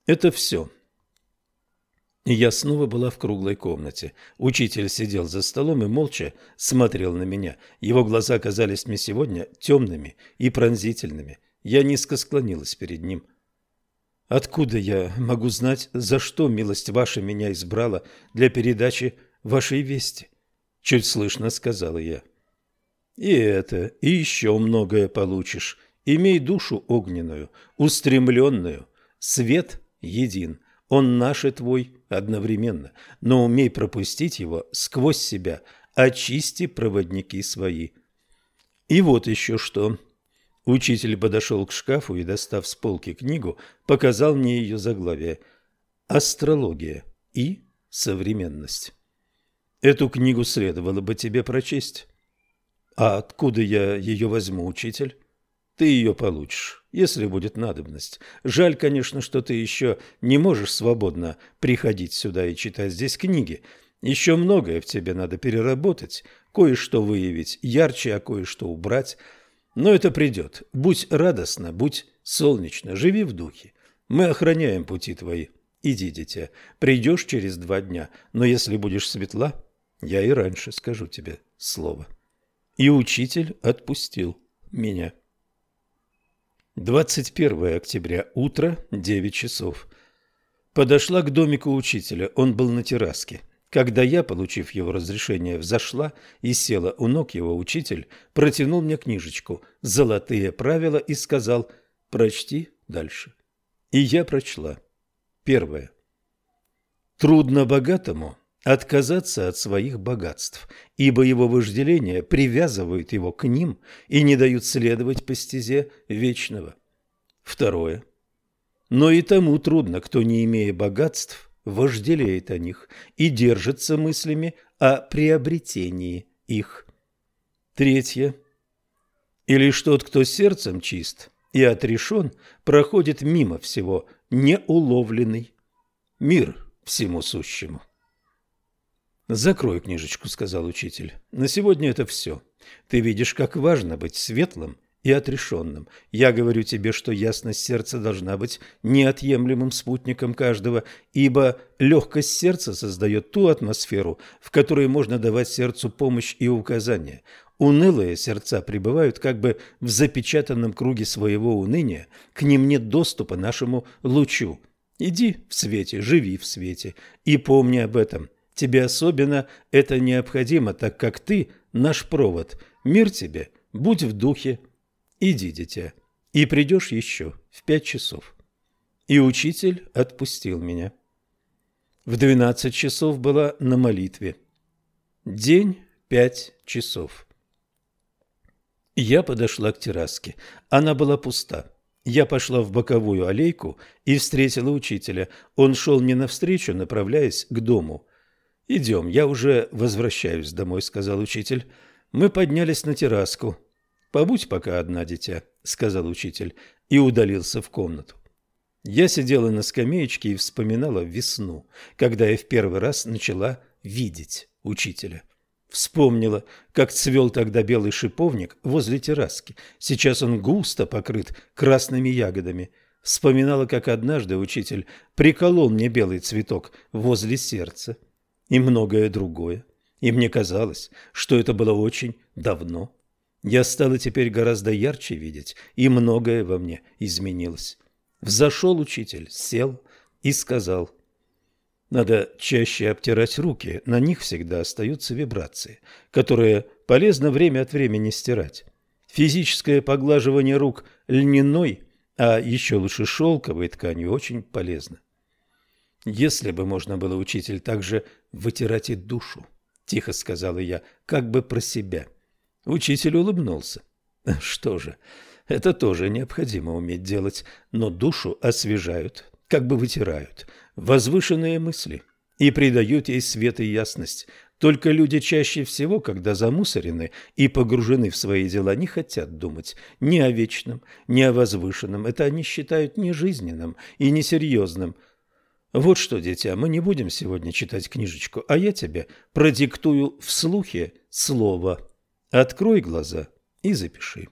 Это все. Я снова была в круглой комнате. Учитель сидел за столом и молча смотрел на меня. Его глаза казались мне сегодня темными и пронзительными. Я низко склонилась перед ним. «Откуда я могу знать, за что милость ваша меня избрала для передачи вашей вести?» Чуть слышно сказала я. «И это, и еще многое получишь. Имей душу огненную, устремленную. Свет един, он наш и твой одновременно, но умей пропустить его сквозь себя, очисти проводники свои. И вот еще что. Учитель подошел к шкафу и, достав с полки книгу, показал мне ее заглавие «Астрология и современность». Эту книгу следовало бы тебе прочесть. А откуда я ее возьму, учитель? Ты ее получишь, если будет надобность. Жаль, конечно, что ты еще не можешь свободно приходить сюда и читать здесь книги. Еще многое в тебе надо переработать, кое-что выявить ярче, а кое-что убрать. Но это придет. Будь радостна, будь солнечно, живи в духе. Мы охраняем пути твои. Иди, дитя, придешь через два дня, но если будешь светла, я и раньше скажу тебе слово. И учитель отпустил меня. 21 октября, утро, 9 часов. Подошла к домику учителя, он был на терраске. Когда я, получив его разрешение, взошла и села у ног его, учитель протянул мне книжечку «Золотые правила» и сказал «Прочти дальше». И я прочла. Первое. Трудно богатому отказаться от своих богатств, ибо его вожделение привязывают его к ним и не дают следовать по стезе вечного. Второе. Но и тому трудно, кто, не имея богатств, вожделеет о них и держится мыслями о приобретении их. Третье. И лишь тот, кто сердцем чист и отрешен, проходит мимо всего неуловленный. Мир всему сущему. «Закрой книжечку», — сказал учитель. «На сегодня это все. Ты видишь, как важно быть светлым и отрешенным. Я говорю тебе, что ясность сердца должна быть неотъемлемым спутником каждого, ибо легкость сердца создает ту атмосферу, в которой можно давать сердцу помощь и указания. Унылые сердца пребывают как бы в запечатанном круге своего уныния, к ним нет доступа нашему лучу. Иди в свете, живи в свете и помни об этом». Тебе особенно это необходимо, так как ты наш провод. Мир тебе, будь в духе. Иди, дитя, и придешь еще в пять часов. И учитель отпустил меня. В двенадцать часов была на молитве. День пять часов. Я подошла к терраске. Она была пуста. Я пошла в боковую аллейку и встретила учителя. Он шел мне навстречу, направляясь к дому. «Идем, я уже возвращаюсь домой», — сказал учитель. Мы поднялись на терраску. «Побудь пока одна, дитя», — сказал учитель и удалился в комнату. Я сидела на скамеечке и вспоминала весну, когда я в первый раз начала видеть учителя. Вспомнила, как цвел тогда белый шиповник возле терраски. Сейчас он густо покрыт красными ягодами. Вспоминала, как однажды учитель приколол мне белый цветок возле сердца и многое другое. И мне казалось, что это было очень давно. Я стала теперь гораздо ярче видеть, и многое во мне изменилось. Взошел учитель, сел и сказал, «Надо чаще обтирать руки, на них всегда остаются вибрации, которые полезно время от времени стирать. Физическое поглаживание рук льняной, а еще лучше шелковой тканью очень полезно. Если бы можно было, учитель, также вытирать и душу, тихо сказала я, как бы про себя. Учитель улыбнулся. Что же, это тоже необходимо уметь делать, но душу освежают, как бы вытирают, возвышенные мысли и придают ей свет и ясность. Только люди чаще всего, когда замусорены и погружены в свои дела, не хотят думать ни о вечном, ни о возвышенном. Это они считают нежизненным и несерьезным. Вот что, дитя, мы не будем сегодня читать книжечку, а я тебе продиктую в слухе слово. Открой глаза и запиши.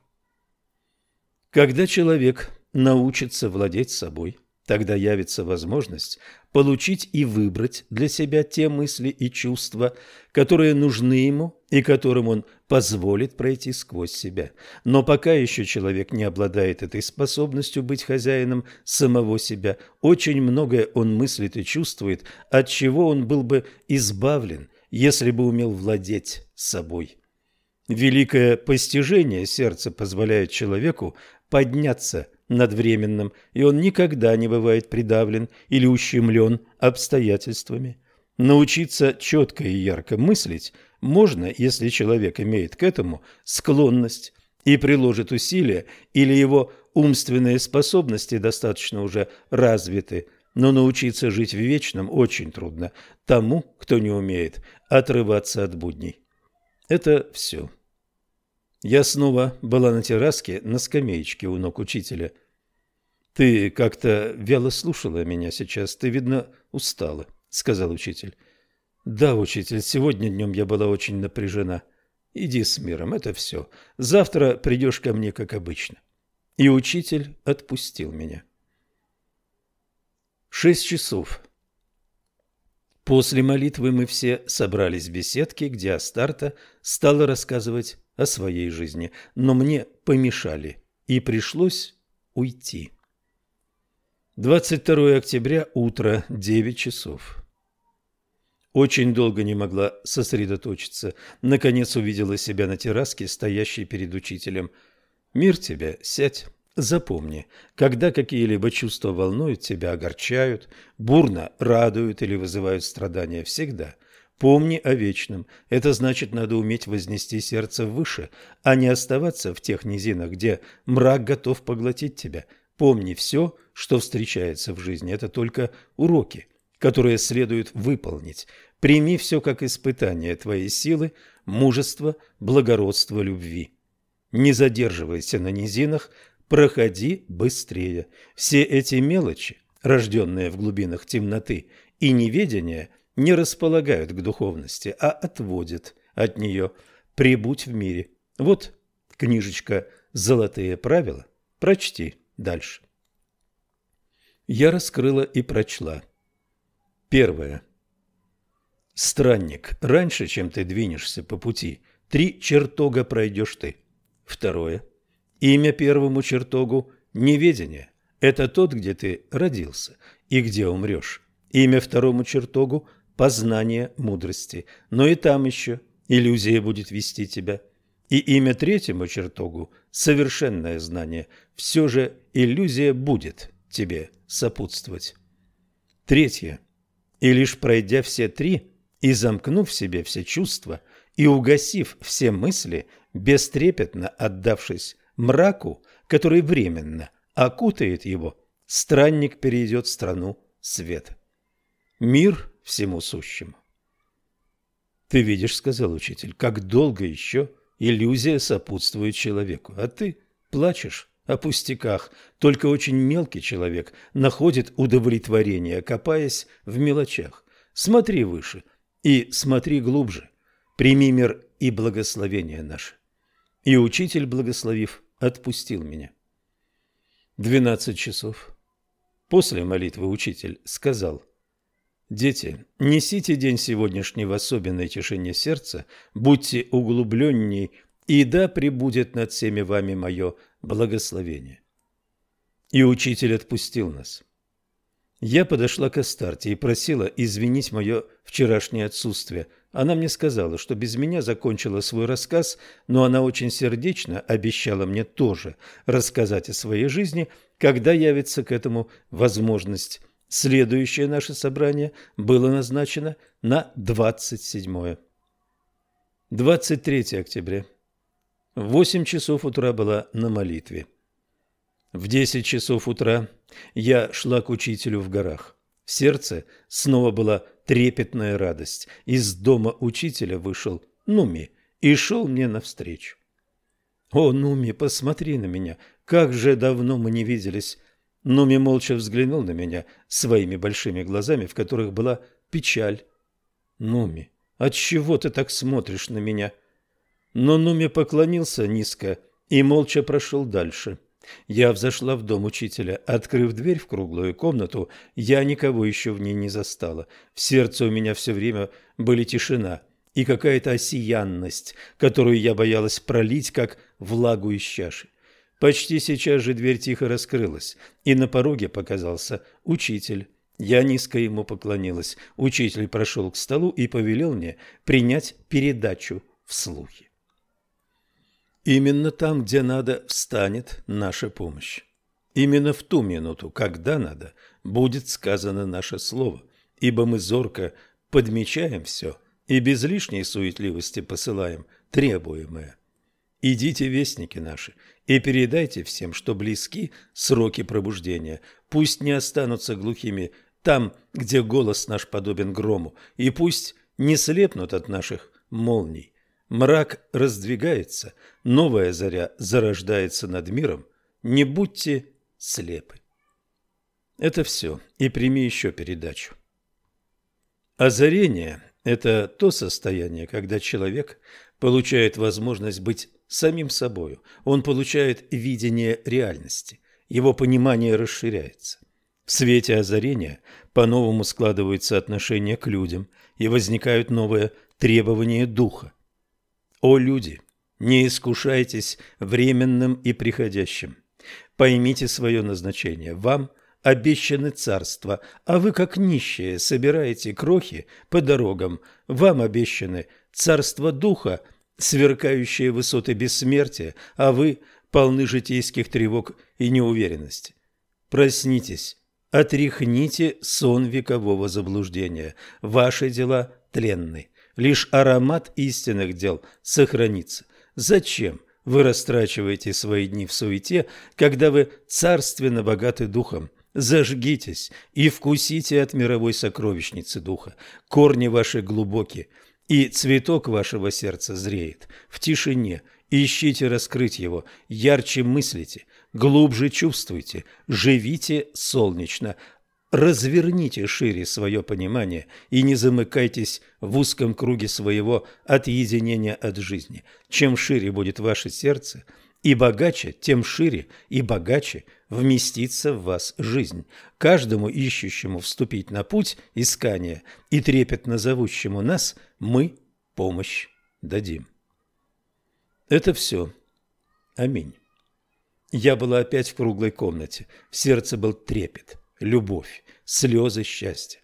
Когда человек научится владеть собой, Тогда явится возможность получить и выбрать для себя те мысли и чувства, которые нужны ему и которым он позволит пройти сквозь себя. Но пока еще человек не обладает этой способностью быть хозяином самого себя, очень многое он мыслит и чувствует, от чего он был бы избавлен, если бы умел владеть собой. Великое постижение сердца позволяет человеку подняться над временным, и он никогда не бывает придавлен или ущемлен обстоятельствами. Научиться четко и ярко мыслить можно, если человек имеет к этому склонность и приложит усилия, или его умственные способности достаточно уже развиты, но научиться жить в вечном очень трудно тому, кто не умеет отрываться от будней. Это все. Я снова была на терраске на скамеечке у ног учителя. «Ты как-то вяло слушала меня сейчас. Ты, видно, устала», — сказал учитель. «Да, учитель, сегодня днем я была очень напряжена. Иди с миром, это все. Завтра придешь ко мне, как обычно». И учитель отпустил меня. Шесть часов. После молитвы мы все собрались в беседке, где Астарта стала рассказывать о своей жизни, но мне помешали, и пришлось уйти. 22 октября, утро, 9 часов. Очень долго не могла сосредоточиться. Наконец увидела себя на терраске, стоящей перед учителем. «Мир тебе, сядь». Запомни, когда какие-либо чувства волнуют тебя, огорчают, бурно радуют или вызывают страдания, всегда помни о вечном. Это значит, надо уметь вознести сердце выше, а не оставаться в тех низинах, где мрак готов поглотить тебя – Помни, все, что встречается в жизни, это только уроки, которые следует выполнить. Прими все как испытание твоей силы, мужества, благородства, любви. Не задерживайся на низинах, проходи быстрее. Все эти мелочи, рожденные в глубинах темноты и неведения, не располагают к духовности, а отводят от нее. Прибудь в мире. Вот книжечка «Золотые правила». Прочти. Дальше. Я раскрыла и прочла. Первое. Странник, раньше, чем ты двинешься по пути, три чертога пройдешь ты. Второе. Имя первому чертогу – неведение. Это тот, где ты родился и где умрешь. Имя второму чертогу – познание мудрости. Но и там еще иллюзия будет вести тебя – и имя третьему чертогу – совершенное знание. Все же иллюзия будет тебе сопутствовать. Третье. И лишь пройдя все три и замкнув в себе все чувства и угасив все мысли, бестрепетно отдавшись мраку, который временно окутает его, странник перейдет в страну света. Мир всему сущему. «Ты видишь, — сказал учитель, — как долго еще Иллюзия сопутствует человеку, а ты плачешь о пустяках. Только очень мелкий человек находит удовлетворение, копаясь в мелочах. Смотри выше и смотри глубже. Прими мир и благословение наше. И учитель, благословив, отпустил меня. Двенадцать часов. После молитвы учитель сказал – Дети, несите день сегодняшний в особенной тишине сердца, будьте углубленней, и да пребудет над всеми вами мое благословение. И учитель отпустил нас. Я подошла к Астарте и просила извинить мое вчерашнее отсутствие. Она мне сказала, что без меня закончила свой рассказ, но она очень сердечно обещала мне тоже рассказать о своей жизни, когда явится к этому возможность. Следующее наше собрание было назначено на 27 23 октября. В 8 часов утра была на молитве. В 10 часов утра я шла к учителю в горах. В сердце снова была трепетная радость. Из дома учителя вышел Нуми и шел мне навстречу. «О, Нуми, посмотри на меня! Как же давно мы не виделись! Нуми молча взглянул на меня своими большими глазами, в которых была печаль. «Нуми, отчего ты так смотришь на меня?» Но Нуми поклонился низко и молча прошел дальше. Я взошла в дом учителя. Открыв дверь в круглую комнату, я никого еще в ней не застала. В сердце у меня все время были тишина и какая-то осиянность, которую я боялась пролить, как влагу из чаши. Почти сейчас же дверь тихо раскрылась, и на пороге показался учитель. Я низко ему поклонилась. Учитель прошел к столу и повелел мне принять передачу в слухи. Именно там, где надо, встанет наша помощь. Именно в ту минуту, когда надо, будет сказано наше слово, ибо мы зорко подмечаем все и без лишней суетливости посылаем требуемое. Идите, вестники наши, и передайте всем, что близки сроки пробуждения. Пусть не останутся глухими там, где голос наш подобен грому, и пусть не слепнут от наших молний. Мрак раздвигается, новая заря зарождается над миром. Не будьте слепы. Это все. И прими еще передачу. Озарение – это то состояние, когда человек получает возможность быть самим собою. Он получает видение реальности. Его понимание расширяется. В свете озарения по-новому складываются отношения к людям и возникают новые требования духа. О люди, не искушайтесь временным и приходящим. Поймите свое назначение. Вам обещаны царства, а вы, как нищие, собираете крохи по дорогам. Вам обещаны царство духа, сверкающие высоты бессмертия, а вы полны житейских тревог и неуверенности. Проснитесь, отряхните сон векового заблуждения. Ваши дела тленны лишь аромат истинных дел сохранится. Зачем вы растрачиваете свои дни в суете, когда вы царственно богаты духом? Зажгитесь и вкусите от мировой сокровищницы духа. Корни ваши глубокие, и цветок вашего сердца зреет в тишине. Ищите раскрыть его, ярче мыслите, глубже чувствуйте, живите солнечно, Разверните шире свое понимание и не замыкайтесь в узком круге своего отъединения от жизни. Чем шире будет ваше сердце и богаче, тем шире и богаче вместится в вас жизнь. Каждому ищущему вступить на путь искания и трепетно зовущему нас мы помощь дадим. Это все. Аминь. Я была опять в круглой комнате. В сердце был трепет любовь, слезы счастья.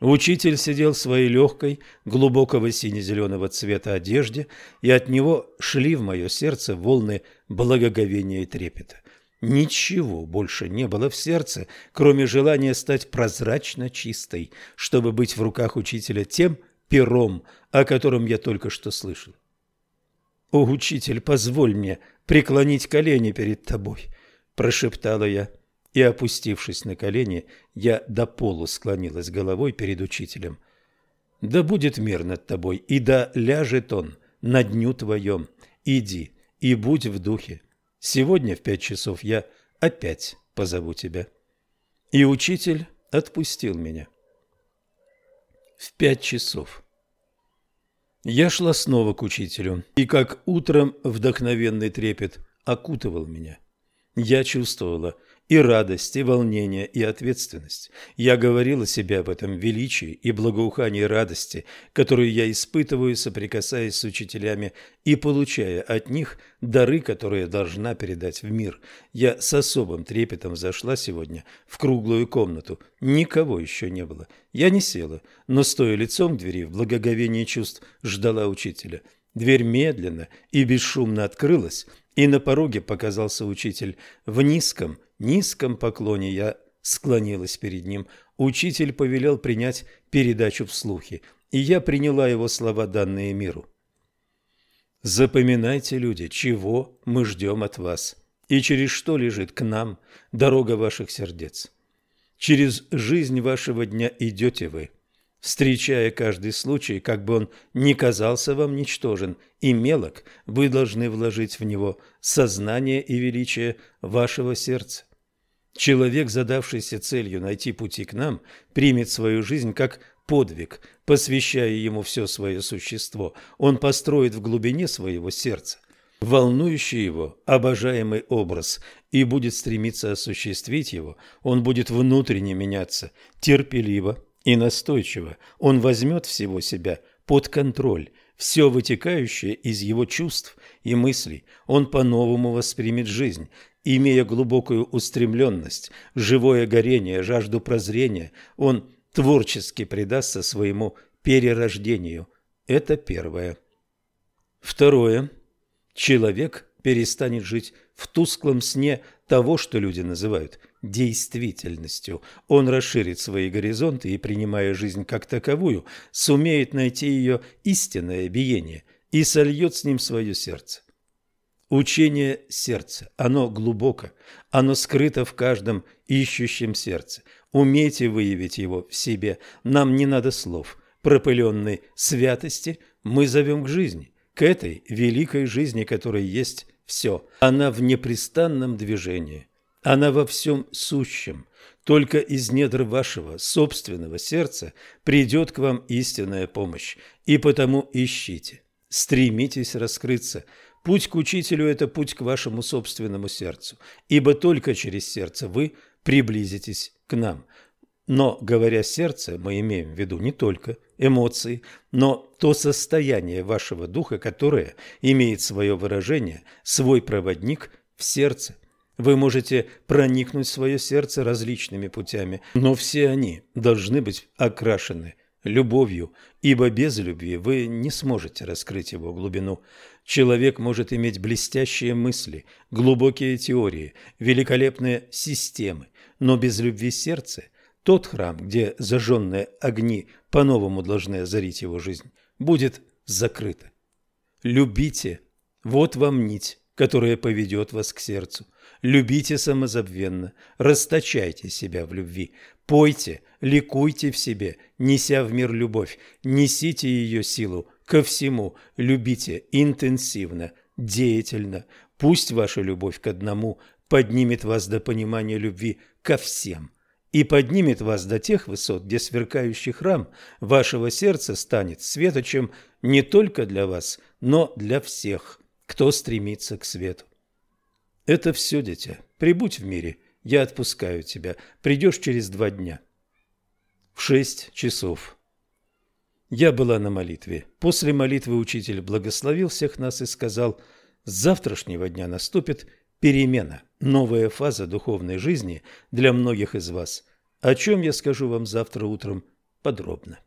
Учитель сидел в своей легкой, глубокого сине-зеленого цвета одежде, и от него шли в мое сердце волны благоговения и трепета. Ничего больше не было в сердце, кроме желания стать прозрачно чистой, чтобы быть в руках учителя тем пером, о котором я только что слышал. «О, учитель, позволь мне преклонить колени перед тобой», – прошептала я и, опустившись на колени, я до полу склонилась головой перед учителем. «Да будет мир над тобой, и да ляжет он на дню твоем. Иди и будь в духе. Сегодня в пять часов я опять позову тебя». И учитель отпустил меня. В пять часов. Я шла снова к учителю, и как утром вдохновенный трепет окутывал меня. Я чувствовала, и радость, и волнение, и ответственность. Я говорила себе об этом величии и благоухании радости, которую я испытываю, соприкасаясь с учителями и получая от них дары, которые должна передать в мир. Я с особым трепетом зашла сегодня в круглую комнату. Никого еще не было. Я не села, но, стоя лицом к двери, в благоговении чувств ждала учителя. Дверь медленно и бесшумно открылась, и на пороге показался учитель в низком, низком поклоне. Я склонилась перед ним. Учитель повелел принять передачу в слухи, и я приняла его слова, данные миру. Запоминайте, люди, чего мы ждем от вас, и через что лежит к нам дорога ваших сердец. Через жизнь вашего дня идете вы – Встречая каждый случай, как бы он ни казался вам ничтожен и мелок, вы должны вложить в него сознание и величие вашего сердца. Человек, задавшийся целью найти пути к нам, примет свою жизнь как подвиг, посвящая ему все свое существо. Он построит в глубине своего сердца волнующий его, обожаемый образ, и будет стремиться осуществить его, он будет внутренне меняться, терпеливо и настойчиво. Он возьмет всего себя под контроль, все вытекающее из его чувств и мыслей. Он по-новому воспримет жизнь, имея глубокую устремленность, живое горение, жажду прозрения. Он творчески предастся своему перерождению. Это первое. Второе. Человек перестанет жить в тусклом сне того, что люди называют действительностью. Он расширит свои горизонты и, принимая жизнь как таковую, сумеет найти ее истинное биение и сольет с ним свое сердце. Учение сердца, оно глубоко, оно скрыто в каждом ищущем сердце. Умейте выявить его в себе, нам не надо слов. Пропыленной святости мы зовем к жизни, к этой великой жизни, которая есть все. Она в непрестанном движении. Она во всем сущем. Только из недр вашего собственного сердца придет к вам истинная помощь. И потому ищите. Стремитесь раскрыться. Путь к учителю – это путь к вашему собственному сердцу. Ибо только через сердце вы приблизитесь к нам. Но, говоря сердце, мы имеем в виду не только эмоции, но то состояние вашего духа, которое имеет свое выражение, свой проводник в сердце. Вы можете проникнуть в свое сердце различными путями, но все они должны быть окрашены любовью, ибо без любви вы не сможете раскрыть его глубину. Человек может иметь блестящие мысли, глубокие теории, великолепные системы, но без любви сердца тот храм, где зажженные огни по-новому должны озарить его жизнь, будет закрыто. Любите, вот вам нить, которая поведет вас к сердцу. Любите самозабвенно, расточайте себя в любви, пойте, ликуйте в себе, неся в мир любовь, несите ее силу ко всему, любите интенсивно, деятельно. Пусть ваша любовь к одному поднимет вас до понимания любви ко всем – и поднимет вас до тех высот, где сверкающий храм вашего сердца станет светочем не только для вас, но для всех, кто стремится к свету. Это все, дитя. Прибудь в мире, я отпускаю тебя. Придешь через два дня. В шесть часов. Я была на молитве. После молитвы учитель благословил всех нас и сказал, с завтрашнего дня наступит перемена, новая фаза духовной жизни для многих из вас, о чем я скажу вам завтра утром подробно.